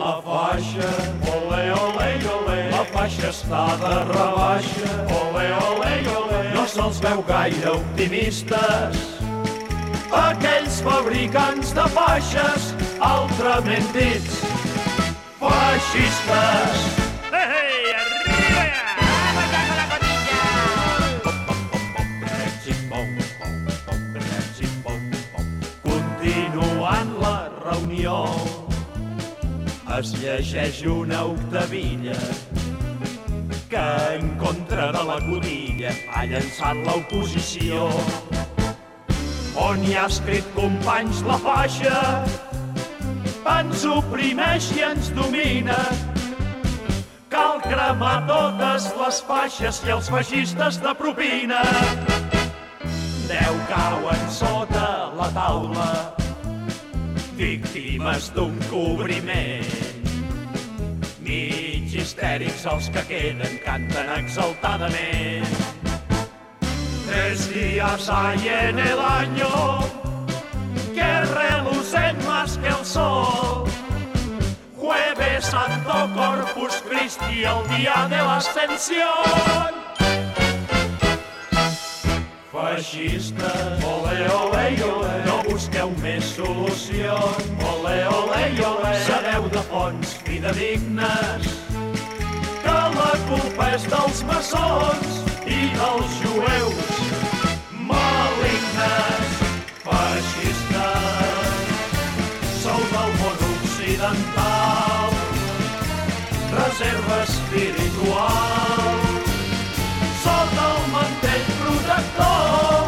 La faixa, ole, ole, ole, la faixa està de rebaixa, ole, ole, ole, no se'ls veu gaire optimistes. Aquells fabricants de faixes, altrament dits, feixistes. Hey, hey, arriba! Continuant la reunió, es llegeix una octavilla que en contra de la cotilla ha llançat l'oposició. On hi ha escrit companys la faixa, ens oprimeix i ens domina. Cal cremar totes les faixes i els feixistes de propina. Deu cauen sota la taula, víctimes d'un cobriment. Mig histèrics els que queden canten exaltadament. Tres días hay en el año que relucen más que el sol. Jueves Santo Corpus Christi, el día de la ascensión. Feixistes, ole, ole, ole, no busqueu més solucions. Ole, ole, ole, sabeu de fonts fidedignes que la culpa és dels maçons i dels jueus malignes. Feixistes, sou del món occidental, reserva espiritual, sota el mantell protector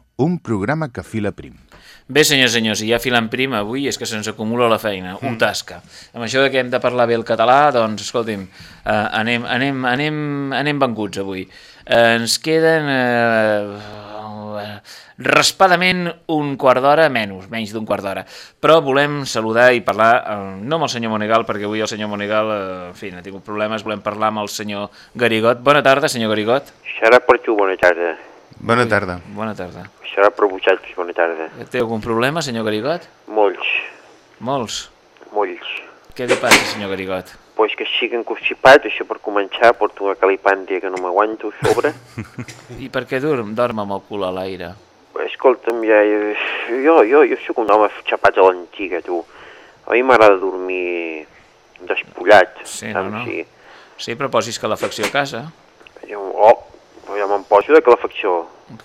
Un programa que fila prim. Bé, senyors i senyors, i ja filant prim avui és que se'ns acumula la feina, un tasca. Amb això de que hem de parlar bé el català, doncs, escolti'm, eh, anem, anem, anem, anem venguts avui. Eh, ens queden eh, raspadament un quart d'hora, menys, menys d'un quart d'hora. Però volem saludar i parlar, eh, no amb el senyor Monegal, perquè avui el senyor Monegal, eh, en fi, ha tingut problemes, volem parlar amb el senyor Garigot. Bona tarda, senyor Garigot. Serà per tu, bona tarda. Bona tarda. Bona tarda. Serà per vosaltres, bona tarda. Té algun problema, senyor Garigot? Molts, Molts. molts. Què li passa, senyor Garigot? Pues que estic encostipat, això per començar, porto una calipàndia que no m'aguanto a sobre. I per què dorm, dorm amb el cul a l'aire? Escolta'm, ja, jo, jo, jo sóc un home xapat a l'antiga, tu. A mi m'agrada dormir despullat, Sí, no, no. Sí. Sí, però posis calefacció a casa. Jo, oh, però ja me'n poso de calefacció.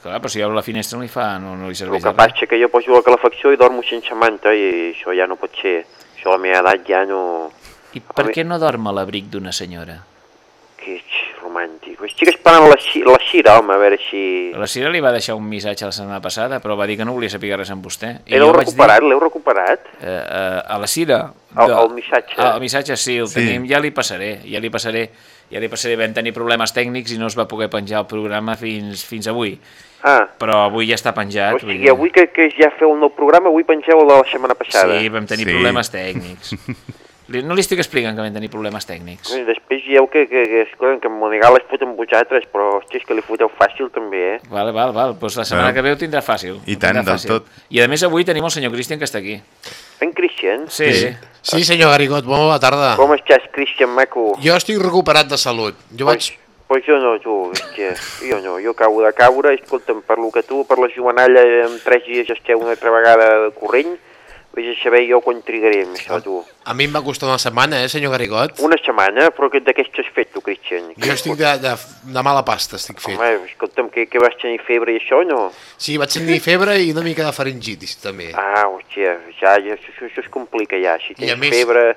Clar, però si obre la finestra no li fa, no, no li El serveix que de res. passa que jo poso la calefacció i dormo sense manta i això ja no pot ser. Això a la meva edat ja no... I per què no dorm a l'abric d'una senyora? Que ets romàntic. Estic esperant la, la Xira, home, a veure si... La Cira li va deixar un missatge la setmana passada, però va dir que no volia saber res amb vostè. I L'heu recuperat? Dir, L'heu recuperat? eh, eh, a la Cira... El- el missatge. Ah, el missatge sí, el Sí. tenim, ja li passaré, ja li passaré. Ja li passaré, vam tenir problemes tècnics i no es va poder penjar el programa fins, fins avui. Ah, Però avui ja està penjat. o vull sigui, avui que, que ja feu el nou programa, avui pengeu la setmana passada. Sí, vam tenir Sí. problemes tècnics. No li estic explicant que vam tenir problemes tècnics. I després dieu que, que, que, que en Monigal es fot amb vosaltres, però hosti, és que li foteu fàcil també, eh? Val, val, val. Pues la setmana Bueno. que ve ho tindrà fàcil. I tant, del tot. I a més avui tenim el senyor Cristian que està aquí. En Christian? Sí. sí. Sí, senyor Garigot, bona tarda. Com estàs, Christian Maco? Jo estic recuperat de salut. Jo vaig... Pues jo no, tu, que jo no, jo acabo de caure, escolta'm, per lo que tu, per la jovenalla, en tres dies esteu una altra vegada de corrent, vés a saber jo quan trigaré amb això, tu. A mi em va costar una setmana, eh, senyor Garigot? Una setmana, però que has fet tu, Christian? Jo estic de, de, de mala pasta, estic fet. Home, escolta'm, que, que vas tenir febre i això, no? Sí, vaig tenir febre i una mica de faringitis, també. Ah, hòstia, ja, ja això, això, es complica ja, si I a tens més, febre...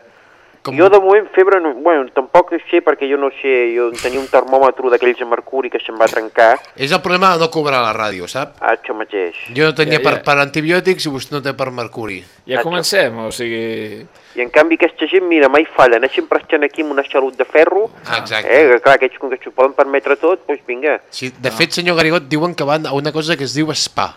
Com... Jo de moment febre, no, bueno, tampoc sé perquè jo no sé, jo tenia un termòmetre d'aquells de mercuri que se'm va trencar, És el problema de no cobrar a la ràdio, sap? ah, això mateix. Jo no tenia Ja, per, ja. per antibiòtics i vostè no té per mercuri. Ja comencem, o sigui... I en canvi aquesta gent, mira, mai fallen, eh? sempre estan aquí amb una salut de ferro, Exacte. eh? que clar, aquests com que s'ho poden permetre tot, doncs vinga. Sí, de fet, senyor Garigot, diuen que van a una cosa que es diu spa.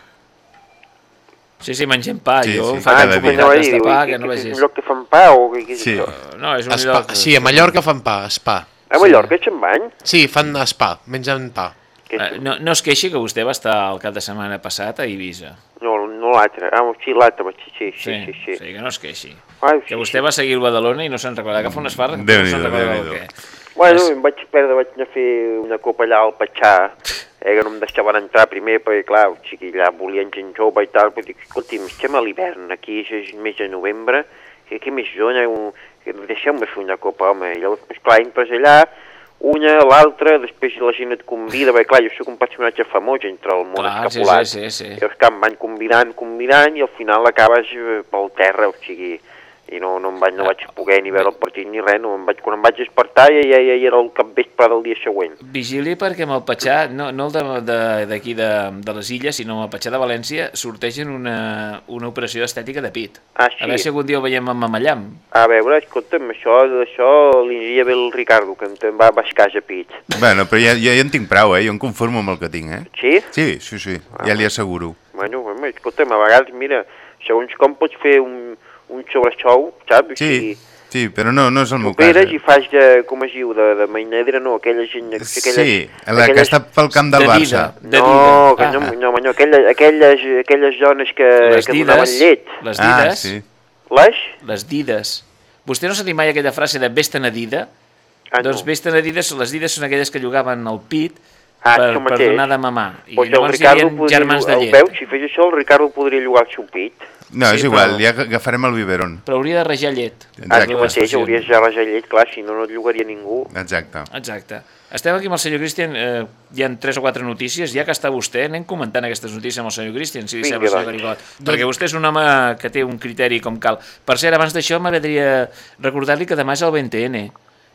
Sí, sí, mengem pa. Sí, jo sí, em faig cada un dia. comunitat Anava a de dir, pa, que- que no que és un lloc que fan pa o què, què és Sí. això? No, és un Spa, lloc... sí, a Mallorca fan pa, spa. A Mallorca se'n van? Sí, fan spa, mengen pa. Eh, No, no es queixi que vostè va estar el cap de setmana passat a Eivissa. No, no l'altre, ah, sí, l'altre, sí, sí, sí, sí, sí. sí, que no es queixi. Ai, Que vostè va seguir el Badalona i no se'n recorda, que fa unes farres, no Déu-n'hi-do, se'n recorda del Déu-n'hi-do. què. Bueno, És- em vaig perdre, vaig anar a fer una copa allà al Patxà, eh, que no em deixaven entrar primer, perquè clar, o sigui, allà volien gent jove i tal, però dic, escolti'm, estem a l'hivern, aquí és, mes de novembre, que què més dona, un... que deixeu-me fer una copa, home, i llavors, pues, clar, entres allà, una, l'altra, després la gent et convida, perquè clar, jo sóc un personatge famós entre el món Clar, sí, escapulat. sí, sí, sí. I llavors, clar, em van convidant, convidant, i al final acabes eh, pel terra, o sigui, i no, no, em vaig, no vaig poder ni veure el partit ni res, no, em vaig, quan em vaig despertar ja, ja, ja era el capvespre del dia següent. Vigili perquè amb el Patxà, no, no el de- de- d'aquí de, de, de les illes, sinó amb el Patxà de València, sortegen una, una operació estètica de pit. Ah, sí? A veure si algun dia el veiem amb Mamallam. A veure, escolta'm, això, això li diria bé el Ricardo, que em va baix casa pit. Bueno, però ja, ja, ja en tinc prou, eh? Jo em conformo amb el que tinc, eh? Sí? Sí, sí, sí, ja li asseguro. Bueno, escolta'm, a vegades, mira, segons com pots fer un, un sobresou, saps? Sí, sí, però no, no és el meu cas. Operes Eh? i fas de, com es diu, de, de mainedra, no, aquella gent... Aquelles, Sí, la que està pel camp del Barça. No, que Ah, no, no, no aquelles, aquelles, aquelles dones que, Les que donaven dides, llet. les Ah, dides, sí. Les? les dides. Vostè no s'ha dit mai aquella frase de vés tenedida? Ah, doncs no. vés tenedides, les dides són aquelles que llogaven al pit Ah, per, per donar de mamar. I Pues el llavors hi Ricardo havia podria germans de llet. El veus, si fes això, el Ricardo podria llogar el seu pit. No, Sí, és igual, però- ja agafarem el biberon. Però hauria de rejar llet. Exacte. tu mateix hauries de rejar llet, clar, si no, no et llogaria ningú. Exacte. Exacte. Estem aquí amb el senyor Cristian, eh, hi ha tres o quatre notícies, ja que està vostè, anem comentant aquestes notícies amb el senyor Cristian, si li Vinga, sembla, senyor doncs. Garigot. Perquè vostè és un home que té un criteri com cal. Per cert, abans d'això m'agradaria recordar-li que demà és el 20N.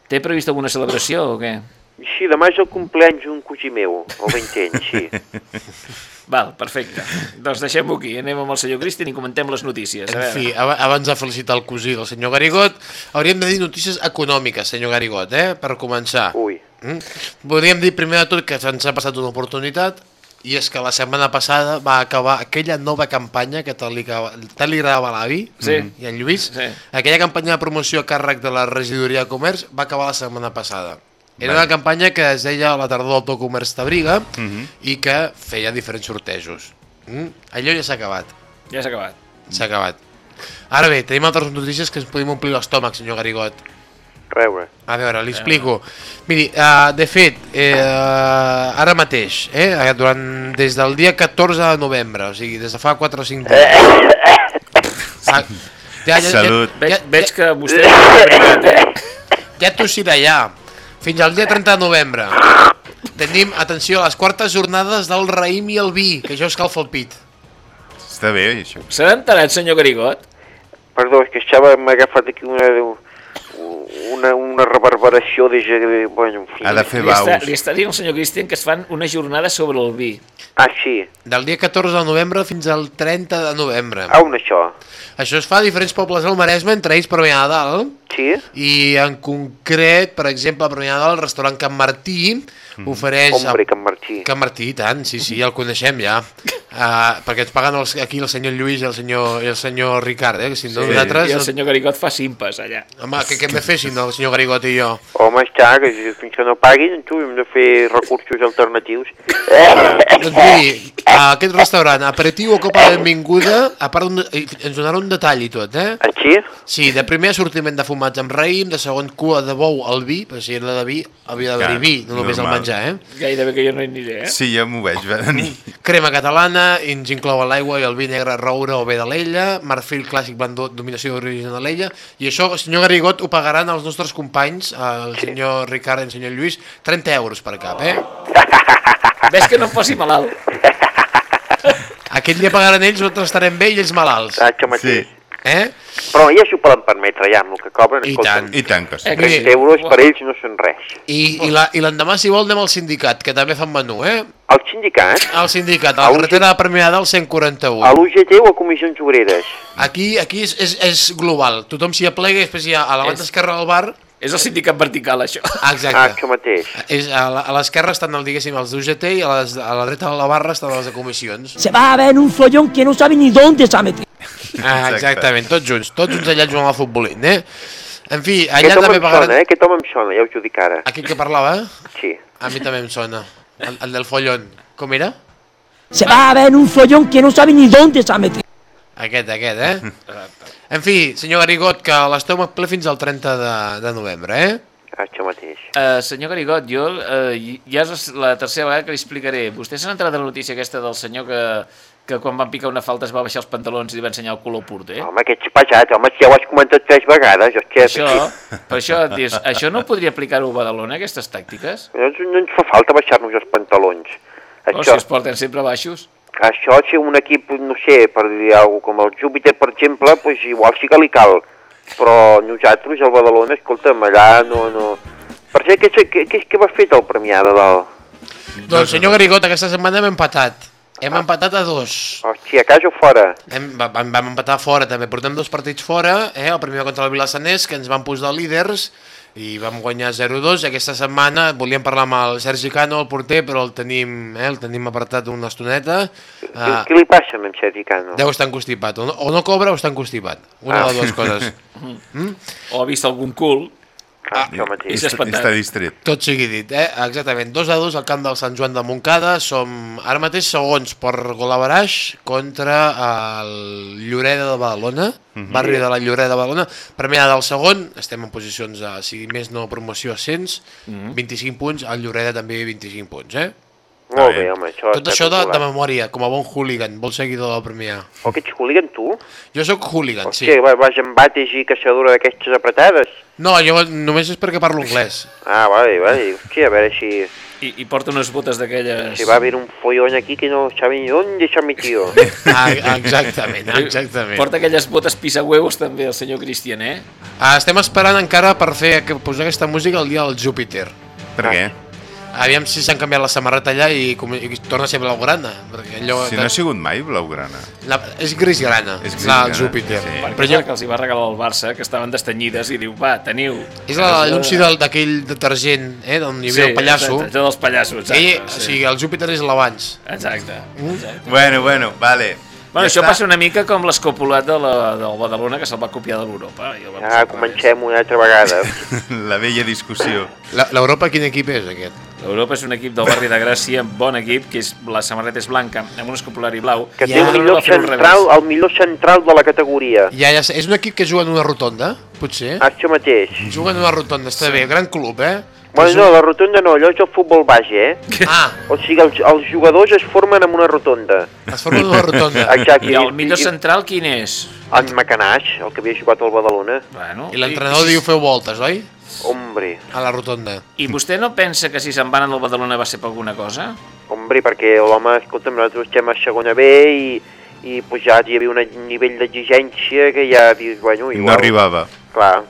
Té previst alguna celebració o què? Sí, demà és el compleanys d'un cosí meu, el 20 anys, sí. Val, perfecte. Doncs deixem-ho aquí, anem amb el senyor Cristian i comentem les notícies. A En fi, ab- abans de felicitar el cosí del senyor Garigot, hauríem de dir notícies econòmiques, senyor Garigot, eh? per començar. Ui. Mm? Podríem dir primer de tot que ens ha passat una oportunitat i és que la setmana passada va acabar aquella nova campanya que li, acaba- tant li agradava a l'avi Sí. i en Lluís. Sí. Aquella campanya de promoció a càrrec de la regidoria de comerç va acabar la setmana passada. Era una campanya que es deia la tardor del comerç Tabriga Mhm. i que feia diferents sortejos. Mm? Allò ja s'ha acabat. Ja s'ha acabat. S'ha acabat. Ara bé, tenim altres notícies que ens podem omplir l'estómac, senyor Garigot. Reure. A veure, li explico. Miri, uh, de fet, eh, ara mateix, eh, durant, des del dia 14 de novembre, o sigui, des de fa 4 o 5 dies... Ah, ja, Salut. Veig, veig que vostè eh? ja tossirà ja. Fins al dia 30 de novembre. Tenim, atenció, les quartes jornades del raïm i el vi, que això escalfa el pit. Està bé, això. S'ha enterat, senyor Garigot? Perdó, és que estava, m'ha agafat aquí una, un, una, una reverberació de... Bueno, en fi. li està, li està dient el senyor Cristian que es fan una jornada sobre el vi. Ah, sí. Del dia 14 de novembre fins al 30 de novembre. A on això? Això es fa a diferents pobles del Maresme, entre ells Premià de Dalt. Sí. I en concret, per exemple, a Premià de Dalt, el restaurant Can Martí ofereix... Hombre, Can Martí. Can Martí, tant, sí, sí, el coneixem ja. Uh, perquè ens paguen els, aquí el senyor Lluís i el senyor, i el senyor Ricard, eh? que si no Sí. nosaltres... I el senyor Garigot fa simpes allà. Home, què, què hem de fer si no el senyor Garigot i jo? Home, està, que si- fins que no paguin, tu, hem de fer recursos alternatius. Doncs miri, a aquest restaurant, aperitiu o copa de benvinguda, a part un, ens donarà un detall i tot, eh? Així? Sí, de primer assortiment de fumats amb raïm, de segon cua de bou al vi, però si era de vi, havia d'haver-hi vi, no només el normal. Menjar, eh? Gairebé que jo no hi aniré, eh? Sí, ja m'ho veig venir. Crema catalana, ens inclouen l'aigua i el vi negre roure o bé de l'ella, marfil clàssic blanc dominació d'origen de l'ella, i això, senyor Garigot, ho pagaran els nostres companys, el senyor Ricard i el senyor Lluís, 30 euros per cap, eh? Ves que no em posi malalt. Aquell dia pagaran ells, nosaltres estarem bé i ells malalts. Ah, això mateix. Sí. Eh? Però ja s'ho poden permetre, ja, amb el que cobren. I escolta'm, tant. I tant que sí. 30 euros per ells no són res. I, i la- i l'endemà, si vol, anem al sindicat, que també fan menú, eh? Al sindicat? Al sindicat, a la carretera de Premià del 141. A l'UGT o a Comissions Obreres? Aquí, aquí és, és, és global, tothom s'hi aplega i després hi ha a la banda esquerra del bar... És el sindicat vertical, això. Exacte. Ah, això mateix. És, a l'esquerra estan, el, diguéssim, els d'UGT i a, les, a la dreta de la barra estan els de comissions. Se va a ver un follón que no sabe ni dónde se ha metido. Ah, exactament, tots junts, tots junts allà jugant al futbolín, eh? En fi, Aquest allà home també em pagaran... sona, eh? Aquest home em sona, ja us ho dic ara. Aquell que parlava? Sí. A mi també em sona. El, el del follón. Com era? Se va a ver un follón que no sabe ni dónde se ha metido. Aquest, aquest, eh? En fi, senyor Garigot, que l'estómac ple fins al 30 de, de novembre, eh? Això mateix. Uh, senyor Garigot, jo uh, ja és la tercera vegada que li explicaré. Vostè s'ha entrat a la notícia aquesta del senyor que, que quan van picar una falta es va baixar els pantalons i li va ensenyar el color purt, eh? Home, aquests pesats, home, si ja ho has comentat tres vegades, hòstia. Això, per això, dius, això no podria aplicar-ho a Badalona, aquestes tàctiques? No, ens- no ens fa falta baixar-nos els pantalons. O si Això, es porten sempre baixos? Això si un equip, no sé, per dir alguna com el Júpiter, per exemple, pues igual sí que li cal. Però nosaltres, al Badalona, escolta'm, allà no... no... Per què, què, què, què, què va fet el Premià de dalt? Doncs, senyor Garigot, aquesta setmana hem empatat. Hem empatat a dos. Hòstia, a casa o fora? Hem, va- vam, vam empatar fora també. Portem dos partits fora, eh? el primer contra el Vilassanès, que ens van posar líders, i vam guanyar 0-2. I aquesta setmana volíem parlar amb el Sergi Cano, el porter, però el tenim, eh? el tenim apartat una estoneta. Què, què li passa amb en Sergi Cano? Deu estar encostipat. O no, o no cobra o està encostipat. Una Ah. de les dues coses. Mm? O ha vist algun cul. Ah, això mateix. Espantat. Està distret. Tot sigui dit, eh? Exactament. 2 a 2 al camp del Sant Joan de Montcada. Som ara mateix segons per Golabaraix contra el Lloreda de Badalona, Mhm. barri de la Lloreda de Badalona. Premià del segon, estem en posicions de, si més no promoció ascens, Mhm. 25 punts, el Lloreda també 25 punts, eh? Molt bé, home, això Tot això de, de memòria, com a bon hooligan, bon seguidor del Premià. O que ets hooligan, tu? Jo sóc hooligan, sí. Hòstia, va- vas amb bates i caçadora d'aquestes apretades? No, jo només és perquè parlo anglès. Ah, vale, vale. Hòstia, a veure si... I, i porta unes botes d'aquelles... Si va haver un follón aquí que no sabe ni dónde se ha metido. Ah, exactament, exactament. Porta aquelles botes pisagüeus també, el senyor Cristian, eh? Ah, estem esperant encara per fer que posar aquesta música el dia del Júpiter. Per què? Aviam si s'han canviat la samarreta allà i, com, i torna a ser blaugrana. Perquè allò, Si no ha sigut mai blaugrana. la, és grisgrana, És la grisgrana, Júpiter. sí. Perquè Però jo, la que els hi va regalar el Barça, que estaven destenyides, i diu, va, teniu. és l'anunci del- d'aquell detergent, eh, d'on hi havia Sí, el pallasso. exacte, això dels pallassos, exacte, Ell, sí. O sigui, el Júpiter és l'abans. Exacte. exacte. Bueno, bueno, vale. Bueno, Ja això està. passa una mica com l'escopulat de la, del Badalona, que se'l va copiar de l'Europa. i Ah, comencem una altra vegada. La vella discussió. La- L'Europa quin equip és aquest? L'Europa és un equip del barri de Gràcia, bon equip, que és, la samarreta és blanca, amb un escopulari blau. Que I té el Badalona millor, central, el millor central de la categoria. Ja, ja, és un equip que juga en una rotonda, potser? Això mateix. Juga en una rotonda, està bé, gran club, eh? Bueno, no, la rotonda no, allò és el futbol base, eh? Ah, O sigui, els, els jugadors es formen en una rotonda. es forma en una rotonda. Exacte. I el millor central quin és? En Macanaix, el que havia jugat al Badalona. Bueno, I l'entrenador diu feu voltes, oi? Hombre, A la rotonda. I vostè no pensa que si se'n van al Badalona va ser per alguna cosa? hombre, perquè l'home, escolta'm, nosaltres estem a segona B i, i pues ja hi havia un nivell d'exigència que ja dius, bueno, igual... No arribava. Clar.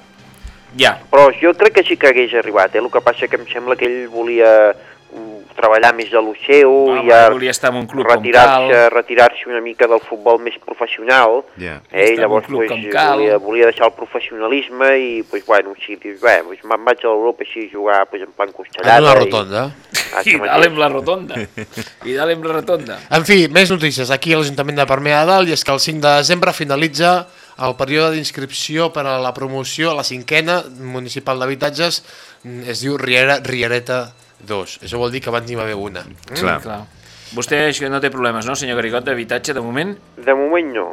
Ja. Però jo crec que sí que hagués arribat, eh? El que passa que em sembla que ell volia mm, treballar més de lo seu Home, i ja volia estar en un club com retirar-se cal. retirar-se una mica del futbol més professional. Yeah. Eh? I llavors un club pues, com cal. volia, volia deixar el professionalisme i pues, bueno, sí, dius, bé, pues, me'n vaig a l'Europa així a jugar pues, en plan costellada. En una rotonda. I, I amb la rotonda. I amb la rotonda. En fi, més notícies. Aquí a l'Ajuntament de Parmea de Dalt i és que el 5 de desembre finalitza el període d'inscripció per a la promoció a la cinquena municipal d'habitatges mm, es diu Riera, Riereta 2. Això vol dir que abans n'hi va haver una. Mm? Clar. Clar. Vostè això no té problemes, no, senyor Garigot, d'habitatge de moment? De moment no.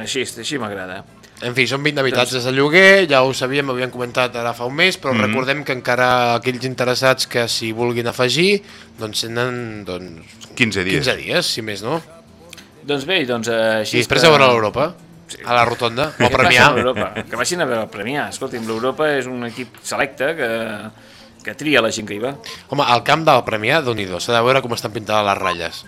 Així, així m'agrada. En fi, són 20 habitatges de lloguer, ja ho sabíem, ho havíem comentat ara fa un mes, però Mhm. recordem que encara aquells interessats que s'hi vulguin afegir, doncs tenen doncs, 15 dies. 15 dies, si més no. Doncs bé, doncs eh, així... I després que- a veure l'Europa, a la rotonda, o a Premià. l'Europa? Que vagin a veure el Premià. Escolti'm, l'Europa és un equip selecte que, que tria la gent que hi va. Home, al camp del Premià, déu nhi s'ha de veure com estan pintades les ratlles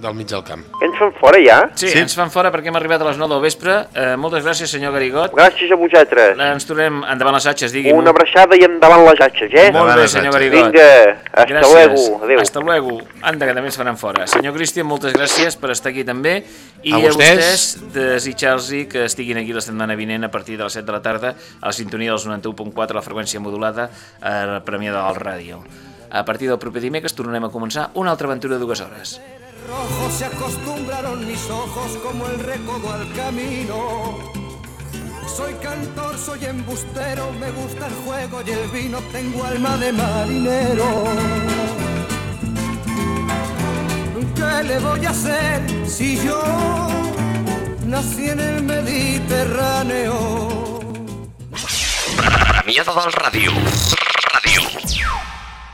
del mig del camp. Que ens fan fora ja? Sí, sí, ens fan fora perquè hem arribat a les 9 del vespre. Eh, moltes gràcies, senyor Garigot. Gràcies a vosaltres. Ens tornem endavant les atxes, digui'm. Una abraçada i endavant les atxes, eh? Molt bé, senyor Garigot. Vinga, hasta Gràcies. luego. Adéu. Hasta luego. Anda, que també ens faran fora. Senyor Cristian, moltes gràcies per estar aquí també. I A a vostès. vostès, desitjar-los que estiguin aquí la setmana vinent a partir de les 7 de la tarda a la sintonia dels 91.4, la freqüència modulada, a la Premià de Dalt Ràdio. A partir del proper dimecres tornarem a començar una altra aventura de dues hores. Rojo se acostumbraron mis ojos como el recodo al camino. Soy cantor, soy embustero, me gusta el juego y el vino, tengo alma de marinero. ¿Qué le voy a hacer si yo nací en el Mediterráneo? Premià de Dalt Ràdio.